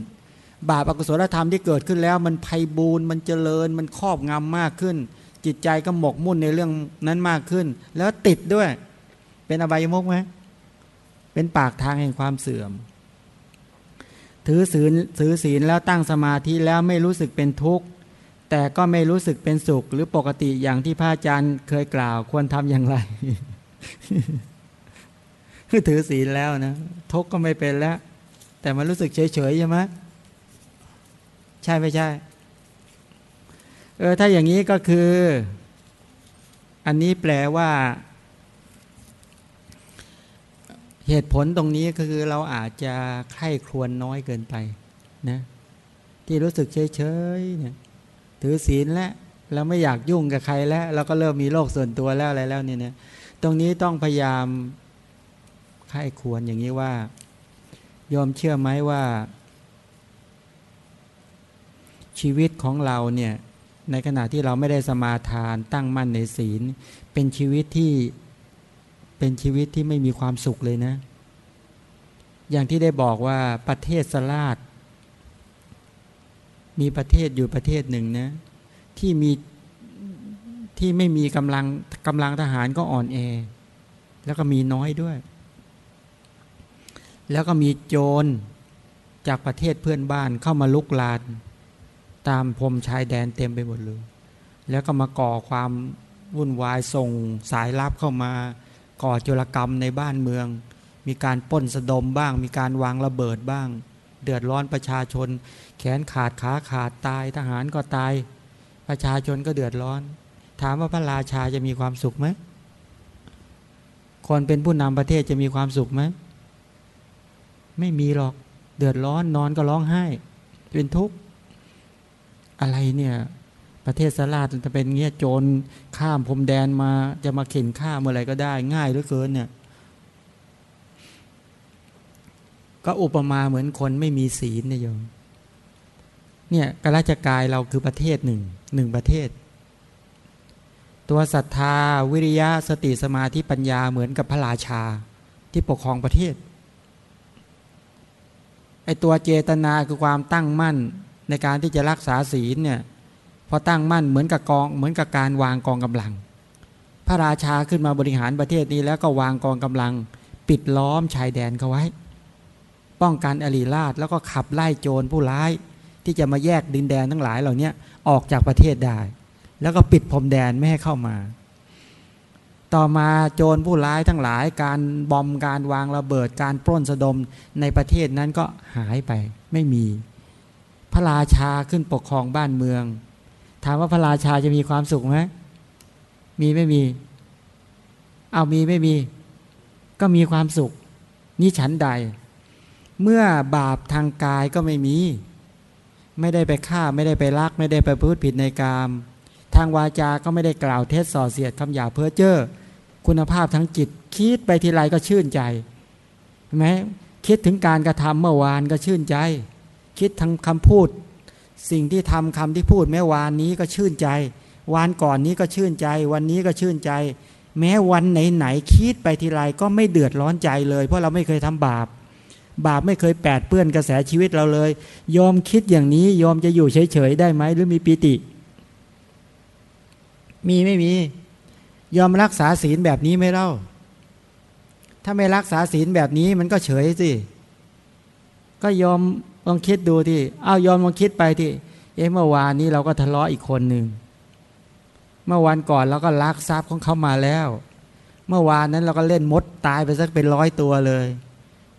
บาปอากุศลธรรมที่เกิดขึ้นแล้ว มันไพ่บูนมันเจริญมันครอบงำมากขึ้น จิตใจก็หมกมุ่นในเรื่องนั้นมากขึ้น แล้วติดด้วย เป็นอบายมุกไหมเป็นปากทางแห่งความเสื่อม ถือศีลถือศีลแล้วตั้งสมาธิแล้วไม่รู้สึกเป็นทุกข์ แต่ก็ไม่รู้สึกเป็นสุข หรือปกติอย่างที่พระอาจารย์เคยกล่าวควรทำอย่างไรคือถือศีลแล้วนะทุกข์ก็ไม่เป็นแล้ว แต่มันรู้สึกเฉยๆใช่ไหมใช่ไม่ใช่ เออถ้าอย่างนี้ก็คือ อันนี้แปลว่า เหตุผลตรงนี้ก็คือเราอาจจะไข้ครวญน้อยเกินไปนะที่รู้สึกเฉยๆเนี่ยถือศีลแล้วเราไม่อยากยุ่งกับใครแล้ว เราก็เริ่มมีโลกส่วนตัวแล้วอะไรแล้วเนี่ยนะตรงนี้ต้องพยายามไข้ควรอย่างนี้ว่า ยอมเชื่อไหมว่า ชีวิตของเราเนี่ย ในขณะที่เราไม่ได้สมาทานตั้งมั่นในศีล เป็นชีวิตที่เป็นชีวิตที่ไม่มีความสุขเลยนะ อย่างที่ได้บอกว่าประเทศสลาดมีประเทศอยู่ประเทศหนึ่งนะที่มีที่ไม่มีกำลังกำลังทหารก็อ่อนแอ แล้วก็มีน้อยด้วย แล้วก็มีโจรจากประเทศเพื่อนบ้านเข้ามาลุกลาน ตามพรมชายแดนเต็มไปหมดเลย แล้วก็มาก่อความวุ่นวายส่งสายลับเข้ามา ก่อโจรกรรมในบ้านเมือง มีการป้นสะดมบ้าง มีการวางระเบิดบ้าง เดือดร้อนประชาชน แขนขาดขาขาดตายทหารก็ตาย ประชาชนก็เดือดร้อน ถามว่าพระราชาจะมีความสุขไหมคนเป็นผู้นำประเทศจะมีความสุขไหมไม่มีหรอก เดือดร้อนนอนก็ร้องไห้ เป็นทุกข์ อะไรเนี่ย ประเทศสลาดจะเป็นเงี้ยโจรข้ามพรมแดนมาจะมาเข็นฆ่าเมื่อไรก็ได้ ง่ายเหลือเกินเนี่ย ก็อุปมาเหมือนคนไม่มีศีลเนี่ยโยมเนี่ยกราชกายเราคือประเทศหนึ่งหนึ่งประเทศ ตัวศรัทธาวิริยะสติสมาธิปัญญาเหมือนกับพระราชาที่ปกครองประเทศไอตัวเจตนาคือความตั้งมั่น ในการที่จะรักษาศีลเนี่ยพอตั้งมั่นเหมือนกับกองเหมือนกับการวางกองกำลัง พระราชาขึ้นมาบริหารประเทศนี้แล้วก็วางกองกำลัง ปิดล้อมชายแดนเขาไว้ ป้องกันอริราชแล้วก็ขับไล่โจรผู้ร้าย ที่จะมาแยกดินแดนทั้งหลายเหล่านี้ออกจากประเทศได้ แล้วก็ปิดพรมแดนไม่ให้เข้ามา ต่อมาโจรผู้ร้ายทั้งหลาย การบอมการวางระเบิดการปล้นสะดมในประเทศนั้นก็หายไปไม่มี พระราชาขึ้นปกครองบ้านเมือง ถามว่าพระราชาจะมีความสุขไหมมีไม่มี เอามีไม่มี ก็มีความสุข นี่ฉันใด เมื่อบาปทางกายก็ไม่มี ไม่ได้ไปฆ่าไม่ได้ไปลัก ไม่ได้ไปพูดผิดในกาม ทางวาจาก็ไม่ได้กล่าวเท็จส่อเสียดคำหยาเพ้อเจ้อคุณภาพทั้งจิต คิดไปทีไรก็ชื่นใจไหมคิดถึงการกระทำเมื่อวานก็ชื่นใจ คิดทั้งคำพูด สิ่งที่ทำคำที่พูด แม้วานนี้ก็ชื่นใจวันก่อนนี้ก็ชื่นใจ วันนี้ก็ชื่นใจ แม้วันไหนไหนคิดไปทีไรก็ไม่เดือดร้อนใจเลย เพราะเราไม่เคยทำบาป บาปไม่เคยแปดเปื้อนกระแสชีวิตเราเลย ยอมคิดอย่างนี้ยอมจะอยู่เฉยๆได้ไหมหรือมีปิติ มีไม่มี ยอมรักษาศีลแบบนี้ไม่เล่าถ้าไม่รักษาศีลแบบนี้มันก็เฉยสิ ก็ยอม ลองคิดดูที่อ้าวยอมลองคิดไปที่เอ๊ะเมื่อวานนี้เราก็ทะเลาะอีกคนหนึ่งเมื่อวันก่อนเราก็ลักทรัพย์ของเขามาแล้ว เมื่อวานนั้นเราก็เล่นมดตายไปสักเป็นร้อยตัวเลย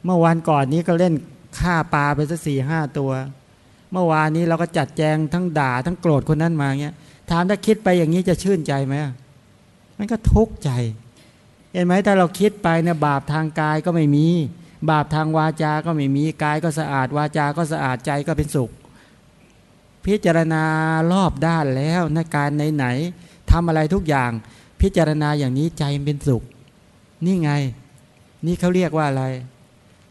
เมื่อวันก่อนนี้ก็เล่นฆ่าปลาไปสักสี่ห้าตัว เมื่อวานนี้เราก็จัดแจงทั้งด่าทั้งโกรธคนนั้นมาเงี้ยถามถ้าคิดไปอย่างนี้จะชื่นใจไหมมันก็ทุกข์ใจ เห็นไหมถ้าเราคิดไปเนี่ยบาปทางกายก็ไม่มี บาปทางวาจาก็ไม่มีกายก็สะอาดวาจาก็สะอาดใจก็เป็นสุข พิจารณารอบด้านแล้วในการไหนๆทำอะไรทุกอย่าง พิจารณาอย่างนี้ใจเป็นสุข นี่ไง นี่เขาเรียกว่าอะไร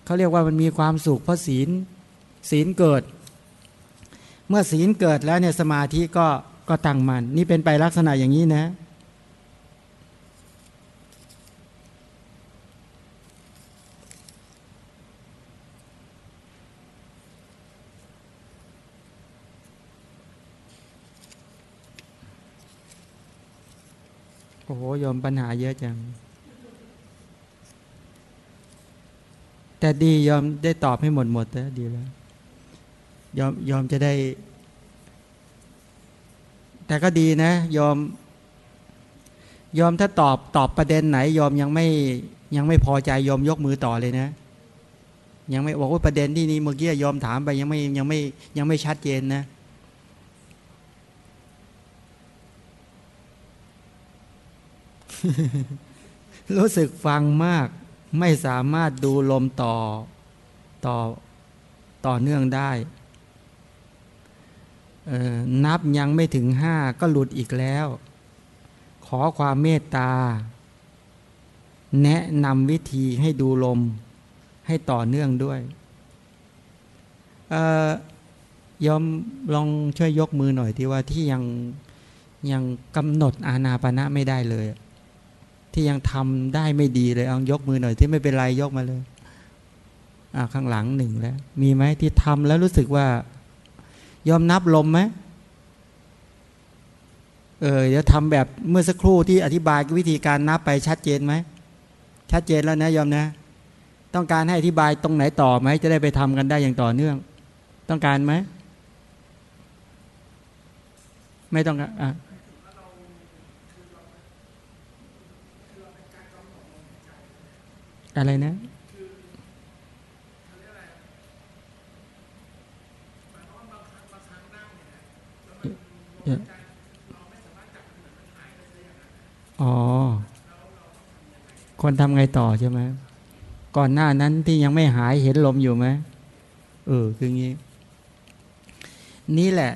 เขาเรียกว่ามันมีความสุขเพราะศีลศีลเกิด เมื่อศีลเกิดแล้วเนี่ยสมาธิก็ก็ตั้งมันนี่เป็นไปลักษณะอย่างนี้นะ โอ้โหยอมปัญหาเยอะจัง แต่ดียอมได้ตอบให้หมดหมดแล้วดีแล้ว ยอมยอมจะได้ แต่ก็ดีนะ ยอม ยอมถ้าตอบตอบประเด็นไหน ยอมยังไม่ยังไม่พอใจยอมยกมือต่อเลยนะ ยังไม่บอกว่าประเด็นที่นี้เมื่อกี้ยอมถามไปยังไม่ยังไม่ยังไม่ชัดเจนนะ รู้สึกฟังมาก ไม่สามารถดูลมต่อต่อต่อเนื่องได้ นับยังไม่ถึงห้าก็หลุดอีกแล้ว ขอความเมตตา แนะนำวิธีให้ดูลมให้ต่อเนื่องด้วยยอมลองช่วยยกมือหน่อยที่ว่าที่ยังยังกำหนดอาณาปณะไม่ได้เลย ที่ยังทำได้ไม่ดีเลยเอายกมือหน่อยที่ไม่เป็นไรยกมาเลยอ่าข้างหลังหนึ่งแล้ว มีไหมที่ทำแล้วรู้สึกว่า ยอมนับลมไหมเออเดี๋ยวทำแบบเมื่อสักครู่ที่อธิบายวิธีการนับไปชัดเจนไหมชัดเจนแล้วนะยอมนะ ต้องการให้อธิบายตรงไหนต่อไหมจะได้ไปทำกันได้อย่างต่อเนื่อง ต้องการไหมไม่ต้องอะ อะไรนะอ๋อคนทำไงต่อใช่ไหมก่อนหน้านั้นที่ยังไม่หายเห็นลมอยู่ไหมเออคืองี้ นี่แหละ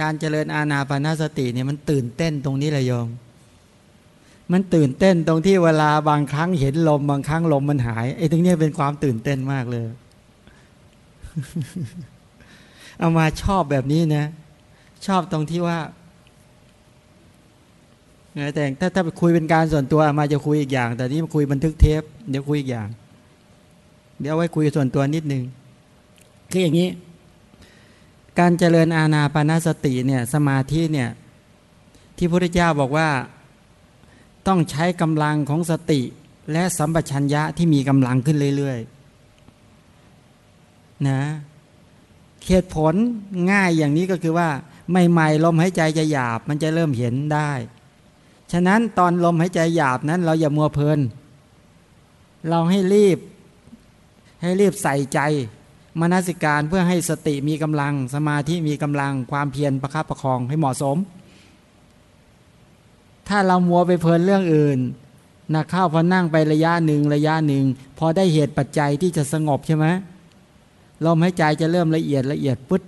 การเจริญอาณาปณสติเนี่ยมันตื่นเต้นตรงนี้เลยโยม มันตื่นเต้นตรงที่เวลาบางครั้งเห็นลม บางครั้งลมมันหายไอ้ตรงนี้เป็นความตื่นเต้นมากเลย เอามาชอบแบบนี้นะ ชอบตรงที่ว่าแต่ถ้าถ้าไปคุยเป็นการส่วนตัวมาจะคุยอีกอย่าง แต่นี้มาคุยบันทึกเทปเดี๋ยวคุยอีกอย่าง เดี๋ยวไว้คุยส่วนตัวนิดนึงคืออย่างนี้ การเจริญอาณาปณสติเนี่ย สมาธิเนี่ย ที่พระพุทธเจ้าบอกว่า ต้องใช้กำลังของสติ และสัมปชัญญะที่มีกำลังขึ้นเรื่อยๆนะเหตุผลง่ายอย่างนี้ก็คือว่าใหม่ๆลมหายใจจะหยาบมันจะเริ่มเห็นได้ ฉะนั้นตอนลมหายใจหยาบนั้น เราอย่ามัวเพลิน เราให้รีบ ให้รีบใส่ใจมนสิการเพื่อให้สติมีกำลัง สมาธิมีกำลังความเพียรประคับประคองให้เหมาะสม ถ้าเรามัวไปเพลินเรื่องอื่นนะเข้าพอนั่งไประยะหนึ่งระยะหนึ่งพอได้เหตุปัจจัยที่จะสงบใช่ไหมลมหายใจจะเริ่มละเอียดละเอียดปุ๊บ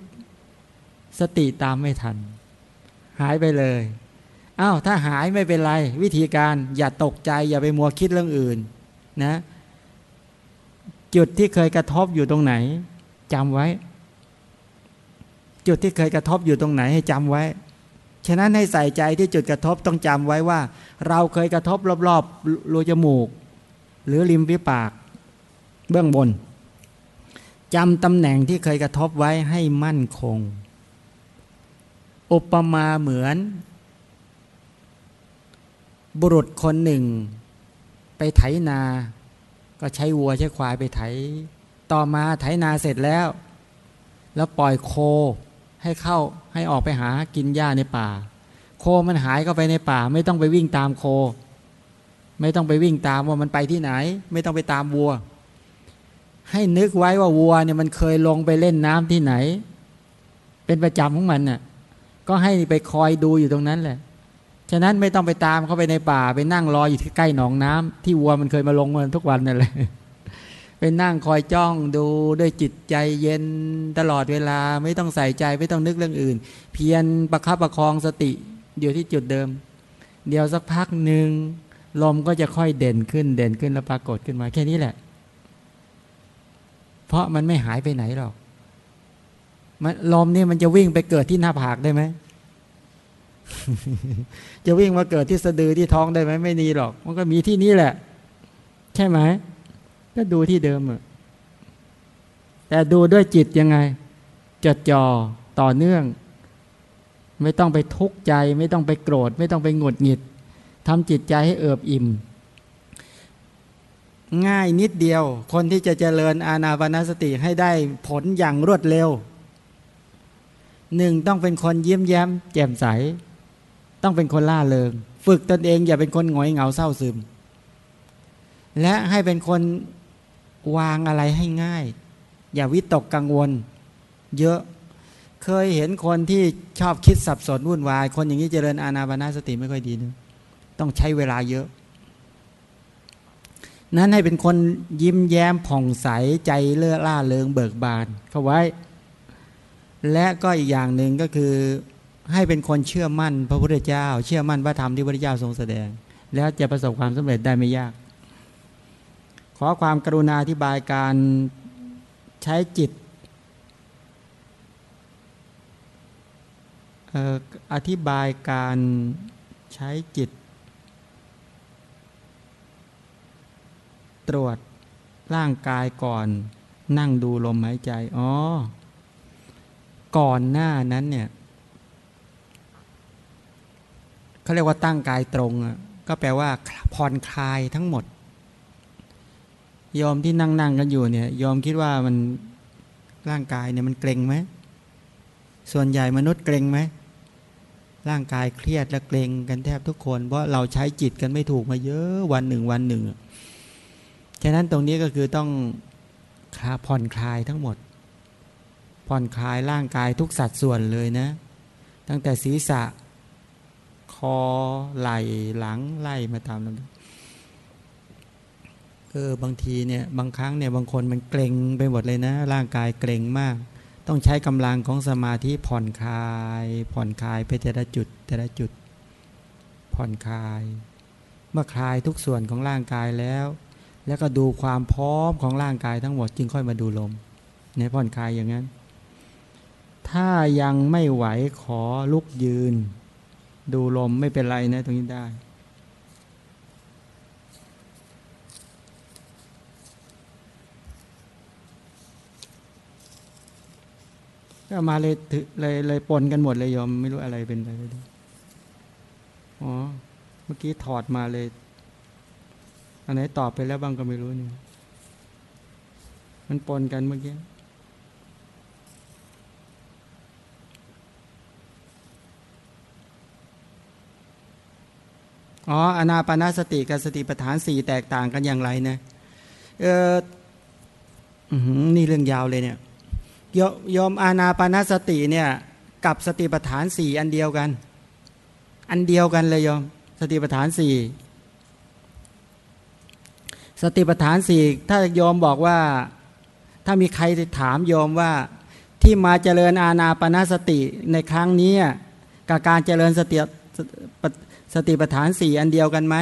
สติตามไม่ทัน หายไปเลยอ้าวถ้าหายไม่เป็นไร วิธีการอย่าตกใจ อย่าไปมัวคิดเรื่องอื่น นะ จุดที่เคยกระทบอยู่ตรงไหนจำไว้ จุดที่เคยกระทบอยู่ตรงไหนให้จำไว้ ฉะนั้นให้ใส่ใจที่จุดกระทบต้องจำไว้ว่า เราเคยกระทบรอบๆรูจมูก หรือริมฝีปาก เบื้องบนจำตำแหน่งที่เคยกระทบไว้ให้มั่นคง อุปมาเหมือน บุรุษคนหนึ่ง ไปไถนา ก็ใช้วัวใช้ควายไปไถ ต่อมาไถนาเสร็จแล้ว แล้วปล่อยโค ให้เข้าให้ออกไปหากินหญ้าในป่า โคมันหายเข้าไปในป่า ไม่ต้องไปวิ่งตามโค ไม่ต้องไปวิ่งตามว่ามันไปที่ไหน ไม่ต้องไปตามวัว ให้นึกไว้ว่าวัวเนี่ยมันเคยลงไปเล่นน้ำที่ไหน เป็นประจำของมันน่ะก็ให้ไปคอยดูอยู่ตรงนั้นแหละฉะนั้นไม่ต้องไปตามเขาไปในป่า ไปนั่งรออยู่ที่ใกล้หนองน้ำที่วัวมันเคยมาลงมันทุกวันนั่นแหละ ไปนั่งคอยจ้องดูด้วยจิตใจเย็นตลอดเวลาไม่ต้องใส่ใจไม่ต้องนึกเรื่องอื่น เพียรประคับประคองสติอยู่ที่จุดเดิม เดี๋ยวสักพักหนึ่งลมก็จะค่อยเด่นขึ้นเด่นขึ้นแล้วปรากฏขึ้นมาแค่นี้แหละ เพราะมันไม่หายไปไหนหรอกมันลมนี่มันจะวิ่งไปเกิดที่หน้าผากได้ไหมจะวิ่งมาเกิดที่สะดือที่ท้องได้ไหมไม่นีหรอก มันก็มีที่นี่แหละ ใช่ไหม ก็ดูที่เดิมอะแต่ดูด้วยจิตยังไง จดจ่อต่อเนื่อง ไม่ต้องไปทุกข์ใจ ไม่ต้องไปโกรธ ไม่ต้องไปหงุดหงิดทำจิตใจให้เอิบอิ่ม ง่ายนิดเดียว คนที่จะเจริญอาณาปณสติให้ได้ผลอย่างรวดเร็วหนึ่งต้องเป็นคนเยี่ยมแย้ม แจ่มใส ต้องเป็นคนล่าเริง ฝึกตนเองอย่าเป็นคนหงอยเหงาเศร้าซึม และให้เป็นคน วางอะไรให้ง่าย อย่าวิตกกังวล เยอะเคยเห็นคนที่ชอบคิดสับสนวุ่นวาย คนอย่างนี้เจริญอาณาบานาสติไม่ค่อยดีนะต้องใช้เวลาเยอะ นั้นให้เป็นคนยิ้มแย้มผ่องใสใจเลื่อล่าเริงเบิกบาน เข้าไว้ และก็อีกอย่างหนึ่งก็คือ ให้เป็นคนเชื่อมั่นพระพุทธเจ้า เชื่อมั่นพระธรรมที่พระพุทธเจ้าทรงแสดง แล้วจะประสบความสำเร็จได้ไม่ยาก ขอความกรุณาอธิบายการใช้จิตอธิบายการใช้จิต ตรวจร่างกายก่อนนั่งดูลมหายใจ อ๋อ ก่อนหน้านั้นเนี่ยเขาเรียกว่าตั้งกายตรงอะก็แปลว่าผ่อนคลายทั้งหมด ยอมที่นั่งนั่งกันอยู่เนี่ยยอมคิดว่ามันร่างกายเนี่ยมันเกร็งไหมส่วนใหญ่มนุษย์เกร็งไหมร่างกายเครียดและเกรงกันแทบทุกคน เพราะเราใช้จิตกันไม่ถูกมาเยอะวันหนึ่งวันหนึ่งฉะนั้นตรงนี้ก็คือต้องผ่อนคลายทั้งหมด ผ่อนคลายร่างกายทุกสัดส่วนเลยนะ ตั้งแต่ศีรษะ คอไหล่หลังไล่มาตามลำดับ เออบางทีเนี่ยบางครั้งเนี่ยบางคนมันเกร็งไปหมดเลยนะ ร่างกายเกร็งมาก ต้องใช้กำลังของสมาธิผ่อนคลาย ผ่อนคลายไปแต่ละจุดแต่ละจุด ผ่อนคลาย เมื่อคลายทุกส่วนของร่างกายแล้ว แล้วก็ดูความพร้อมของร่างกายทั้งหมดจึงค่อยมาดูลมในผ่อนคลายอย่างนั้น ถ้ายังไม่ไหวขอลุกยืน ดูลมไม่เป็นไรนะตรงนี้ได้ ก็มาเลยเลยเลยปนกันหมดเลยยอมไม่รู้อะไรเป็นอะไรเลยอ๋อ เมื่อกี้ถอดมาเลย อันไหนตอบไปแล้วบ้างก็ไม่รู้นี่มันปนกันเมื่อกี้อ๋ออนาปนาสติกับสติปัฏฐานสี่แตกต่างกันอย่างไรนะ เออนี่เรื่องยาวเลยเนี่ย ยอมอาณาปณสติเนี่ยกับสติปัฏฐานสี่อันเดียวกัน อันเดียวกันเลยยอมสติปัฏฐานสี่สติปัฏฐานสี่ถ้ายอมบอกว่าถ้ามีใครถามยอมว่าที่มาเจริญอาณาปณสติในครั้งนี้กับการเจริญสติสติปัฏฐานสี่อันเดียวกันไหม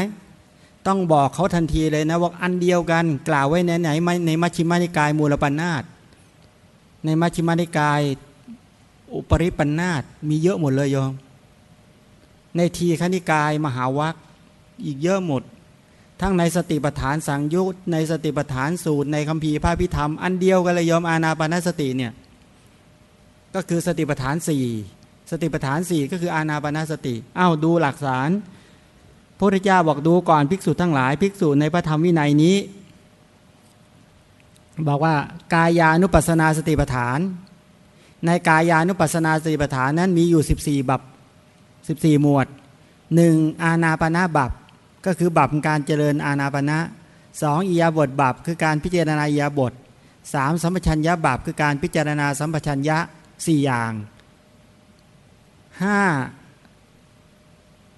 ต้องบอกเขาทันทีเลยนะว่าอันเดียวกันกล่าวไว้ไหนไหนในมัชฌิมานิกายมูลปัญนาต ในมัชฌิมานิกาย อุปริปันธาตมีเยอะหมดเลยโยม ในทีขณิกายมหาวัคอีกเยอะหมด ทั้งในสติปัฏฐานสังยุตในสติปัฏฐานสูตร ในคัมภีร์พระพิธรรม อันเดียวกันเลยโยมอาณาปานสติเนี่ยก็คือสติปัฏฐานสี่สติปัฏฐานสี่ก็คืออาณาปานสติอ้าวดูหลักฐานพระพุทธเจ้าบอกดูก่อนภิกษุทั้งหลาย ภิกษุในพระธรรมวินัยนี้ บอกว่ากายานุปัสนาสติปัฏฐาน ในกายานุปัสนาสติปัฏฐานนั้นมีอยู่ 14 บับ14 หมวด 1. อาณาปณะบับก็คือบับการเจริญอาณาปณะสองียาบทบับคือการพิจารณาอียาบทสามสัมปชัญญะบับคือการพิจารณาสัมปชัญญะสี่อย่างห้า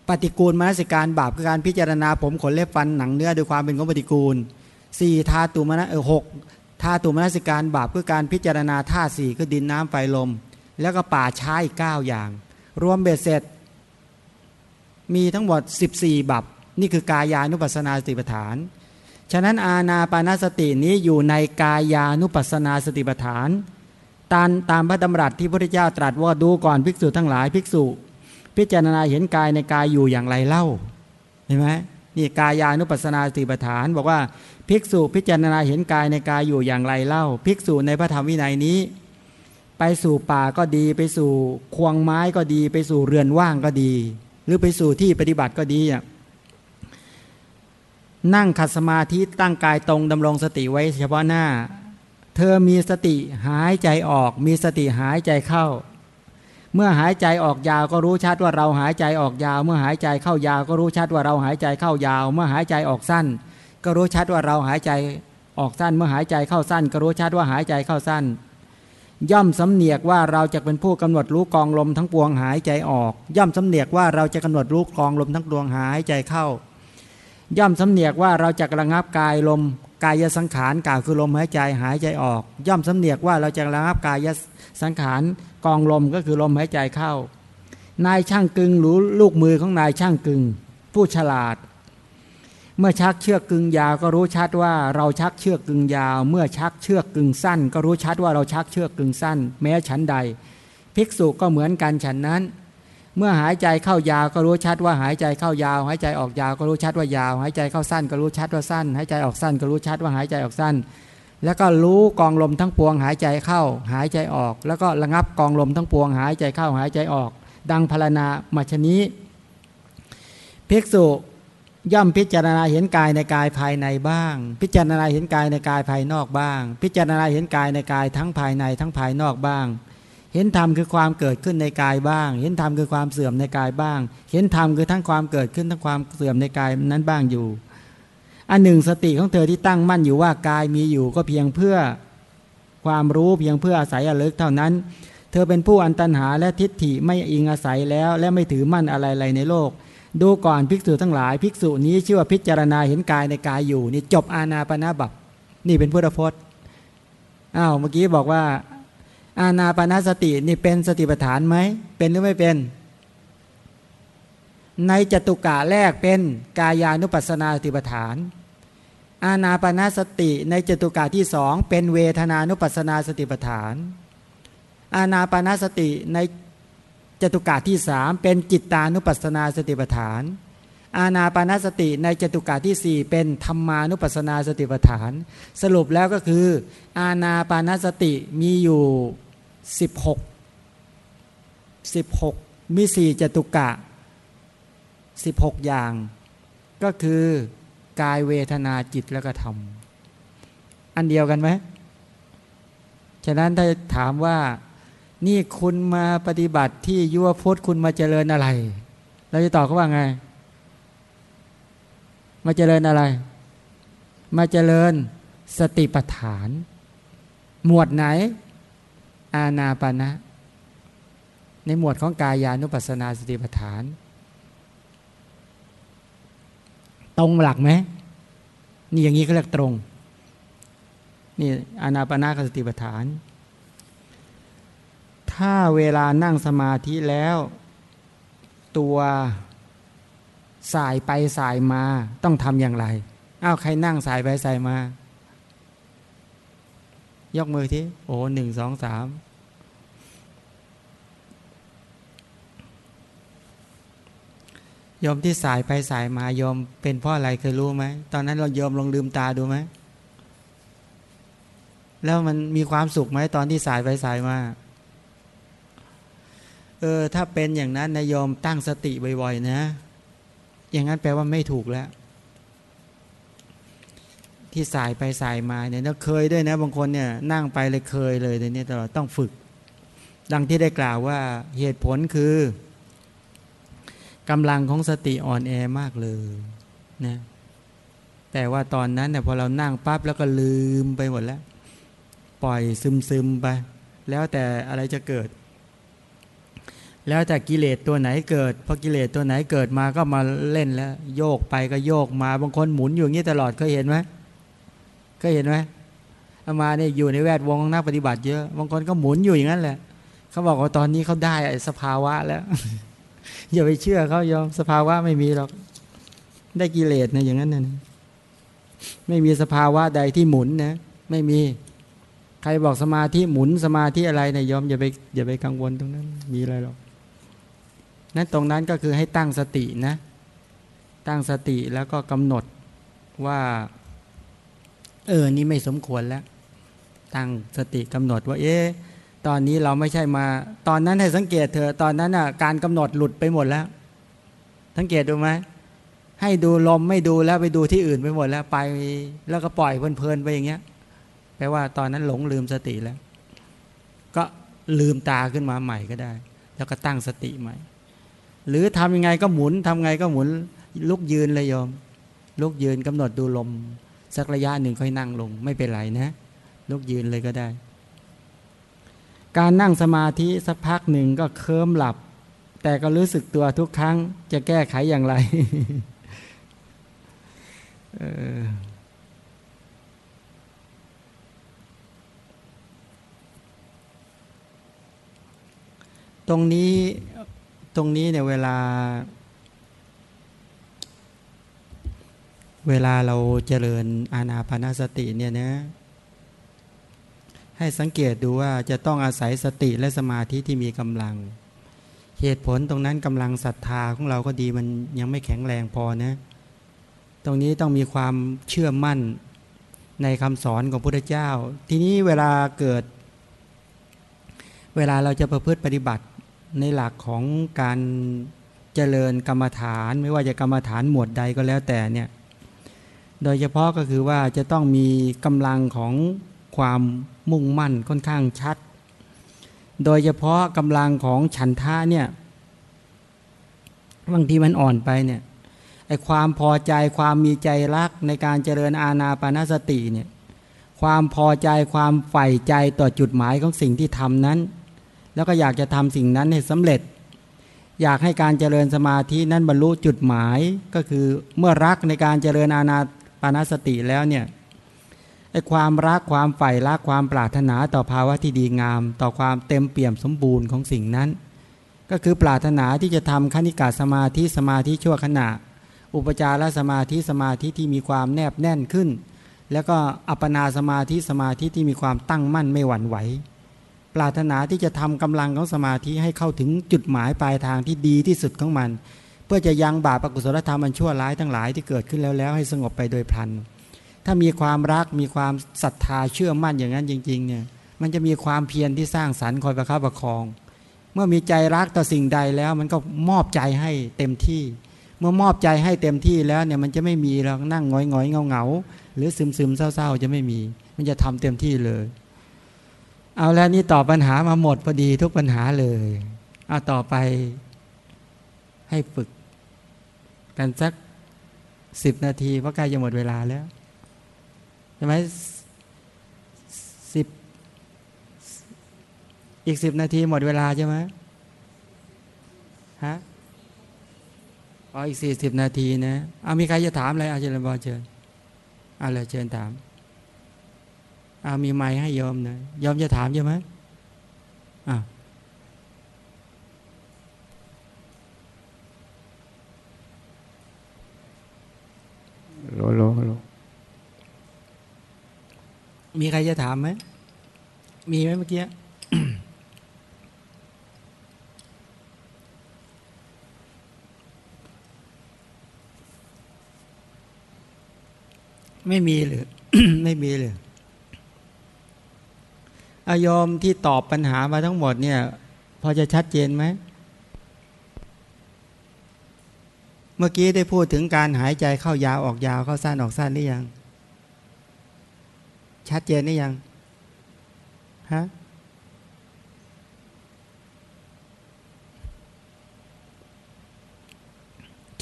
ปฏิกูลมนสิการบาปคือการพิจารณาผมขนเล็บฟันหนังเนื้อด้วยความเป็นของปฏิกูลสี่ทาตุมนะเออหก ธาตุมนสิการบาปเพื่อการพิจารณาธาตุสี่คือดินน้ำไฟลม แล้วก็ป่าช้าอีกเก้าอย่าง รวมเบ็ดเสร็จ มีทั้งหมด 14 บับ นี่คือกายานุปัสนาสติปัฏฐาน ฉะนั้นอาณาปานาสตินี้อยู่ในกายานุปัสนาสติปัฏฐานตามตามพระดำรัสที่พระพุทธเจ้าตรัสว่าดูก่อนภิกษุทั้งหลายภิกษุ พิจารณาเห็นกายในกายอยู่อย่างไรเล่าเห็นไหมนี่กายานุปัสนาสติปัฏฐาน บอกว่า ภิกษุพิจารณาเห็นกายในกายอยู่อย่างไรเล่า ภิกษุในพระธรรมวินัยนี้ ไปสู่ป่าก็ดีไปสู่ควงไม้ก็ดี ไปสู่เรือนว่างก็ดี หรือไปสู่ที่ปฏิบัติก็ดีนั่งขัดสมาธิตั้งกายตรงดำรงสติไว้เฉพาะหน้า เธอมีสติหายใจออก มีสติหายใจเข้า เมื่อหายใจออกยาวก็รู้ชัดว่าเราหายใจออกยาว เมื่อหายใจเข้ายาวก็รู้ชัดว่าเราหายใจเข้ายาว เมื่อหายใจออกสั้น ก็รู้ชัดว่าเราหายใจออกสั้นเมื่อหายใจเข้าสั้น ก็รู้ชัดว่าหายใจเข้าสั้น ย่อมสำเนียกว่าเราจะเป็นผู้กำหนดรู้กองลมทั้งปวงหายใจออก ย่อมสำเนียกว่าเราจะกำหนดรู้กองลมทั้งปวงหายใจเข้า ย่อมสำเนียกว่าเราจะระงับกายลมกายสังขารกล่าวคือลมหายใจหายใจออก ย่อมสำเนียกว่าเราจะระงับกายสังขารกองลมก็คือลมหายใจเข้า นายช่างกึงหรือลูกมือของนายช่างกึง ผู้ฉลาด เมื่อชักเชือกกึงยาวก็รู้ชัดว่าเราชักเชือกกึงยาว เมื่อชักเชือกกึงสั้น ก็รู้ชัดว่าเราชักเชือกกึงสั้น แม้ฉันใด ภิกษุก็เหมือนกันฉันนั้น เมื่อหายใจเข้ายาวก็รู้ชัดว่าหายใจเข้ายาว หายใจออกยาวก็รู้ชัดว่ายาว หายใจเข้าสั้นก็รู้ชัดว่าสั้น หายใจออกสั้นก็รู้ชัดว่าหายใจออกสั้น แล้วก็รู้กองลมทั้งปวง หายใจเข้า หายใจออก แล้วก็ระงับกองลมทั้งปวง หายใจเข้าหายใจออก ดังพารณามาชนี้ภิกษุ ย่อมพิจารณาเห็นกายในกายภายในบ้าง พิจารณาเห็นกายในกายภายนอกบ้าง พิจารณาเห็นกายในกายทั้งภายในทั้งภายนอกบ้าง เห็นธรรมคือความเกิดขึ้นในกายบ้าง เห็นธรรมคือความเสื่อมในกายบ้าง เห็นธรรมคือทั้งความเกิดขึ้นทั้งความเสื่อมในกายนั้นบ้างอยู่ อันหนึ่งสติของเธอที่ตั้งมั่นอยู่ว่ากายมีอยู่ก็เพียงเพื่อความรู้เพียงเพื่ออาศัยอลึกเท่านั้น เธอเป็นผู้อันตันหาและทิฏฐิไม่อิงอาศัยแล้ว และไม่ถือมั่นอะไรๆในโลก ดูก่อนภิกษุทั้งหลาย ภิกษุนี้ชื่อว่าพิจารณาเห็นกายในกายอยู่นี่จบอาณาปณะบับนี่เป็นพุทธพจน์อ้าวเมื่อกี้บอกว่า อาณาปณะสตินี่เป็นสติปัฏฐานไหมเป็นหรือไม่เป็น ในจตุกะแรกเป็นกายานุปัสนาสติปัฏฐาน อาณาปณะสติในจตุกะที่สองเป็นเวทนานุปัสนาสติปัฏฐาน อาณาปณะสติใน จตุกะที่สามเป็นจิตตานุปัสนาสติปัฏฐาน อาณาปานสติในจตุกะที่สี่เป็นธรรมานุปัสนาสติปัฏฐาน สรุปแล้วก็คือ อาณาปานสติมีอยู่สิบหกสิบหกมีสี่จตุกะสิบหกอย่าง ก็คือกายเวทนาจิตแล้วก็ธรรม อันเดียวกันไหมฉะนั้นถ้าถามว่า นี่คุณมาปฏิบัติที่ยุวพุทธคุณมาเจริญอะไร เราจะตอบเขาว่าไง มาเจริญอะไร มาเจริญสติปัฏฐาน หมวดไหน อาณาปณะในหมวดของกายานุปัสนาสติปัฏฐาน ตรงหลักไหมนี่อย่างนี้เขาเรียกตรง นี่อาณาปณะกับสติปัฏฐาน ถ้าเวลานั่งสมาธิแล้ว ตัวสายไปสายมาต้องทำอย่างไรอ้าวใครนั่งสายไปสายมา ยกมือที่โอ้หนึ่งสองสามยอมที่สายไปสายมายอมเป็นเพราะอะไรเคยรู้ไหม ตอนนั้นเรายอมลองลืมตาดูไหม แล้วมันมีความสุขไหมตอนที่สายไปสายมา ออถ้าเป็นอย่างนั้นนายยอมตั้งสติบ่อยๆนะ อย่างนั้นแปลว่าไม่ถูกแล้ว ที่สายไปสายมาเนี่ยเคยด้วยนะบางคนเนี่ยนั่งไปเลยเคยเลยแต่เนี่ยตลอดต้องฝึก ดังที่ได้กล่าวว่าเหตุผลคือกำลังของสติอ่อนแอมากเลยนะแต่ว่าตอนนั้นเนี่ยพอเรานั่งปั๊บแล้วก็ลืมไปหมดแล้ว ปล่อยซึมๆไป แล้วแต่อะไรจะเกิด แล้วแต่กิเลสตัวไหนเกิดพอกิเลสตัวไหนเกิดมาก็มาเล่นแล้ว โยกไปก็โยกมาบางคนหมุนอยู่อย่างนี้ตลอดเคยเห็นไหมเคยเห็นไหมอามาเนี่ยอยู่ในแวดวงนักปฏิบัติเยอะบางคนก็หมุนอยู่อย่างนั้นแหละเขาบอกว่าตอนนี้เขาได้สภาวะแล้วอย่าไปเชื่อเขายอมสภาวะไม่มีหรอกได้กิเลสนะอย่างนั้นนะไม่มีสภาวะใดที่หมุนนะไม่มีใครบอกสมาธิหมุนสมาธิอะไรนะยอมอย่าไปอย่าไปกังวลตรงนั้น มีอะไรหรอก นั้นตรงนั้นก็คือให้ตั้งสตินะ ตั้งสติแล้วก็กำหนดว่า เออ นี่ไม่สมควรแล้ว ตั้งสติกำหนดว่า เอ๊ะ ตอนนี้เราไม่ใช่มา ตอนนั้นให้สังเกตเถอตอนนั้นอะ การกำหนดหลุดไปหมดแล้ว สังเกตดูไหมให้ดูลมไม่ดูแล้วไปดูที่อื่นไปหมดแล้วไป แล้วก็ปล่อยเพลินๆไปอย่างเงี้ยแปลว่าตอนนั้นหลงลืมสติแล้ว ก็ลืมตาขึ้นมาใหม่ก็ได้ แล้วก็ตั้งสติใหม่ หรือทำยังไงก็หมุนทำไงก็หมุนลุกยืนเลยโยม ลุกยืนกำหนดดูลม สักระยะหนึ่งค่อยนั่งลงไม่เป็นไรนะลุกยืนเลยก็ได้ การนั่งสมาธิสักพักหนึ่งก็เคลิ้มหลับ แต่ก็รู้สึกตัวทุกครั้งจะแก้ไขอย่างไรตรงนี้ ตรงนี้เนี่ยเวลา เวลาเราเจริญอาณาปณสติเนี่ยนะให้สังเกตดูว่าจะต้องอาศัยสติและสมาธิที่มีกำลัง เหตุผลตรงนั้นกำลังศรัทธาของเราก็ดีมันยังไม่แข็งแรงพอนะตรงนี้ต้องมีความเชื่อมั่นในคำสอนของพระพุทธเจ้า ทีนี้เวลาเกิด เวลาเราจะประพฤติปฏิบัติ ในหลักของการเจริญกรรมฐาน ไม่ว่าจะกรรมฐานหมวดใดก็แล้วแต่เนี่ยโดยเฉพาะก็คือว่าจะต้องมีกำลังของความมุ่งมั่นค่อนข้างชัด โดยเฉพาะกำลังของฉันทะเนี่ยบางทีมันอ่อนไปเนี่ยไอความพอใจความมีใจรักในการเจริญอาณาปณสติเนี่ยความพอใจความใฝ่ใจต่อจุดหมายของสิ่งที่ทำนั้น แล้วก็อยากจะทำสิ่งนั้นให้สำเร็จ อยากให้การเจริญสมาธินั้นบรรลุจุดหมายก็คือเมื่อรักในการเจริญอาณาปณสติแล้วเนี่ยไอ้ความรักความใฝ่รักความปรารถนาต่อภาวะที่ดีงาม ต่อความเต็มเปี่ยมสมบูรณ์ของสิ่งนั้น ก็คือปรารถนาที่จะทำคณิกาสมาธิสมาธิชั่วขณะ อุปจารสมาธิสมาธิที่มีความแนบแน่นขึ้น แล้วก็อัปปนาสมาธิสมาธิที่มีความตั้งมั่นไม่หวั่นไหว ปรารถนาที่จะทำกำลังของสมาธิให้เข้าถึงจุดหมายปลายทางที่ดีที่สุดของมัน เพื่อจะยังบาปอกุศลธรรมมันชั่วร้ายทั้งหลายที่เกิดขึ้นแล้วแล้วให้สงบไปโดยพลัน ถ้ามีความรักมีความศรัทธาเชื่อมั่นอย่างนั้นจริงๆเนี่ยมันจะมีความเพียรที่สร้างสรรค์คอยประคับประคอง เมื่อมีใจรักต่อสิ่งใดแล้ว มันก็มอบใจให้เต็มที่ เมื่อมอบใจให้เต็มที่แล้วเนี่ยมันจะไม่มีเรานั่งงอยงอยเงาเงาหรือซึมซึมเศร้าๆจะไม่มี มันจะทำเต็มที่เลย เอาแล้วนี่ตอบปัญหามาหมดพอดีทุกปัญหาเลยเอาต่อไปให้ฝึก กันสักสิบนาทีเพราะใกล้จะหมดเวลาแล้วใช่ไหมสิบอีกสิบนาทีหมดเวลาใช่ไหมฮะอ๋ออีกสี่สิบนาทีนะเอามีใครจะถามอะไรอาจารย์บอเชิญเอาเลยเชิญถาม อามีไม้ให้ยอมนะยอมจะถามใช่ไหมอ่าโลโลโลมีใครจะถามไหม มีไหมเมื่อกี้ไม่มีเลยไม่มีเลย อายอมที่ตอบปัญหามาทั้งหมดเนี่ย พอจะชัดเจนไหม เมื่อกี้ได้พูดถึงการหายใจเข้ายาวออกยาวเข้าสั้นออกสั้นหรือยัง ชัดเจนนี่ยัง ฮะ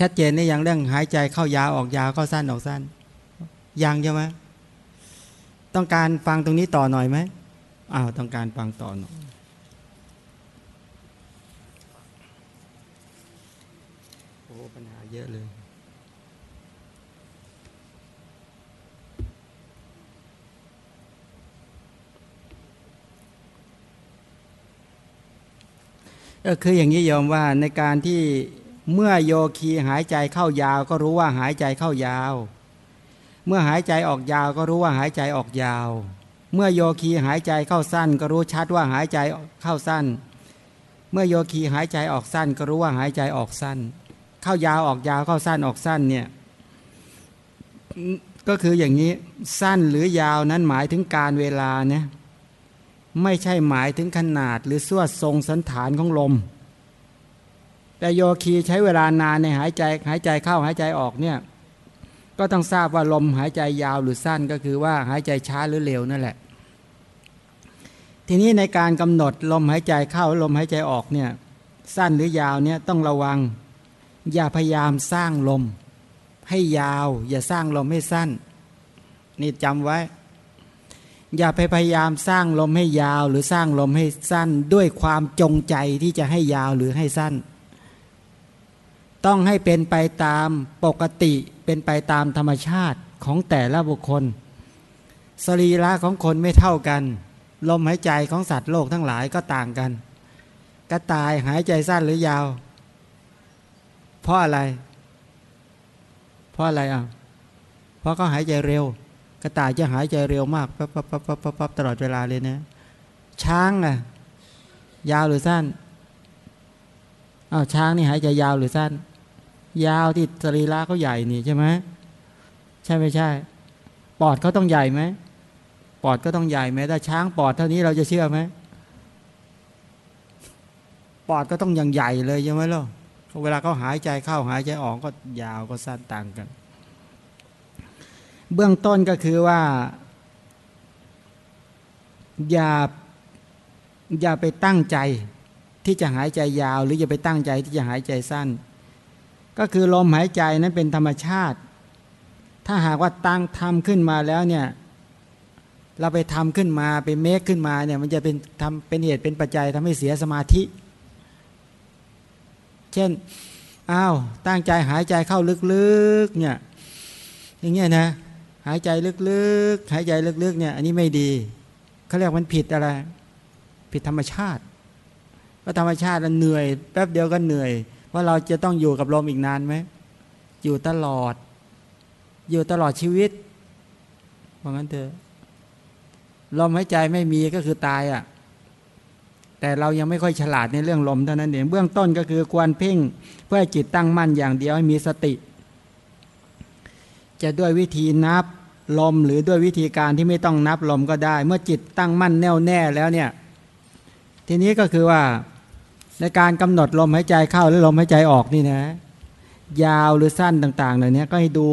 ชัดเจนนี่ยังเรื่องหายใจเข้ายาวออกยาวเข้าสั้นออกสั้น ยังใช่ไหมต้องการฟังตรงนี้ต่อหน่อยไหม อ้าวต้องการฟังต่อหน่อยโอ้ปัญหาเยอะเลยก็คืออย่างนี้ยอมว่าในการที่เมื่อโยคีหายใจเข้ายาว ก็รู้ว่าหายใจเข้ายาว เมื่อหายใจออกยาวก็รู้ว่าหายใจออกยาว เมื่อโยคีหายใจเข้าสั้น ก็รู้ชัดว่าหายใจเข้าสั้น เมื่อโยคีหายใจออกสั้น ก็รู้ว่าหายใจออกสั้น เข้ายาวออกยาวเข้าสั้นออกสั้นเนี่ยก็คืออย่างนี้สั้นหรือยาวนั้นหมายถึงการเวลาเนี่ยไม่ใช่หมายถึงขนาดหรือส่วทรงสันฐานของลม แต่โยคีใช้เวลานานในหายใจหายใจเข้าหายใจออกเนี่ย ก็ต้องทราบว่าลมหายใจยาวหรือสั้นก็คือว่าหายใจช้าหรือเร็วนั่นแหละ ทีนี้ในการกำหนดลมหายใจเข้าลมหายใจออกเนี่ยสั้นหรือยาวเนี่ยต้องระวัง อย่าพยายามสร้างลม ให้ยาว อย่าสร้างลมให้สั้น นี่จำไว้ อย่าไปพยายามสร้างลมให้ยาว หรือสร้างลมให้สั้น ด้วยความจงใจที่จะให้ยาวหรือให้สั้น ต้องให้เป็นไปตามปกติเป็นไปตามธรรมชาติของแต่ละบุคคล สรีระของคนไม่เท่ากัน ลมหายใจของสัตว์โลกทั้งหลายก็ต่างกัน กระต่ายหายใจสั้นหรือยาว เพราะอะไร เพราะอะไรอะเพราะเขาหายใจเร็ว กระต่ายจะหายใจเร็วมากปั๊บปั๊บปั๊บปั๊บปั๊บตลอดเวลาเลยนะช้างอะยาวหรือสั้นอ้าวช้างนี่หายใจยาวหรือสั้น ยาวที่สรีระเขาใหญ่นี่ใช่ไหมใช่ไม่ใช่ ปอดเขาต้องใหญ่ไหมปอดก็ต้องใหญ่ไหมถ้าช้างปอดเท่านี้เราจะเชื่อไหมปอดก็ต้องอย่างใหญ่เลยใช่ไหมล่ะเวลาเขาหายใจเข้าหายใจออกก็ยาวก็สั้นต่างกัน เบื้องต้นก็คือว่า อย่าอย่าไปตั้งใจที่จะหายใจยาว หรืออย่าไปตั้งใจที่จะหายใจสั้น ก็คือลมหายใจนั้นเป็นธรรมชาติ ถ้าหากว่าตั้งทำขึ้นมาแล้วเนี่ยเราไปทำขึ้นมาไปเมคขึ้นมาเนี่ยมันจะเป็นทำเป็นเหตุเป็นปัจจัยทำให้เสียสมาธิ เช่นอ้าวตั้งใจหายใจเข้าลึกๆเนี่ยอย่างเงี้ยนะหายใจลึกๆหายใจลึกๆเนี่ยอันนี้ไม่ดีเขาเรียกมันผิดอะไร ผิดธรรมชาติเพราะธรรมชาติมันเหนื่อย แป๊บเดียวก็เหนื่อย ว่าเราจะต้องอยู่กับลมอีกนานไหม อยู่ตลอด อยู่ตลอดชีวิตว่างั้นเถอะลมหายใจไม่มีก็คือตายอะ่ะ แต่เรายังไม่ค่อยฉลาดในเรื่องลมเท่านั้นเองเบื้องต้นก็คือควรเพ่ง เพื่อจิตตั้งมั่นอย่างเดียวให้มีสติ จะด้วยวิธีนับลมหรือด้วยวิธีการที่ไม่ต้องนับลมก็ได้ เมื่อจิตตั้งมั่นแน่วแน่แล้วเนี่ย ทีนี้ก็คือว่า ในการกำหนดลมหายใจเข้าหรือลมหายใจออกนี่นะ ยาวหรือสั้นต่างๆเหล่านี้ก็ให้ดู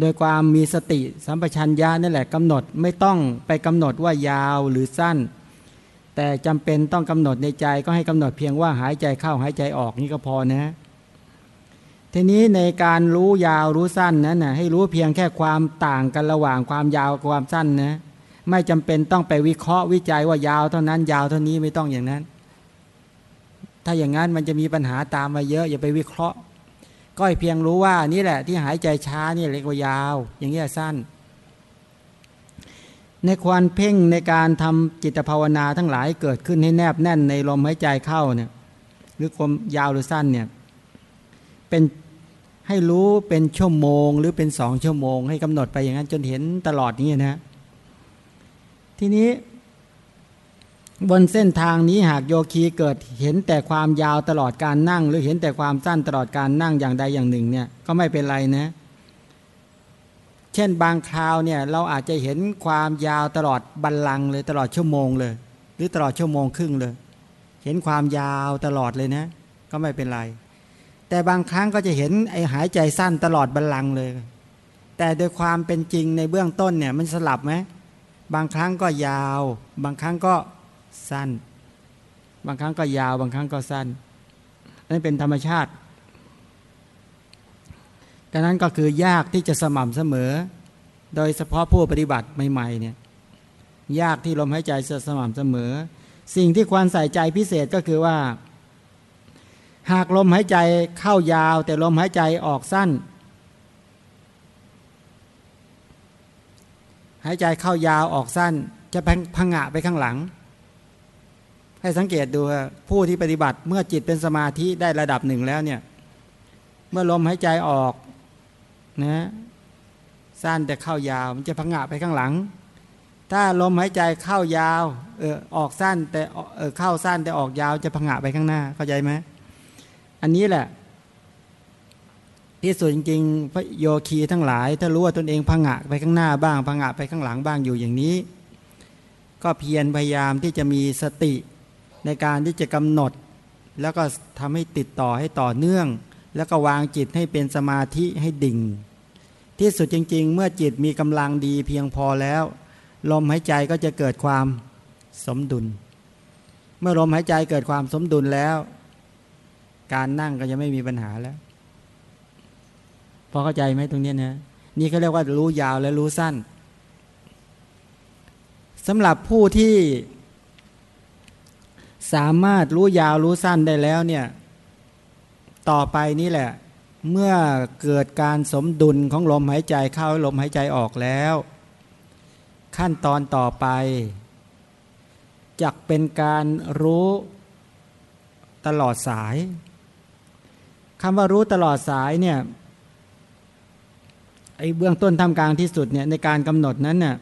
โดยความมีสติสัมปชัญญะนั่แหละกำหนดไม่ต้องไปกำหนดว่ายาวหรือสั้น แต่จำเป็นต้องกำหนดในใจก็ให้กำหนดเพียงว่าหายใจเข้าหายใจออกนี่ก็พอนะทีนี้ในการรู้ยาวรู้สั้นนั้นนะให้รู้เพียงแค่ความต่างกันระหว่างความยาวกับความสั้นนะไม่จำเป็นต้องไปวิเคราะห์วิจัยว่ายาวเท่านั้นยาวเท่านี้ไม่ต้องอย่างนั้น ถ้าอย่างนั้นมันจะมีปัญหาตามมาเยอะ อย่าไปวิเคราะห์ ก็เพียงรู้ว่านี่แหละ ที่หายใจช้านี่เรียกว่ายาว อย่างเงี้ยสั้น ในควรเพ่งในการทำจิตภาวนาทั้งหลายเกิดขึ้นให้แนบแน่นในลมหายใจเข้าเนี่ยหรือความยาวหรือสั้นเนี่ยเป็นให้รู้เป็นชั่วโมง หรือเป็นสองชั่วโมง ให้กำหนดไปอย่างนั้นจนเห็นตลอดนี้นะทีนี้ บนเส้นทางนี้หากโยคีเกิดเห็นแต่ความยาวตลอดการนั่ง หรือเห็นแต่ความสั้นตลอดการนั่งอย่างใดอย่างหนึ่งเนี่ยก็ไม่เป็นไรนะ เช่นบางคราวเนี่ยเราอาจจะเห็นความยาวตลอดบัลลังเลยตลอดชั่วโมงเลย หรือตลอดชั่วโมงครึ่งเลย เห็นความยาวตลอดเลยนะ ก็ไม่เป็นไร แต่บางครั้งก็จะเห็นไอ้หายใจสั้นตลอดบัลลังเลย แต่โดยความเป็นจริงในเบื้องต้นเนี่ยมันสลับไหมบางครั้งก็ยาว บางครั้งก็ สั้น บางครั้งก็ยาว บางครั้งก็สั้นนั่นเป็นธรรมชาติดังนั้นก็คือยากที่จะสม่ำเสมอ โดยเฉพาะผู้ปฏิบัติใหม่ๆเนี่ยยากที่ลมหายใจจะสม่ำเสมอ สิ่งที่ควรใส่ใจพิเศษก็คือว่า หากลมหายใจเข้ายาว แต่ลมหายใจออกสั้น หายใจเข้ายาวออกสั้น จะพังงะไปข้างหลัง ให้สังเกตดูผู้ที่ปฏิบัติเมื่อจิตเป็นสมาธิได้ระดับหนึ่งแล้วเนี่ย เมื่อลมหายใจออกนะสั้นแต่เข้ายาว มันจะพังงะไปข้างหลัง ถ้าลมหายใจเข้ายาวเออออกสั้นแต่เออเข้าสั้นแต่ออกยาวจะพังงะไปข้างหน้าเข้าใจไหมอันนี้แหละ ที่สุดจริงๆพระโยคีทั้งหลาย ถ้ารู้ว่าตนเองพังงะไปข้างหน้าบ้างพังงะไปข้างหลังบ้างอยู่อย่างนี้ ก็เพียรพยายามที่จะมีสติ ในการที่จะกำหนด แล้วก็ทำให้ติดต่อให้ต่อเนื่อง แล้วก็วางจิตให้เป็นสมาธิให้ดิ่ง ที่สุดจริง ๆ เมื่อจิตมีกำลังดีเพียงพอแล้ว ลมหายใจก็จะเกิดความสมดุล เมื่อลมหายใจเกิดความสมดุลแล้ว การนั่งก็จะไม่มีปัญหาแล้วพอเข้าใจไหมตรงนี้นะนี่เขาเรียกว่ารู้ยาวและรู้สั้นสำหรับผู้ที่ สามารถรู้ยาวรู้สั้นได้แล้วเนี่ย ต่อไปนี่แหละ เมื่อเกิดการสมดุลของลมหายใจเข้าลมหายใจออกแล้ว ขั้นตอนต่อไปจะเป็นการรู้ตลอดสายคำว่ารู้ตลอดสายเนี่ยไอ้เบื้องต้นทำกลางที่สุดเนี่ยในการกำหนดนั้นเนี่ย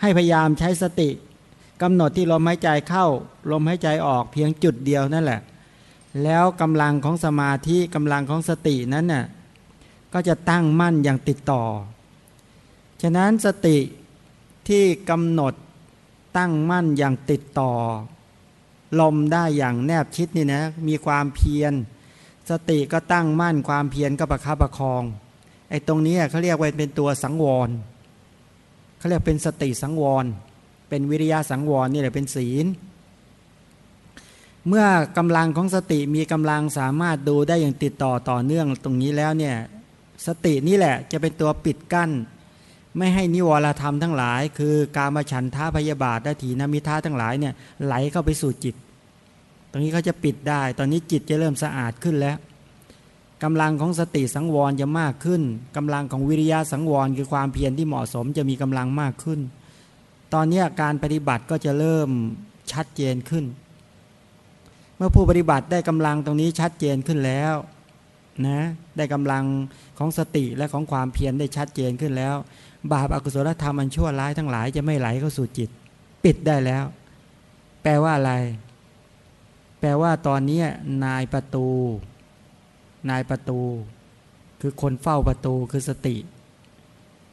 ให้พยายามใช้สติ กำหนดที่ลมหายใจเข้า ลมหายใจออกเพียงจุดเดียวนั่นแหละ แล้วกำลังของสมาธิกำลังของสตินั้นน่ะก็จะตั้งมั่นอย่างติดต่อ ฉะนั้นสติที่กำหนดตั้งมั่นอย่างติดต่อ ลมได้อย่างแนบชิดนี่นะมีความเพียร สติก็ตั้งมั่นความเพียรก็ประคับประคองไอ้ตรงนี้เขาเรียกว่าเป็นตัวสังวรเขาเรียกเป็นสติสังวร เป็นวิริยะสังวรนี่แหละเป็นศีล เมื่อกำลังของสติมีกำลังสามารถดูได้อย่างติดต่อต่อเนื่องตรงนี้แล้วเนี่ยสตินี่แหละจะเป็นตัวปิดกั้น ไม่ให้นิวรธรรมทั้งหลาย คือการมาฉันท่าพยาบาทและถีนมิท่าทั้งหลายเนี่ยไหลเข้าไปสู่จิต ตรงนี้เขาจะปิดได้ ตอนนี้จิตจะเริ่มสะอาดขึ้นแล้วกำลังของสติสังวรจะมากขึ้นกำลังของวิริยะสังวรคือความเพียรที่เหมาะสมจะมีกำลังมากขึ้น ตอนนี้การปฏิบัติก็จะเริ่มชัดเจนขึ้น เมื่อผู้ปฏิบัติได้กำลังตรงนี้ชัดเจนขึ้นแล้วนะได้กำลังของสติและของความเพียรได้ชัดเจนขึ้นแล้ว บาปอากุศลธรรมอันชั่วร้ายทั้งหลายจะไม่ไหลเข้าสู่จิต ปิดได้แล้ว แปลว่าอะไร แปลว่าตอนนี้นายประตู นายประตู คือคนเฝ้าประตูคือสติ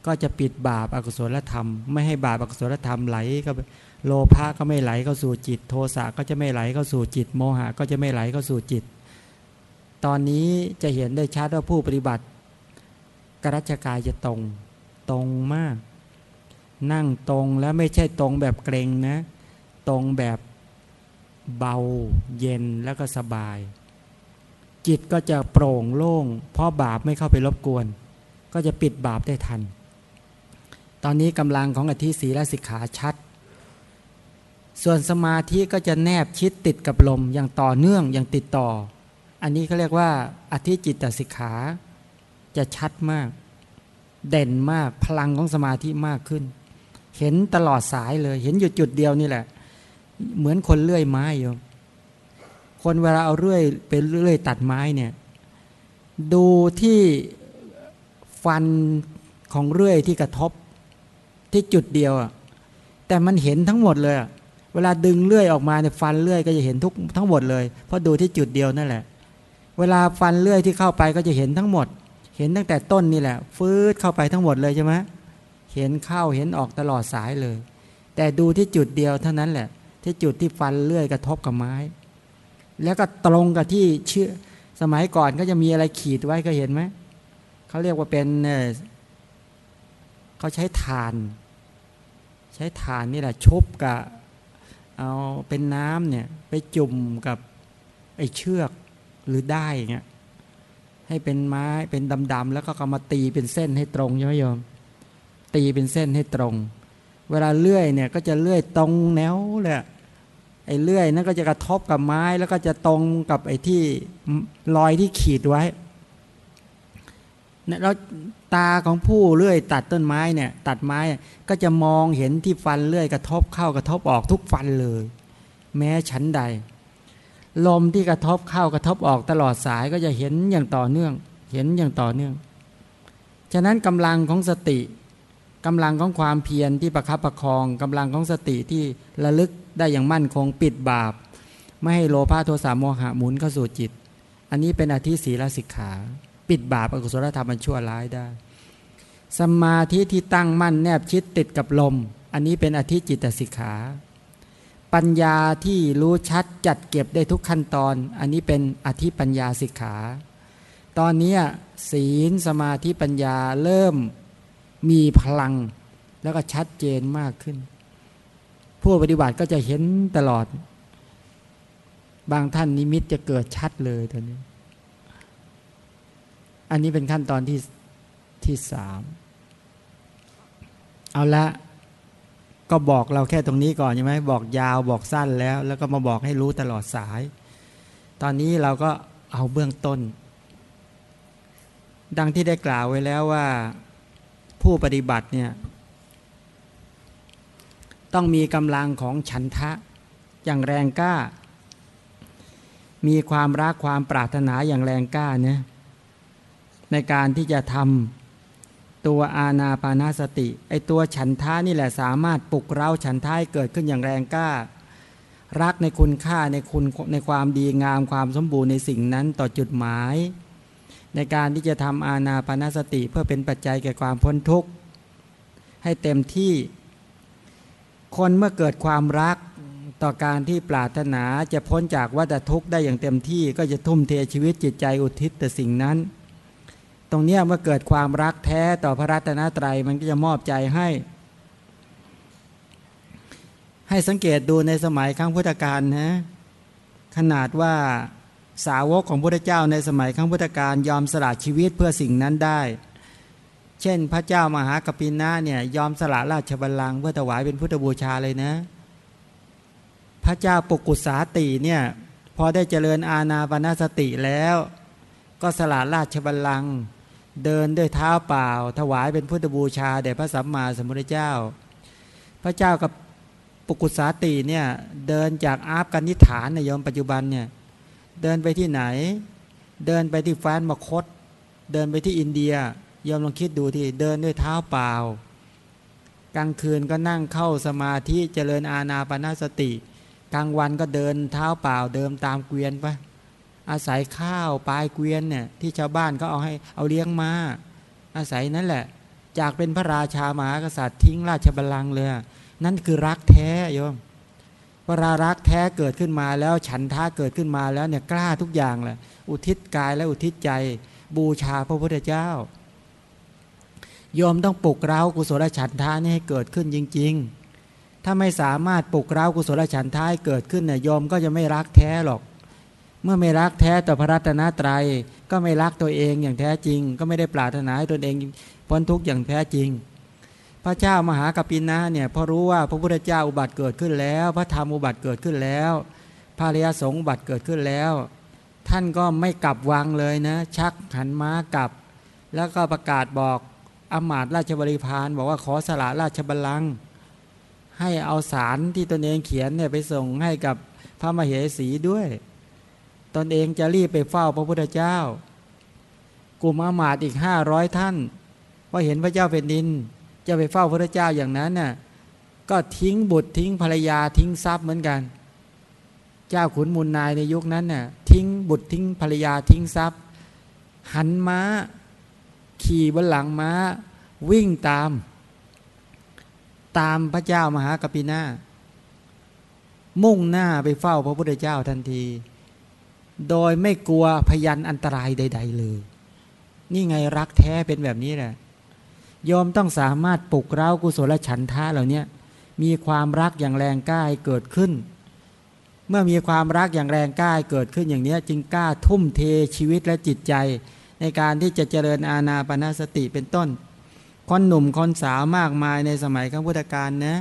ก็จะปิดบาปอากุศลธรรม ไม่ให้บาปอากุศลธรรมไหลก็โลภะก็ไม่ไหลเข้าสู่จิต โทสะก็จะไม่ไหลเข้าสู่จิต โมหะก็จะไม่ไหลเข้าสู่จิต ตอนนี้จะเห็นได้ชัดว่าผู้ปฏิบัติกรัชกายจะตรงตรงมาก นั่งตรงแล้วไม่ใช่ตรงแบบเกรงนะ ตรงแบบเบาเย็นแล้วก็สบาย จิตก็จะโปร่งโล่ง เพราะบาปไม่เข้าไปรบกวน ก็จะปิดบาปได้ทัน ตอนนี้กำลังของอธิศีลสิกขาชัด ส่วนสมาธิก็จะแนบชิดติดกับลมอย่างต่อเนื่องอย่างติดต่อ อันนี้เขาเรียกว่าอธิจิตตสิกขาจะชัดมาก เด่นมากพลังของสมาธิมากขึ้น เห็นตลอดสายเลย เห็นอยู่จุดเดียวนี่แหละ เหมือนคนเลื่อยไม้อยู่คนเวลาเอาเลื่อยไปเลื่อยตัดไม้เนี่ยดูที่ฟันของเลื่อยที่กระทบ ที่จุดเดียวอะแต่มันเห็นทั้งหมดเลยเวลาดึงเลื่อยออกมาเนี่ยฟันเลื่อยก็จะเห็นทุกทั้งหมดเลย เพราะดูที่จุดเดียวนั่นแหละ เวลาฟันเลื่อยที่เข้าไปก็จะเห็นทั้งหมด เห็นตั้งแต่ต้นนี่แหละ ฟืดเข้าไปทั้งหมดเลยใช่ไหมเห็นเข้าเห็นออกตลอดสายเลย แต่ดูที่จุดเดียวเท่านั้นแหละ ที่จุดที่ฟันเลื่อยกระทบกับไม้ แล้วก็ตรงกับที่เชื่อสมัยก่อนก็จะมีอะไรขีดไว้ก็เห็นไหมเขาเรียกว่าเป็นเขาใช้ฐาน ช้ฐานนี่แหละชุบกับเอาเป็นน้ำเนี่ยไปจุ่มกับไอ้เชือกหรือได้เงี้ยให้เป็นไม้เป็นดำๆแล้วก็เอามาตีเป็นเส้นให้ตรงใช่ไหมโยม ตีเป็นเส้นให้ตรง เวลาเลื่อยเนี่ยก็จะเลื่อยตรงแนวเลยไอ้เลื่อยนั่นก็จะกระทบกับไม้แล้วก็จะตรงกับไอ้ที่รอยที่ขีดไว้ แล้วตาของผู้เลื่อย ตัดต้นไม้เนี่ย ตัดไม้ก็จะมองเห็นที่ฟันเลื่อยกระทบเข้ากระทบออกทุกฟันเลย แม้ชั้นใด ลมที่กระทบเข้ากระทบออกตลอดสายก็จะเห็นอย่างต่อเนื่อง เห็นอย่างต่อเนื่อง ฉะนั้นกำลังของสติกำลังของความเพียรที่ประคับประคองกำลังของสติที่ระลึกได้อย่างมั่นคงปิดบาป ไม่ให้โลภะโทสะโมหะหมุนเข้าสู่จิต อันนี้เป็นอธิศีลสิกขา ปิดบาปอกุศลธรรมมันชั่วร้ายได้ สมาธิที่ตั้งมั่นแนบชิดติดกับลม อันนี้เป็นอธิจิตสิกขา ปัญญาที่รู้ชัดจัดเก็บได้ทุกขั้นตอน อันนี้เป็นอธิปัญญาสิกขา ตอนนี้ศีลสมาธิปัญญาเริ่มมีพลังแล้วก็ชัดเจนมากขึ้น ผู้ปฏิบัติก็จะเห็นตลอด บางท่านนิมิตจะเกิดชัดเลยตอนนี้ อันนี้เป็นขั้นตอนที่ที่สามเอาละก็บอกเราแค่ตรงนี้ก่อนใช่ไหมบอกยาวบอกสั้นแล้ว แล้วก็มาบอกให้รู้ตลอดสาย ตอนนี้เราก็เอาเบื้องต้น ดังที่ได้กล่าวไว้แล้วว่าผู้ปฏิบัติเนี่ยต้องมีกำลังของฉันทะอย่างแรงกล้า มีความรักความปรารถนาอย่างแรงกล้าเนี่ย ในการที่จะทำตัวอาณาปานาสติไอตัวฉันทะนี่แหละสามารถปลุกเราฉันทะให้เกิดขึ้นอย่างแรงกล้า รักในคุณค่าในคุณในความดีงามความสมบูรณ์ในสิ่งนั้นต่อจุดหมาย ในการที่จะทำอาณาปานาสติเพื่อเป็นปัจจัยแก่ความพ้นทุกข์ให้เต็มที่คนเมื่อเกิดความรักต่อการที่ปรารถนาจะพ้นจากวัฏทุกข์ได้อย่างเต็มที่ก็จะทุ่มเทชีวิตจิตใจอุทิศแต่สิ่งนั้น ตรงนี้เมื่อเกิดความรักแท้ต่อพระรัตนตรัยมันก็จะมอบใจให้ ให้สังเกตดูในสมัยครั้งพุทธกาลนะขนาดว่าสาวกของพระเจ้าในสมัยครั้งพุทธกาลยอมสละชีวิตเพื่อสิ่งนั้นได้ เช่นพระเจ้ามหากปินาเนี่ยยอมสละราชบัลลังก์เพื่อถวายเป็นพุทธบูชาเลยนะ พระเจ้าปกุศาติเนี่ยพอได้เจริญอาณาปณสติแล้ว ก็สละราชบัลลังก์ เดินด้วยเท้าเปล่า ถวายเป็นพุทธบูชาแด่พระสัมมาสัมพุทธเจ้า พระเจ้ากับปุกุสาติเนี่ยเดินจากอาฟกันนิฐานในยมปัจจุบันเนี่ยเดินไปที่ไหน เดินไปที่แฟนมคต เดินไปที่อินเดียยอมลองคิดดูที่เดินด้วยเท้าเปล่า กลางคืนก็นั่งเข้าสมาธิเจริญอาณาปณสติ กลางวันก็เดินเท้าเปล่าเดิมตามเกวียนไป อาศัยข้าวปลายเกวียนเนี่ยที่ชาวบ้านก็เอาให้เอาเลี้ยงมาอาศัยนั่นแหละ จากเป็นพระราชามหากษัตริย์ทิ้งราชบัลลังก์เลยนั่นคือรักแท้โยมเวลารักแท้เกิดขึ้นมาแล้วฉันท่าเกิดขึ้นมาแล้วเนี่ยกล้าทุกอย่างแหละอุทิศกายและอุทิศใจ บูชาพระพุทธเจ้ายอมต้องปลุกเร้ากุศลฉันทานี่ให้เกิดขึ้นจริง ๆ ถ้าไม่สามารถปลุกเร้ากุศลฉันทาให้เกิดขึ้นเนี่ยยอมก็จะไม่รักแท้หรอก เมื่อไม่รักแท้ต่อพระรัตนตรัย ก็ไม่รักตัวเองอย่างแท้จริง ก็ไม่ได้ปรารถนาให้ตนเองพ้นทุกข์อย่างแท้จริง พระเจ้ามหากัปปินะเนี่ยพอรู้ว่าพระพุทธเจ้าอุบัติเกิดขึ้นแล้ว พระธรรมอุบัติเกิดขึ้นแล้ว พระริยสงฆ์อุบัติเกิดขึ้นแล้ว ท่านก็ไม่กลับวังเลยนะ ชักขันม้ากลับ แล้วก็ประกาศบอกอมาตราชบริพารบอกว่าขอสละราชบัลลังก์ให้เอาสารที่ตนเองเขียนเนี่ยไปส่งให้กับพระมเหสีด้วย ตนเองจะรีบไปเฝ้าพระพุทธเจ้า กลุ่มอามาตอีกห้าร้อยท่านว่าเห็นพระเจ้าเป็นดิน จะไปเฝ้าพระพุทธเจ้าอย่างนั้นน่ะก็ทิ้งบุตรทิ้งภรรยาทิ้งทรัพย์เหมือนกัน เจ้าขุนมูลนายในยุคนั้นน่ะทิ้งบุตรทิ้งภรรยาทิ้งทรัพย์ หันม้า ขี่บนหลังม้า วิ่งตาม ตามพระเจ้ามหากปินามุ่งหน้าไปเฝ้าพระพุทธเจ้าทันที โดยไม่กลัวพยันอันตรายใด ๆ เลย นี่ไงรักแท้เป็นแบบนี้แหละยอมต้องสามารถปลุกเร้ากุศลฉันทะเหล่านี้มีความรักอย่างแรงกล้าเกิดขึ้น เมื่อมีความรักอย่างแรงกล้าเกิดขึ้นอย่างนี้จึงกล้าทุ่มเทชีวิตและจิตใจ ในการที่จะเจริญอาณาปณสติเป็นต้น คนหนุ่มคนสาวมากมายในสมัยข้าพุทธกาลนะ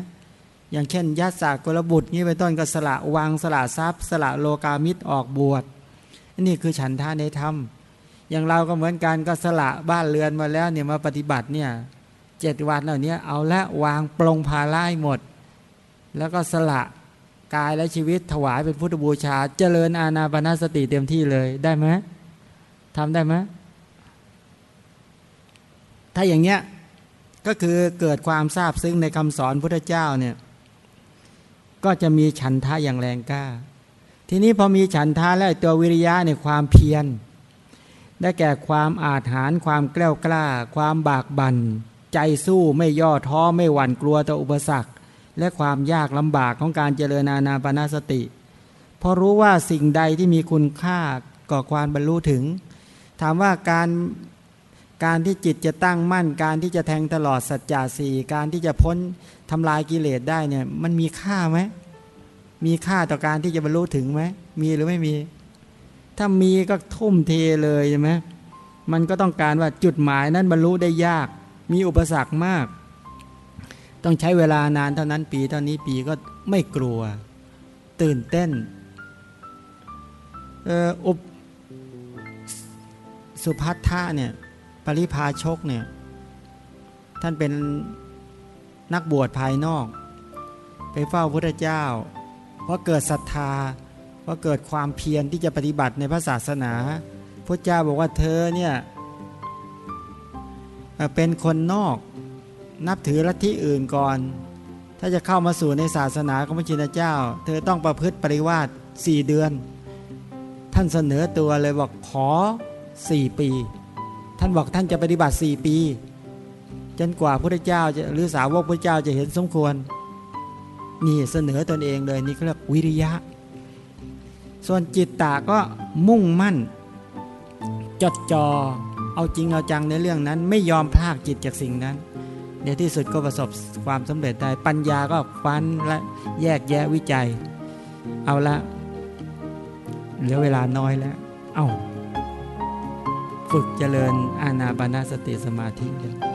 อย่างเช่นยัตสากลบุตรนี้เป็นต้นก็สละวางสละทรัพย์ สละโลกามิตรออกบวช นี่คือฉันทาในธรรมอย่างเราก็เหมือนกันก็สละบ้านเรือนมาแล้วเนี่ยมาปฏิบัติเนี่ยเจ็ดวันเหล่านี้เอาละวางปลงภาระหมด แล้วก็สละกายและชีวิตถวายเป็นพุทธบูชา เจริญอาณาปณสติเต็มที่เลยได้ไหมทำได้ไหมถ้าอย่างเงี้ยก็คือเกิดความทราบซึ้งในคำสอนพุทธเจ้าเนี่ยก็จะมีฉันทะอย่างแรงกล้า ทีนี้พอมีฉันทะแล้วตัววิริยะในความเพียร ได้แก่ความอาถรรพ์ความกล้วกล้า ความบากบัน่นใจสู้ไม่ย่อท้อไม่หวั่นกลัวต่ออุปสรรค และความยากลำบากของการเจริญนานาปนาสติพอรู้ว่าสิ่งใดที่มีคุณค่าก่อความบรรลุถึง ถามว่าการการที่จิตจะตั้งมั่นการที่จะแทงตลอดสัจจะสี่การที่จะพ้นทำลายกิเลสได้เนี่ยมันมีค่าไหม มีค่าต่อการที่จะบรรลุถึงไหมมีหรือไม่มี ถ้ามีก็ทุ่มเทเลยใช่ไหมมันก็ต้องการว่าจุดหมายนั้นบรรลุได้ยาก มีอุปสรรคมาก ต้องใช้เวลานานเท่านั้นปีเท่านี้ปีก็ไม่กลัว ตื่นเต้นอออุปสุพัทธะเนี่ยปริพาชกเนี่ยท่านเป็นนักบวชภายนอก ไปเฝ้าพระเจ้า เพราะเกิดศรัทธาเพราะเกิดความเพียรที่จะปฏิบัติในพระศาสนาพระเจ้าบอกว่าเธอเนี่ยเป็นคนนอกนับถือลัทธิอื่นก่อน ถ้าจะเข้ามาสู่ในศาสนาของพระชินเจ้า เธอต้องประพฤติปริวาสสี่เดือน ท่านเสนอตัวเลยบอกขอสี่ปี ท่านบอกท่านจะปฏิบัติสี่ปี จนกว่าพระเจ้าจะหรือสาวกพระเจ้าจะเห็นสมควร นี่เสนอตนเองเลยนี่เขาเรียกวิริยะ ส่วนจิตตาก็มุ่งมั่น จดจอ่อเอาจริงเอาจังในเรื่องนั้น ไม่ยอมพลากจิตจากสิ่งนั้นในที่สุดก็ประสบความสำเร็จได้ปัญญาก็ฟันและแยกแยะวิจัย เอาละเหลือเวลาน้อยแล้ว เอา้า ฝึกเจริญอาณาปณสติสมาธิกัน